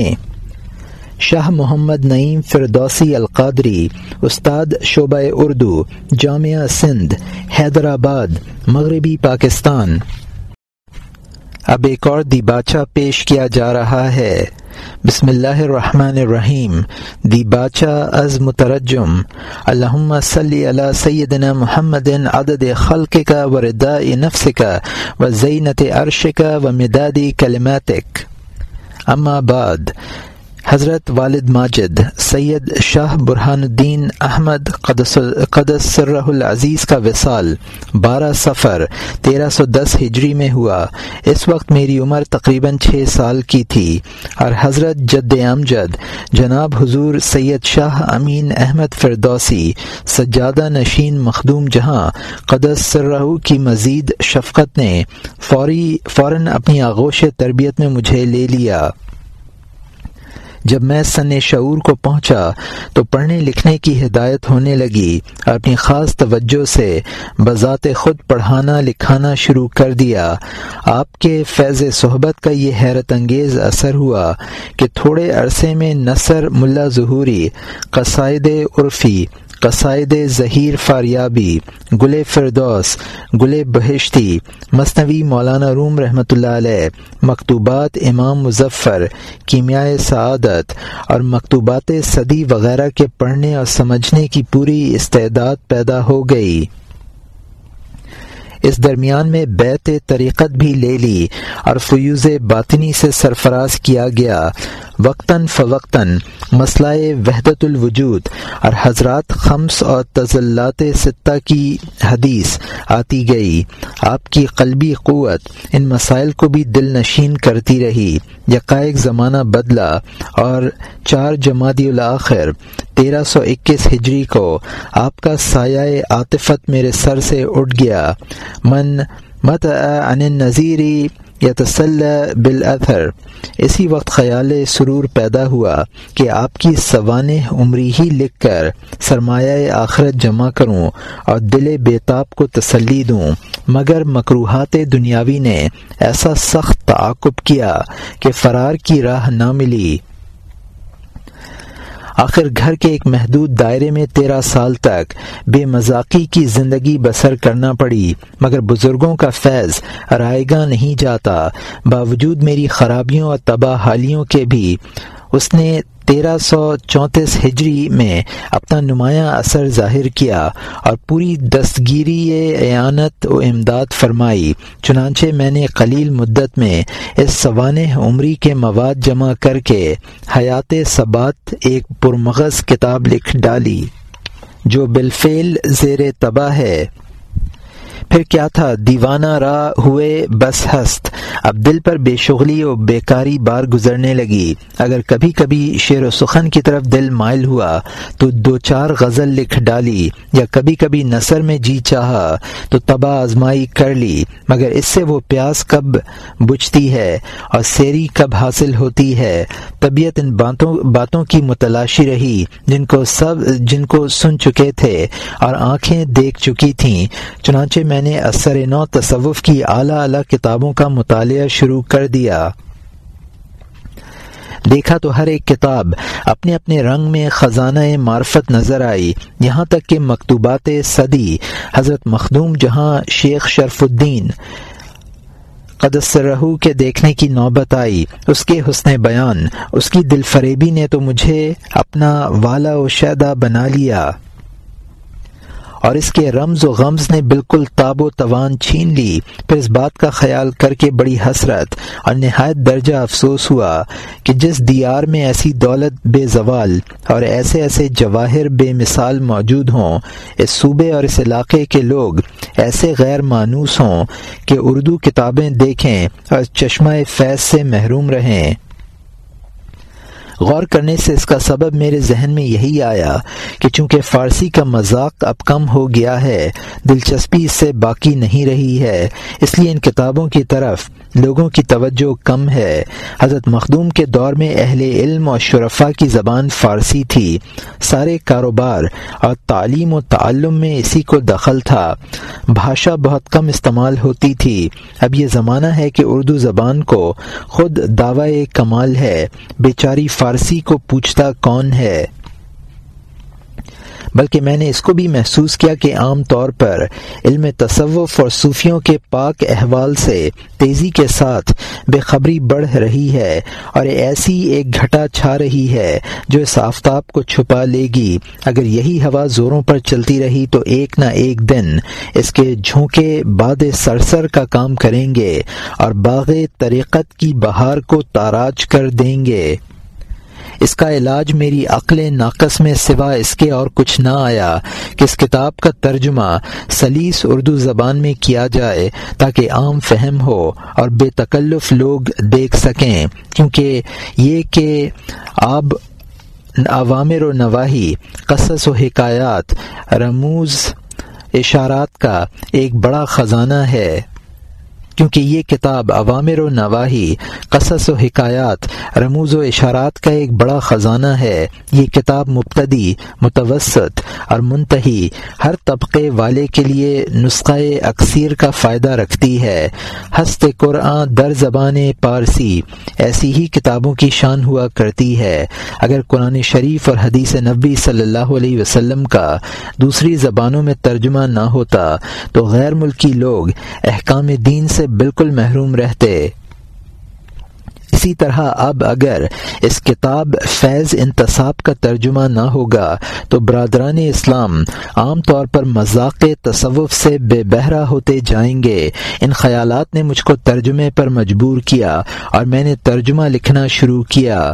شاہ محمد نعیم فردوسی القادری، استاد شعبہ اردو، جامعہ سندھ، حیدرآباد، مغربی پاکستان۔ اب ایک اور دیباچہ پیش کیا جا رہا ہے۔ بسم اللہ الرحمن الرحیم۔ دیباچہ از مترجم۔ اللہم صلی علی سیدنا محمد عدد خلق کا و ردا نفس کا و زینت عرش کا و مدادی کلماتک۔ اما بعد حضرت والد ماجد سید شاہ برہان الدین احمد قدس سرہ العزیز کا وصال بارہ سفر تیرہ سو دس ہجری میں ہوا۔ اس وقت میری عمر تقریباً چھ سال کی تھی۔ اور حضرت جد امجد جناب حضور سید شاہ امین احمد فردوسی، سجادہ نشین مخدوم جہاں قدس سرہ کی مزید شفقت نے فوری فوراً اپنی آغوش تربیت میں مجھے لے لیا۔ جب میں سن شعور کو پہنچا تو پڑھنے لکھنے کی ہدایت ہونے لگی اور اپنی خاص توجہ سے بذات خود پڑھانا لکھانا شروع کر دیا۔ آپ کے فیض صحبت کا یہ حیرت انگیز اثر ہوا کہ تھوڑے عرصے میں نثر ملا ظہوری، قصائد عرفی قصائد ظہیر فاریابی گل فردوس گل بہشتی، مصنوی مولانا روم رحمۃ اللہ علیہ، مکتوبات امام مظفر کیمیائے سعادت اور مکتوبات صدی وغیرہ کے پڑھنے اور سمجھنے کی پوری استعداد پیدا ہو گئی۔ اس درمیان میں بیت طریقت بھی لے لی اور فیوز باطنی سے سرفراز کیا گیا۔ وقتاً فوقتاً مسئلہ وحدت الوجود اور حضرات خمس اور تزلات ستہ کی حدیث آتی گئی۔ آپ کی قلبی قوت ان مسائل کو بھی دل نشین کرتی رہی۔ یکائق زمانہ بدلا اور چار جمادی الاخر تیرہ سو اکیس ہجری کو آپ کا سایہ عاطفت میرے سر سے اٹھ گیا۔ من مت ان نذیری یا تسل بالاثر۔ اسی وقت خیال سرور پیدا ہوا کہ آپ کی سوانح عمری ہی لکھ کر سرمایہ آخرت جمع کروں اور دل بیتاب کو تسلی دوں۔ مگر مقروحات دنیاوی نے ایسا سخت تعاقب کیا کہ فرار کی راہ نہ ملی۔ آخر گھر کے ایک محدود دائرے میں تیرہ سال تک بے مذاقی کی زندگی بسر کرنا پڑی، مگر بزرگوں کا فیض رائے گا نہیں جاتا۔ باوجود میری خرابیوں اور تباہ حالیوں کے بھی، اس نے تیرہ سو چونتیس ہجری میں اپنا نمایاں اثر ظاہر کیا اور پوری دستگیری اعانت و امداد فرمائی۔ چنانچہ میں نے قلیل مدت میں اس سوانح عمری کے مواد جمع کر کے حیات ثبات ایک پرمغز کتاب لکھ ڈالی، جو بالفعل زیر تباہ ہے۔ پھر کیا تھا؟ دیوانہ را ہوئے، بس ہست۔ اب دل پر بے شغلی و بیکاری بار گزرنے لگی۔ اگر کبھی کبھی شعر و سخن کی طرف دل مائل ہوا، تو دو چار غزل لکھ ڈالی، یا کبھی کبھی نثر میں جی چاہا، تو تباہ آزمائی کر لی۔ مگر اس سے وہ پیاس کب بجھتی ہے، اور سیری کب حاصل ہوتی ہے؟ طبیعت ان باتوں باتوں کی متلاشی رہی، جن کو سب، جن کو سن چکے تھے، اور آنکھیں دیکھ چکی تھیں۔ چنانچہ میں نے اثر نو تصوف کی اعلیٰ اعلیٰ کتابوں کا مطالعہ شروع کر دیا۔ دیکھا تو ہر ایک کتاب اپنے اپنے رنگ میں خزانہ معرفت نظر آئی۔ یہاں تک کہ مکتوبات صدی، حضرت مخدوم جہاں شیخ شرف الدین قدسرہو کے دیکھنے کی نوبت آئی۔ اس کے حسن بیان، اس کی دل فریبی نے تو مجھے اپنا والا و شیدہ بنا لیا۔ اور اس کے رمز و غمز نے بالکل تاب و توان چھین لی۔ پھر اس بات کا خیال کر کے بڑی حسرت اور نہایت درجہ افسوس ہوا کہ جس دیار میں ایسی دولت بے زوال اور ایسے ایسے جواہر بے مثال موجود ہوں، اس صوبے اور اس علاقے کے لوگ ایسے غیر مانوس ہوں کہ اردو کتابیں دیکھیں اور چشمہ فیض سے محروم رہیں۔ غور کرنے سے اس کا سبب میرے ذہن میں یہی آیا کہ چونکہ فارسی کا مذاق اب کم ہو گیا ہے، دلچسپی اس سے باقی نہیں رہی ہے۔ اس لیے ان کتابوں کی طرف لوگوں کی توجہ کم ہے۔ حضرت مخدوم کے دور میں اہل علم اور شرفا کی زبان فارسی تھی۔ سارے کاروبار اور تعلیم و تعلم میں اسی کو دخل تھا۔ بھاشا بہت کم استعمال ہوتی تھی۔ اب یہ زمانہ ہے کہ اردو زبان کو خود دعوی کمال ہے۔ بیچاری فارسی فارسی کو پوچھتا کون ہے؟ بلکہ میں نے اس کو بھی محسوس کیا کہ عام طور پر علم تصوف اور صوفیوں کے پاک احوال سے تیزی کے ساتھ بے خبری بڑھ رہی ہے اور ایسی ایک گھٹا چھا رہی ہے جو اس آفتاب کو چھپا لے گی۔ اگر یہی ہوا زوروں پر چلتی رہی تو ایک نہ ایک دن اس کے جھونکے باد سرسر کا کام کریں گے اور باغ طریقت کی بہار کو تاراج کر دیں گے۔ اس کا علاج میری عقل ناقص میں سوا اس کے اور کچھ نہ آیا کہ اس کتاب کا ترجمہ سلیس اردو زبان میں کیا جائے تاکہ عام فہم ہو اور بے تکلف لوگ دیکھ سکیں۔ کیونکہ یہ کہ آب عوامر و نواحی قصص و حکایات، رموز، اشارات کا ایک بڑا خزانہ ہے۔ کیونکہ یہ کتاب عوامر و نواحی قصص و حکایات، رموز و اشارات کا ایک بڑا خزانہ ہے۔ یہ کتاب مبتدی، متوسط اور منتحی ہر طبقے والے کے لیے نسخہ اکثیر کا فائدہ رکھتی ہے۔ ہست قرآن در زبان پارسی ایسی ہی کتابوں کی شان ہوا کرتی ہے۔ اگر قرآن شریف اور حدیث نبی صلی اللہ علیہ وسلم کا دوسری زبانوں میں ترجمہ نہ ہوتا تو غیر ملکی لوگ احکام دین سے بالکل محروم رہتے۔ اسی طرح اب اگر اس کتاب فیض انتصاب کا ترجمہ نہ ہوگا، تو برادران اسلام عام طور پر مذاق تصوف سے بے بہرا ہوتے جائیں گے۔ ان خیالات نے مجھ کو ترجمے پر مجبور کیا اور میں نے ترجمہ لکھنا شروع کیا۔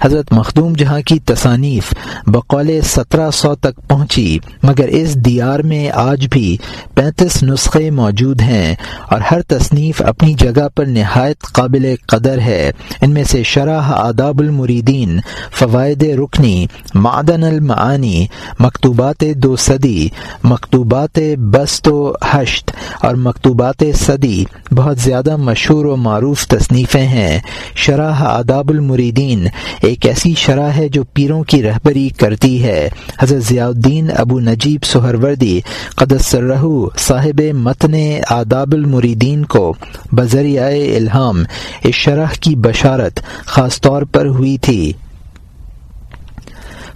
حضرت مخدوم جہاں کی تصانیف بقول سترہ سو تک پہنچی، مگر اس دیار میں آج بھی پینتیس نسخے موجود ہیں اور ہر تصنیف اپنی جگہ پر نہایت قابل قدر ہے۔ ان میں سے شرح آداب المریدین، فوائد رکنی، معدن المعانی، مکتوبات دو صدی، مکتوبات بست و حشت اور مکتوبات صدی بہت زیادہ مشہور و معروف تصنیفیں ہیں۔ شرح آداب المریدین ایک ایسی شرح ہے جو پیروں کی رہبری کرتی ہے۔ حضرت ضیاء الدین ابو نجیب سہروردی رہو صاحب متن آداب المریدین کو بذریعہ الہام اس شرح کی بشارت خاص طور پر ہوئی تھی۔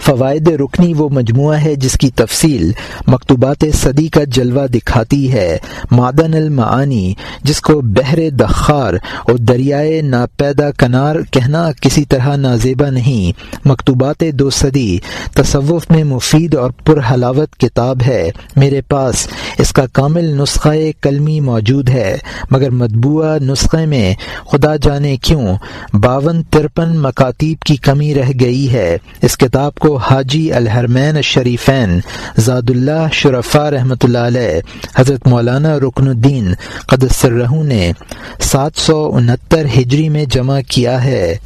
فوائد رکنی وہ مجموعہ ہے جس کی تفصیل مکتوبات صدی کا جلوہ دکھاتی ہے، معدن المعانی، جس کو بحر دخار اور دریائے ناپیدا کنار کہنا کسی طرح نازیبا نہیں۔ مکتوبات دو صدی، تصوف میں مفید اور پر حلاوت کتاب ہے۔ میرے پاس اس کا کامل نسخہ کلمی موجود ہے، مگر مطبوعہ نسخے میں خدا جانے کیوں باون ترپن مکاتیب کی کمی رہ گئی ہے۔ اس کتاب کو حاجی الحرمین شریفین زاد اللہ شرفا رحمۃ اللہ علیہ، حضرت مولانا رکن الدین قدر نے سات سو انہتر ہجری میں جمع کیا ہے۔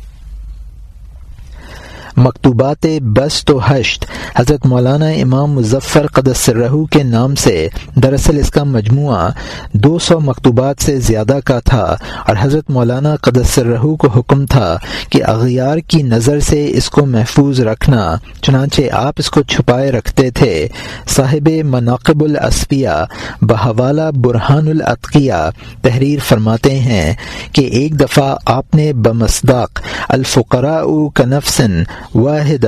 مکتوبات بست و حشت حضرت مولانا امام مظفر رہو کے نام سے دراصل اس کا مجموعہ دو سو مکتوبات سے زیادہ کا تھا اور حضرت مولانا رہو کو حکم تھا کہ اغیار کی نظر سے اس کو محفوظ رکھنا، چنانچہ آپ اس کو چھپائے رکھتے تھے۔ صاحب مناقب الاسفیہ بحوالہ برہان العطقیہ تحریر فرماتے ہیں کہ ایک دفعہ آپ نے بمصداق الفقراء کنفسن واحد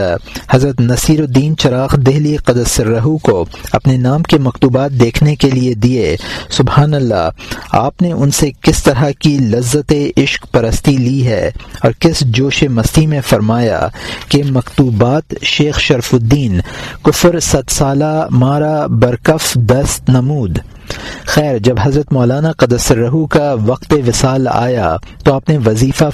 حضرت نصیر الدین چراغ دہلی قدس رہو کو اپنے نام کے مکتوبات دیکھنے کے لیے دیے۔ سبحان اللہ، آپ نے ان سے کس طرح کی لذت عشق پرستی لی ہے اور کس جوش مستی میں فرمایا کہ مکتوبات شیخ شرف الدین، کفر ست سالہ مارا برکف دست نمود۔ خیر، جب حضرت مولانا قدس رہو کا وقت وصال آیا تو آپ نے وظیفہ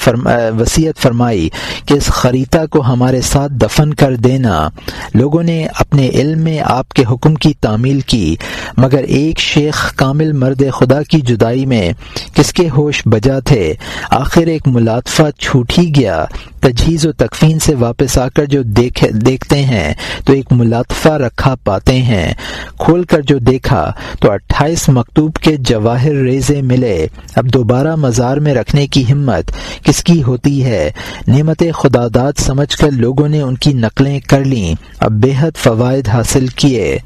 وسیعت فرمائی کہ اس خریتا کو ہمارے ساتھ دفن کر دینا۔ لوگوں نے اپنے علم میں آپ کے حکم کی تعمیل کی، مگر ایک شیخ کامل مرد خدا کی جدائی میں کس کے ہوش بجا تھے؟ آخر ایک ملاطفہ چھوٹ ہی گیا۔ تجہیز و تکفین سے واپس آ کر جو دیکھ، دیکھتے ہیں تو ایک ملاطفہ رکھا پاتے ہیں۔ کھول کر جو دیکھا تو اٹھا اٹھائیس مکتوب کے جواہر ریزے ملے۔ اب دوبارہ مزار میں رکھنے کی ہمت کس کی ہوتی ہے؟ نعمت خدا داد سمجھ کر لوگوں نے ان کی نقلیں کر لیں۔ اب بے حد فوائد حاصل کیے۔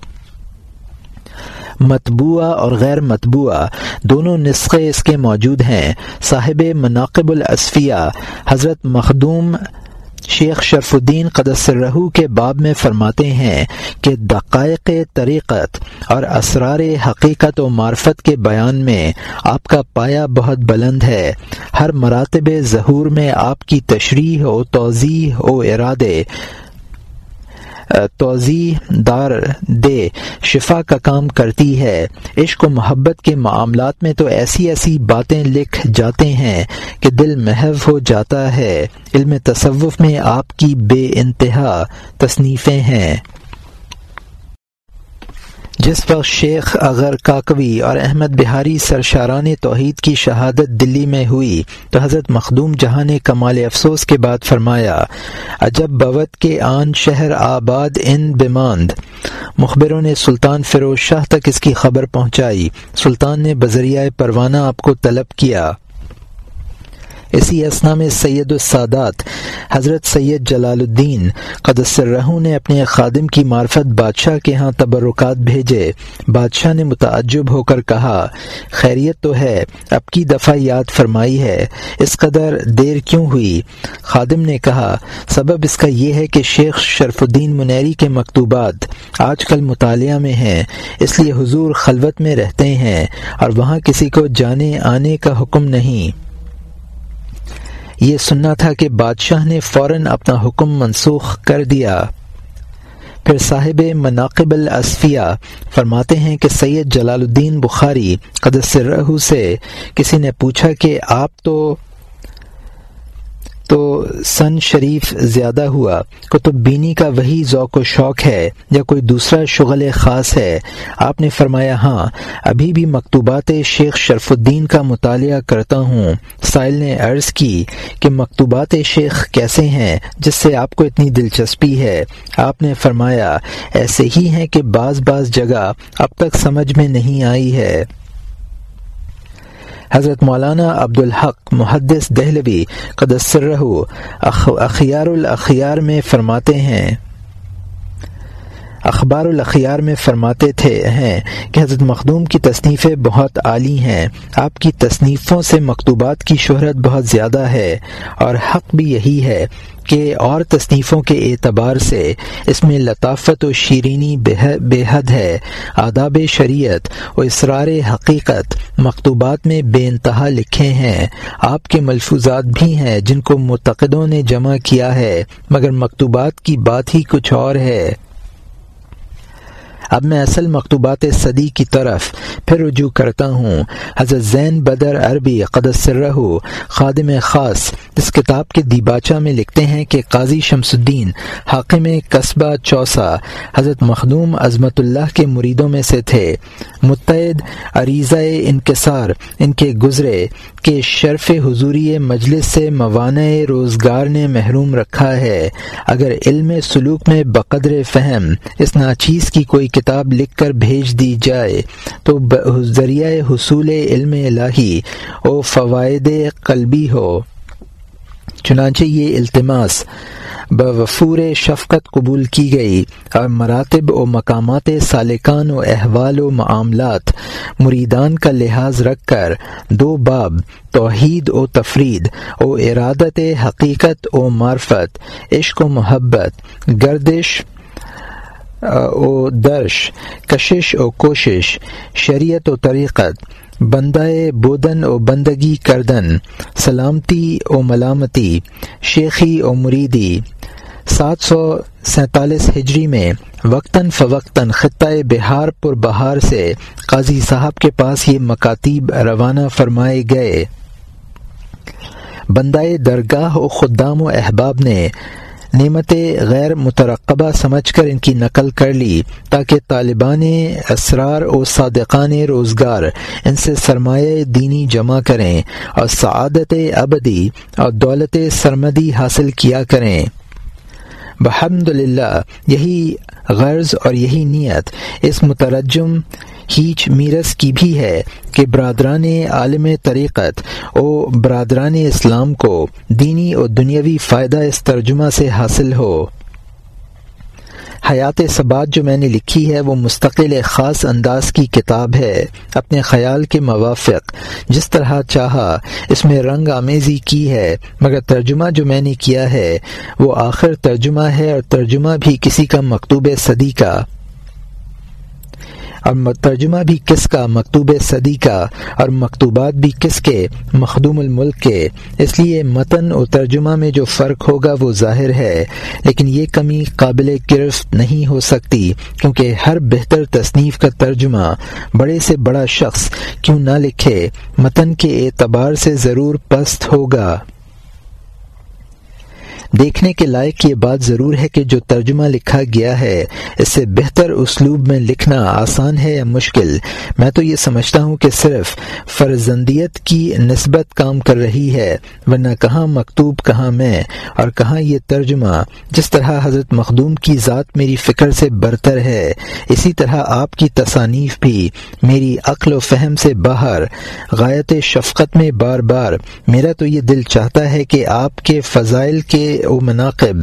مطبوعہ اور غیر مطبوعہ، دونوں نسخے اس کے موجود ہیں۔ صاحب مناقب الاسفیہ، حضرت مخدوم شیخ شرف الدین قدس رہو کے باب میں فرماتے ہیں کہ دقائق طریقت اور اسرار حقیقت و معرفت کے بیان میں آپ کا پایا بہت بلند ہے۔ ہر مراتب ظہور میں آپ کی تشریح و توضیح و ارادے توضیع دار دے، شفا کا کام کرتی ہے۔ عشق و محبت کے معاملات میں تو ایسی ایسی باتیں لکھ جاتے ہیں کہ دل محو ہو جاتا ہے۔ علم تصوف میں آپ کی بے انتہا تصنیفیں ہیں۔ جس وقت شیخ اگر کاکوی اور احمد بہاری سرشاران توحید کی شہادت دلی میں ہوئی تو حضرت مخدوم جہاں نے کمال افسوس کے بعد فرمایا، عجب بوت کے آن شہر آباد ان بماند۔ مخبروں نے سلطان فیروز شاہ تک اس کی خبر پہنچائی۔ سلطان نے بذریعہ پروانہ آپ کو طلب کیا۔ اسی اسنا میں سید السادات، حضرت سید جلال الدین قدسر نے اپنے خادم کی معرفت بادشاہ کے ہاں تبرکات بھیجے۔ بادشاہ نے متعجب ہو کر کہا، خیریت تو ہے، اب کی دفعہ یاد فرمائی ہے، اس قدر دیر کیوں ہوئی؟ خادم نے کہا، سبب اس کا یہ ہے کہ شیخ شرف الدین منیری کے مکتوبات آج کل مطالعہ میں ہیں، اس لیے حضور خلوت میں رہتے ہیں اور وہاں کسی کو جانے آنے کا حکم نہیں۔ یہ سننا تھا کہ بادشاہ نے فوراً اپنا حکم منسوخ کر دیا۔ پھر صاحب مناقب الاصفیہ فرماتے ہیں کہ سید جلال الدین بخاری قدر سے کسی نے پوچھا کہ آپ تو تو سن شریف زیادہ ہوا۔ کتب بینی کا وہی ذوق و شوق ہے یا کوئی دوسرا شغل خاص ہے؟ آپ نے فرمایا ہاں ابھی بھی مکتوبات شیخ شرف الدین کا مطالعہ کرتا ہوں۔ سائل نے عرض کی کہ مکتوبات شیخ کیسے ہیں، جس سے آپ کو اتنی دلچسپی ہے۔ آپ نے فرمایا، ایسے ہی ہیں کہ بعض بعض جگہ اب تک سمجھ میں نہیں آئی ہے۔ حضرت مولانا عبد الحق محدث دہلوی قدسر اخیار الاخیار میں فرماتے ہیں۔ اخبار الاخیار میں فرماتے تھے ہیں کہ حضرت مخدوم کی تصنیفیں بہت عالی ہیں۔ آپ کی تصنیفوں سے مکتوبات کی شہرت بہت زیادہ ہے اور حق بھی یہی ہے کے اور تصنیفوں کے اعتبار سے اس میں لطافت و شیرینی بے حد ہے۔ آداب شریعت و اسرار حقیقت مکتوبات میں بے انتہا لکھے ہیں۔ آپ کے ملفوظات بھی ہیں جن کو متقدوں نے جمع کیا ہے، مگر مکتوبات کی بات ہی کچھ اور ہے۔ اب میں اصل مکتوبات صدی کی طرف پھر رجوع کرتا ہوں۔ حضرت زین بدر عربی قدس رہو خادم خاص، اس کتاب کے دیباچہ میں لکھتے ہیں کہ قاضی شمس الدین، حاکم قصبہ چوسا، حضرت مخدوم عظمت اللہ کے مریدوں میں سے تھے۔ متعد عریضہ انکسار، ان کے گزرے کہ شرف حضوری مجلس سے موانع روزگار نے محروم رکھا ہے۔ اگر علم سلوک میں بقدر فہم، اس ناچیز کی کوئی کتاب لکھ کر بھیج دی جائے تو ذریعہ حصول علم الہی او فوائد قلبی ہو۔ چنانچہ یہ التماس بوفور شفقت قبول کی گئی اور مراتب و مقامات سالکان و احوال و معاملات مریدان کا لحاظ رکھ کر دو باب، توحید و تفرید او ارادت حقیقت و معرفت، عشق و محبت، گردش او درش، کشش و کوشش، شریعت و طریقت بندہ بودن و بندگی کردن، سلامتی و ملامتی، شیخی و مریدی۔ سات سو سینتالیس ہجری میں وقتاً فوقتاً خطۂ بہار پر بہار سے قاضی صاحب کے پاس یہ مکاتیب روانہ فرمائے گئے۔ بندائے درگاہ و خدام و احباب نے نعمت غیر مترقبہ سمجھ کر ان کی نقل کر لی تاکہ طالبان اسرار و صادقان روزگار ان سے سرمایہ دینی جمع کریں اور سعادت ابدی اور دولت سرمدی حاصل کیا کریں۔ بحمد للہ یہی غرض اور یہی نیت، اس مترجم ہیچ میرس کی بھی ہے کہ برادران عالم طریقت و برادران اسلام کو دینی اور دنیاوی فائدہ اس ترجمہ سے حاصل ہو۔ حیات سبات جو میں نے لکھی ہے وہ مستقل خاص انداز کی کتاب ہے، اپنے خیال کے موافق۔ جس طرح چاہا، اس میں رنگ آمیزی کی ہے، مگر ترجمہ جو میں نے کیا ہے وہ آخر ترجمہ ہے اور ترجمہ بھی کسی کا مکتوب صدی کا۔ اور ترجمہ بھی کس کا؟ مکتوب صدی کا اور مکتوبات بھی کس کے؟ مخدوم الملک کے. اس لیے متن و ترجمہ میں جو فرق ہوگا وہ ظاہر ہے، لیکن یہ کمی قابل گرفت نہیں ہو سکتی، کیونکہ ہر بہتر تصنیف کا ترجمہ بڑے سے بڑا شخص کیوں نہ لکھے، متن کے اعتبار سے ضرور پست ہوگا۔ دیکھنے کے لائق یہ بات ضرور ہے کہ جو ترجمہ لکھا گیا ہے، اس سے بہتر اسلوب میں لکھنا آسان ہے یا مشکل؟ میں تو یہ سمجھتا ہوں کہ صرف فرزندیت کی نسبت کام کر رہی ہے، ورنہ کہاں مکتوب، کہاں میں؟ اور کہاں یہ ترجمہ؟ جس طرح حضرت مخدوم کی ذات میری فکر سے برتر ہے، اسی طرح آپ کی تصانیف بھی میری عقل و فہم سے باہر، غایت شفقت میں بار بار۔ میرا تو یہ دل چاہتا ہے کہ آپ کے فضائل کے او مناقب،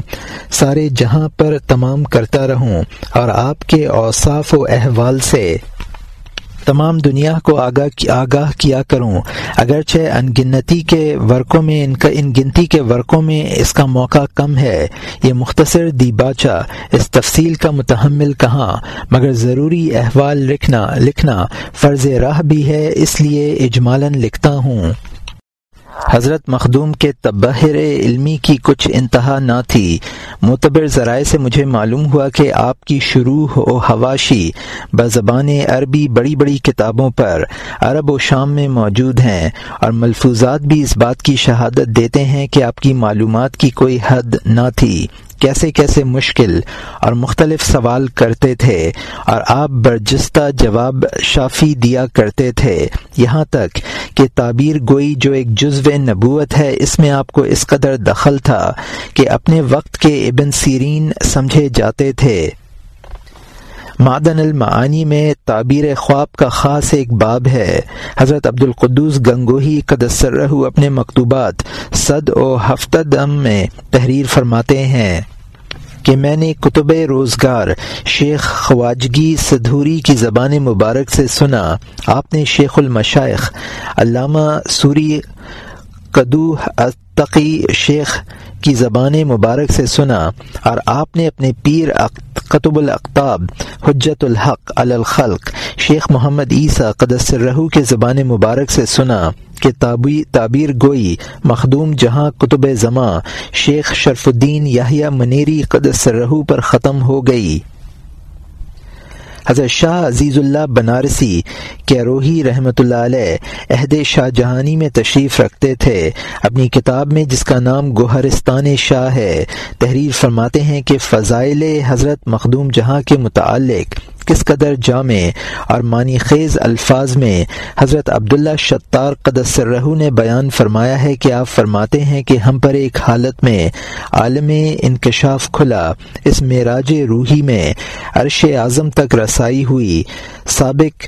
سارے جہاں پر تمام کرتا رہوں اور آپ کے اوصاف و احوال سے۔ تمام دنیا کو آگاہ آگاہ کیا کروں، اگرچہ ان گنتی کے ورقوں میں ان کا ان گنتی کے ورقوں میں اس کا موقع کم ہے۔ یہ مختصر دی باچا اس تفصیل کا متحمل کہاں۔ مگر ضروری احوال لکھنا لکھنا فرض راہ بھی ہے، اس لیے اجمالن لکھتا ہوں۔ حضرت مخدوم کے تبہر علمی کی کچھ انتہا نہ تھی۔ معتبر ذرائع سے مجھے معلوم ہوا کہ آپ کی شروع و حواشی بزبان عربی بڑی بڑی کتابوں پر عرب و شام میں موجود ہیں اور ملفوظات بھی اس بات کی شہادت دیتے ہیں کہ آپ کی معلومات کی کوئی حد نہ تھی۔ کیسے کیسے مشکل اور مختلف سوال کرتے تھے اور آپ برجستہ جواب شافی دیا کرتے تھے۔ یہاں تک کہ تعبیر گوئی جو ایک جزو نبوت ہے، اس میں آپ کو اس قدر دخل تھا کہ اپنے وقت کے ابن سیرین سمجھے جاتے تھے۔ معدن المعانی میں تعبیر خواب کا خاص ایک باب ہے۔ حضرت عبد القدوس گنگوہی قدسر اپنے مکتوبات صد و ہفتہ دم میں تحریر فرماتے ہیں۔ کہ میں نے کتب روزگار شیخ خواجگی سدھوری کی زبان مبارک سے سنا۔ آپ نے شیخ المشائخ علامہ سوری قدو تقی شیخ کی زبان مبارک سے سنا اور آپ نے اپنے پیر قطب الاقتاب حجت الحق الخلق شیخ محمد عیسیٰ قدس رہو کے زبان مبارک سے سنا۔ کہ تعبیر گوئی، مخدوم جہاں کتب زماں، شیخ شرف الدین یاہیا منیری قدس رہو پر ختم ہو گئی۔ حضرت شاہ عزیز اللہ بنارسی کیروہی رحمۃ اللہ علیہ، عہد شاہ جہانی میں تشریف رکھتے تھے۔ اپنی کتاب میں جس کا نام گوہرستان شاہ ہے، تحریر فرماتے ہیں کہ فضائل حضرت مخدوم جہاں کے متعلق۔ کس قدر جامع اور معنی خیز الفاظ میں حضرت عبداللہ شطار قدس رہو نے بیان فرمایا ہے کہ آپ فرماتے ہیں کہ ہم پر ایک حالت میں عالم انکشاف کھلا، اس معراج روحی میں عرش اعظم تک رسائی ہوئی۔ سابق،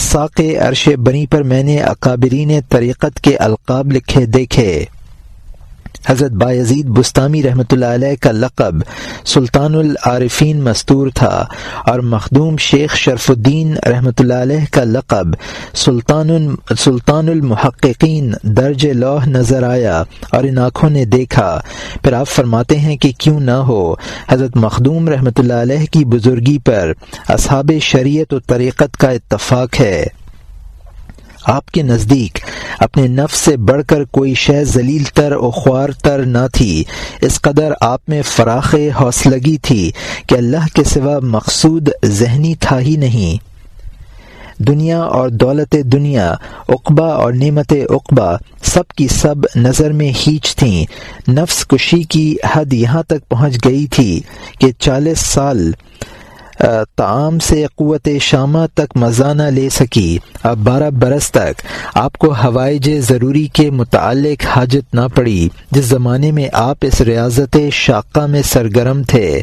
ساق عرش بنی پر میں نے اکابرین طریقت کے القاب لکھے دیکھے۔ حضرت بایزید بستانی رحمۃ اللہ علیہ کا لقب سلطان العارفین مستور تھا اور مخدوم شیخ شرف الدین رحمۃ اللہ علیہ کا لقب سلطان سلطان المحققین درج لوح نظر آیا اور ان آنکھوں نے دیکھا۔ پھر آپ فرماتے ہیں کہ کیوں نہ ہو۔ حضرت مخدوم رحمۃ اللہ علیہ کی بزرگی پر اصحاب شریعت و طریقت کا اتفاق ہے۔ آپ کے نزدیک اپنے نفس سے بڑھ کر کوئی شے ذلیل تر و خوار تر نہ تھی۔ اس قدر آپ میں فراخ حوصلگی تھی کہ اللہ کے سوا مقصود ذہنی تھا ہی نہیں۔ دنیا اور دولت دنیا اقبا اور نعمت اقبا سب کی سب نظر میں ہیچ تھیں۔ نفس کشی کی حد یہاں تک پہنچ گئی تھی کہ چالیس سال تعام سے قوت شامہ تک مزہ نہ لے سکی۔ اب بارہ برس تک آپ کو ہوائج ضروری کے متعلق حاجت نہ پڑی۔ جس زمانے میں آپ اس ریاضت شاقہ میں سرگرم تھے۔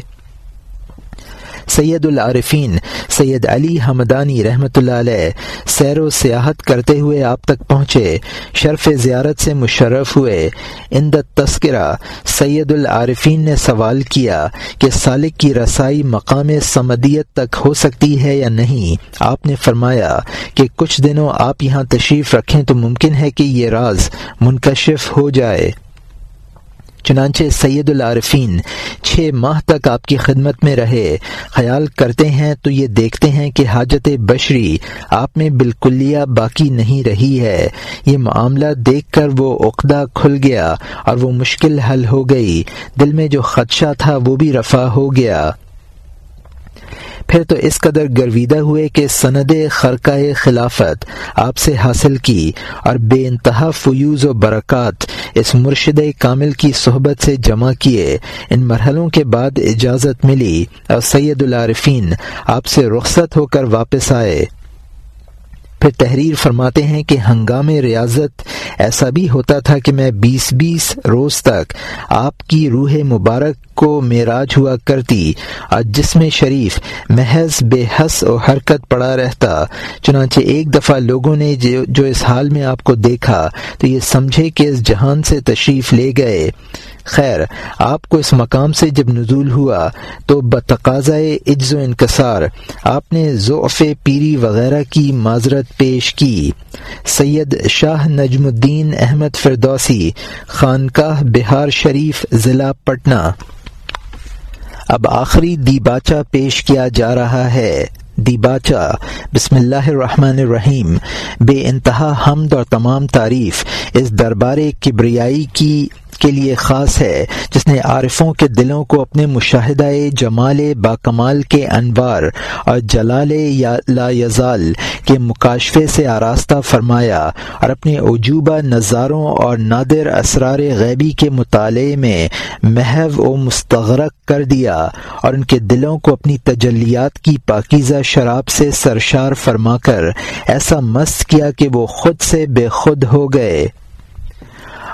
سید العارفین، سید علی حمدانی رحمۃ اللہ علیہ، سیر و سیاحت کرتے ہوئے آپ تک پہنچے، شرف زیارت سے مشرف ہوئے۔ اند تذکرہ سید العارفین نے سوال کیا کہ سالک کی رسائی مقام سمدیت تک ہو سکتی ہے یا نہیں؟ آپ نے فرمایا کہ کچھ دنوں آپ یہاں تشریف رکھیں تو ممکن ہے کہ یہ راز منکشف ہو جائے۔ چنانچہ سید العارفین چھ ماہ تک آپ کی خدمت میں رہے، خیال کرتے ہیں تو یہ دیکھتے ہیں کہ حاجت بشری آپ میں بالکلیہ باقی نہیں رہی ہے۔ یہ معاملہ دیکھ کر وہ عقدہ کھل گیا اور وہ مشکل حل ہو گئی۔ دل میں جو خدشہ تھا وہ بھی رفع ہو گیا۔ پھر تو اس قدر گرویدہ ہوئے کہ سند خرقہ خلافت آپ سے حاصل کی اور بے انتہا فیوز و برکات اس مرشد کامل کی صحبت سے جمع کیے، ان مرحلوں کے بعد اجازت ملی اور سید العارفین آپ سے رخصت ہو کر واپس آئے۔ پھر تحریر فرماتے ہیں کہ ہنگام ریاضت ایسا بھی ہوتا تھا کہ میں بیس بیس روز تک آپ کی روح مبارک کو معراج ہوا کرتی۔ اور جسم شریف محض بے حس و حرکت پڑا رہتا۔ چنانچہ ایک دفعہ لوگوں نے جو اس حال میں آپ کو دیکھا تو یہ سمجھے کہ اس جہان سے تشریف لے گئے۔ خیر، آپ کو اس مقام سے جب نزول ہوا تو بتقاضۂ عجز و انکسار، آپ نے ضعف پیری وغیرہ کی معذرت پیش کی۔ سید شاہ نجم الدین احمد فردوسی، خانقاہ بہار شریف، ضلع پٹنہ۔ اب آخری دی باچا پیش کیا جا رہا ہے۔ دی باچا بسم اللہ الرحمن الرحیم۔ بے انتہا حمد اور تمام تعریف، اس دربار کبریائی کی کے لیے خاص ہے، جس نے عارفوں کے دلوں کو اپنے مشاہدہ جمال با کمال کے انوار اور جلال یا لا یزال کے مکاشفے سے آراستہ فرمایا اور اپنے عجوبہ نظاروں اور نادر اسرار غیبی کے مطالعے میں محو و مستغرق کر دیا اور ان کے دلوں کو اپنی تجلیات کی پاکیزہ شراب سے سرشار فرما کر ایسا مست کیا کہ وہ خود سے بے خود ہو گئے۔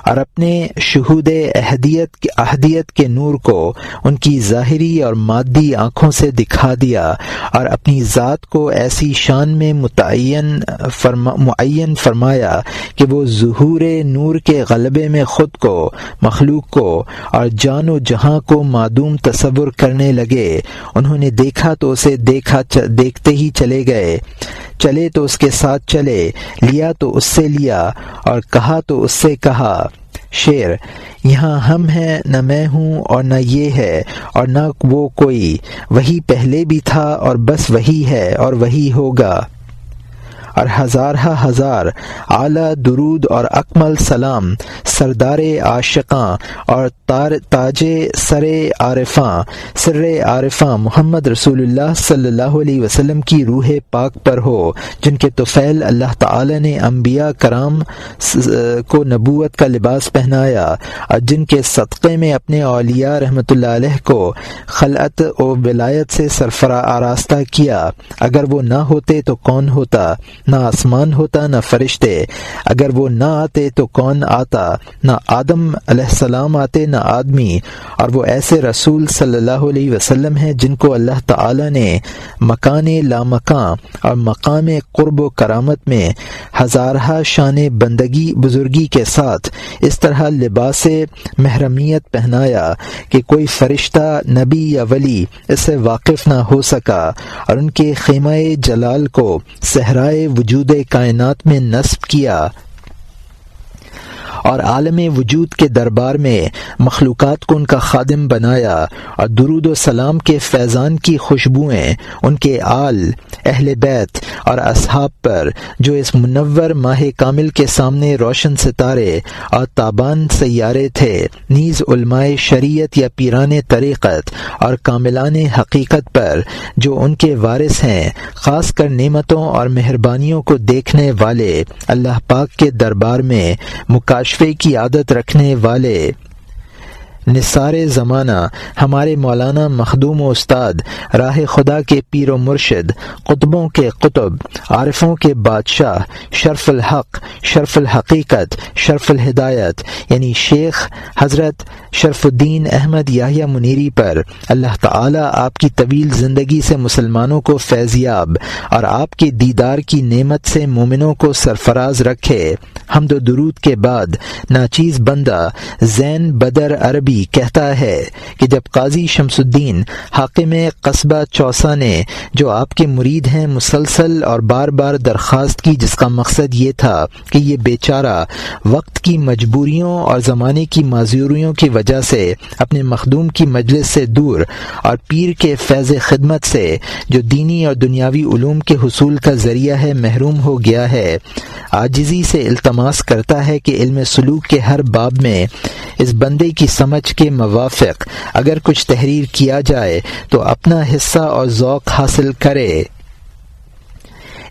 اور اپنے شہود اہدیت اہدیت کے نور کو ان کی ظاہری اور مادی آنکھوں سے دکھا دیا اور اپنی ذات کو ایسی شان میں متعین فرما معین فرمایا کہ وہ ظہور نور کے غلبے میں خود کو، مخلوق کو اور جان و جہاں کو معدوم تصور کرنے لگے۔ انہوں نے دیکھا تو اسے دیکھا دیکھتے ہی چلے گئے۔ چلے تو اس کے ساتھ چلے، لیا تو اس سے لیا اور کہا تو اس سے کہا۔ شعر، یہاں ہم ہیں، نہ میں ہوں اور نہ یہ ہے، اور نہ وہ کوئی، وہی پہلے بھی تھا اور بس وہی ہے اور وہی ہوگا۔ اور ہزارہ ہزار اعلی درود اور اکمل سلام سردار عاشقاں اور تار، تاج سر عارفاں سر عارفاں محمد رسول اللہ صلی اللہ علیہ وسلم کی روح پاک پر ہو، جن کے توفیل اللہ تعالی نے انبیاء کرام کو نبوت کا لباس پہنایا اور جن کے صدقے میں اپنے اولیاء رحمۃ اللہ علیہ کو خلعت و ولایت سے سرفراہ آراستہ کیا۔ اگر وہ نہ ہوتے تو کون ہوتا؟ نہ آسمان ہوتا نہ فرشتے۔ اگر وہ نہ آتے تو کون آتا؟ نہ آدم علیہ السلام آتے نہ آدمی۔ اور وہ ایسے رسول صلی اللہ علیہ وسلم ہیں جن کو اللہ تعالی نے مکان لامکاں اور مقام قرب و کرامت میں ہزارہ شان بندگی بزرگی کے ساتھ اس طرح لباس محرمیت پہنایا کہ کوئی فرشتہ، نبی یا ولی اس سے واقف نہ ہو سکا اور ان کے خیمہ جلال کو صحرائے وجود کائنات میں نصب کیا اور عالم وجود کے دربار میں مخلوقات کو ان کا خادم بنایا اور درود و سلام کے فیضان کی خوشبوئیں ان کے آل، اہل بیت اور اصحاب پر، جو اس منور ماہ کامل کے سامنے روشن ستارے اور تابان سیارے تھے، نیز علماء شریعت یا پیران طریقت اور کاملان حقیقت پر، جو ان کے وارث ہیں، خاص کر نعمتوں اور مہربانیوں کو دیکھنے والے اللہ پاک کے دربار میں مکاش کی عادت رکھنے والے۔ نثار زمانہ، ہمارے مولانا مخدوم و استاد، راہ خدا کے پیر و مرشد، قطبوں کے قطب، عارفوں کے بادشاہ، شرف الحق، شرف الحقیقت، شرف الہدایت یعنی شیخ حضرت شرف الدین احمد یاہیا منیری پر اللہ تعالی آپ کی طویل زندگی سے مسلمانوں کو فیضیاب اور آپ کے دیدار کی نعمت سے مومنوں کو سرفراز رکھے۔ حمد و درود کے بعد ناچیز بندہ، زین بدر عربی کہتا ہے کہ جب قاضی شمس الدین حاکم قصبہ چوسا نے جو آپ کے مرید ہیں مسلسل اور بار بار درخواست کی جس کا مقصد یہ تھا کہ یہ بیچارہ وقت کی مجبوریوں اور زمانے کی معذوریوں کی وجہ سے اپنے مخدوم کی مجلس سے دور اور پیر کے فیض خدمت سے جو دینی اور دنیاوی علوم کے حصول کا ذریعہ ہے محروم ہو گیا ہے آجزی سے التماس کرتا ہے کہ علم سلوک کے ہر باب میں اس بندے کی سمجھ کے موافق۔ اگر کچھ تحریر کیا جائے تو اپنا حصہ اور ذوق حاصل کرے۔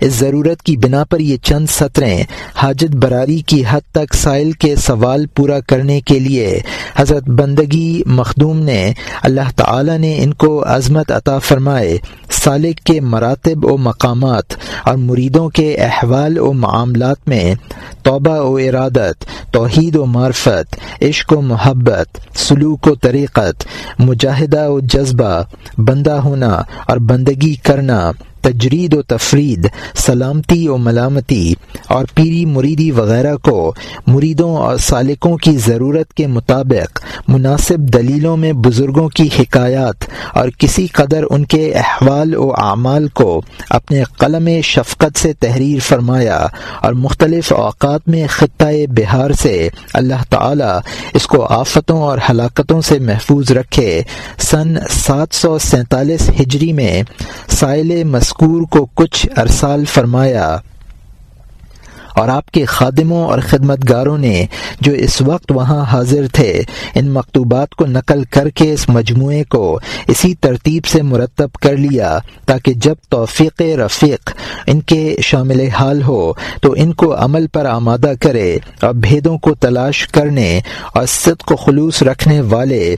اس ضرورت کی بنا پر یہ چند سطریں حاجت براری کی حد تک سائل کے سوال پورا کرنے کے لیے حضرت بندگی مخدوم نے اللہ تعالی نے ان کو عظمت عطا فرمائے سالک کے مراتب و مقامات اور مریدوں کے احوال و معاملات میں توبہ و ارادت، توحید و معرفت، عشق و محبت، سلوک و طریقت، مجاہدہ و جذبہ، بندہ ہونا اور بندگی کرنا تجرید و تفرید، سلامتی و ملامتی اور پیری مریدی وغیرہ کو مریدوں اور سالکوں کی ضرورت کے مطابق مناسب دلیلوں میں بزرگوں کی حکایات اور کسی قدر ان کے احوال و اعمال کو اپنے قلم شفقت سے تحریر فرمایا اور مختلف اوقات میں خطۂ بہار سے اللہ تعالی اس کو آفتوں اور ہلاکتوں سے محفوظ رکھے۔ سن سات سو سینتالیس ہجری میں سائل مسکو کو کچھ ارسال فرمایا۔ اور آپ کے خادموں اور خدمت گاروں نے جو اس وقت وہاں حاضر تھے، ان مکتوبات کو نقل کر کے اس مجموعے کو اسی ترتیب سے مرتب کر لیا تاکہ جب توفیق رفیق ان کے شامل حال ہو تو ان کو عمل پر آمادہ کرے اور بھیدوں کو تلاش کرنے اور صدق و خلوص رکھنے والے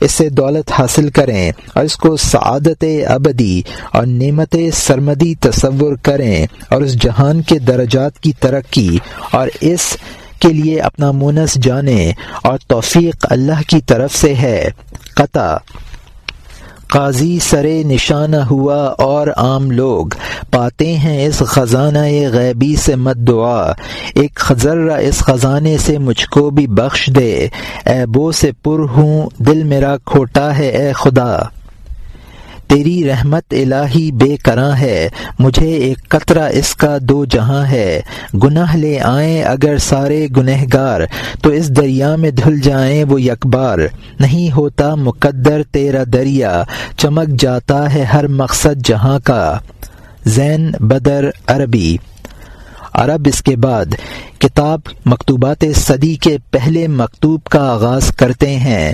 اس سے دولت حاصل کریں اور اس کو سعادت ابدی اور نعمت سرمدی تصور کریں اور اس جہان کے درجات کی ترقی اور اس کے لیے اپنا مونس جانیں اور توفیق اللہ کی طرف سے ہے۔ قطع قاضی سرے نشانہ ہوا اور عام لوگ پاتے ہیں اس خزانہ غیبی سے مت دعا۔ ایک خزرہ اس خزانے سے مجھ کو بھی بخش دے۔ اے بو سے پر ہوں، دل میرا کھوٹا ہے، اے خدا۔ تیری رحمت الہی بے کراں ہے، مجھے ایک قطرہ اس کا دو جہاں ہے۔ گناہ لے آئیں اگر سارے گنہگار، تو اس دریا میں دھل جائیں وہ یکبار۔ نہیں ہوتا مقدر تیرا دریا، چمک جاتا ہے ہر مقصد جہاں کا۔ زین بدر عربی۔ عرب اس کے بعد، کتاب مکتوبات صدی کے پہلے مکتوب کا آغاز کرتے ہیں۔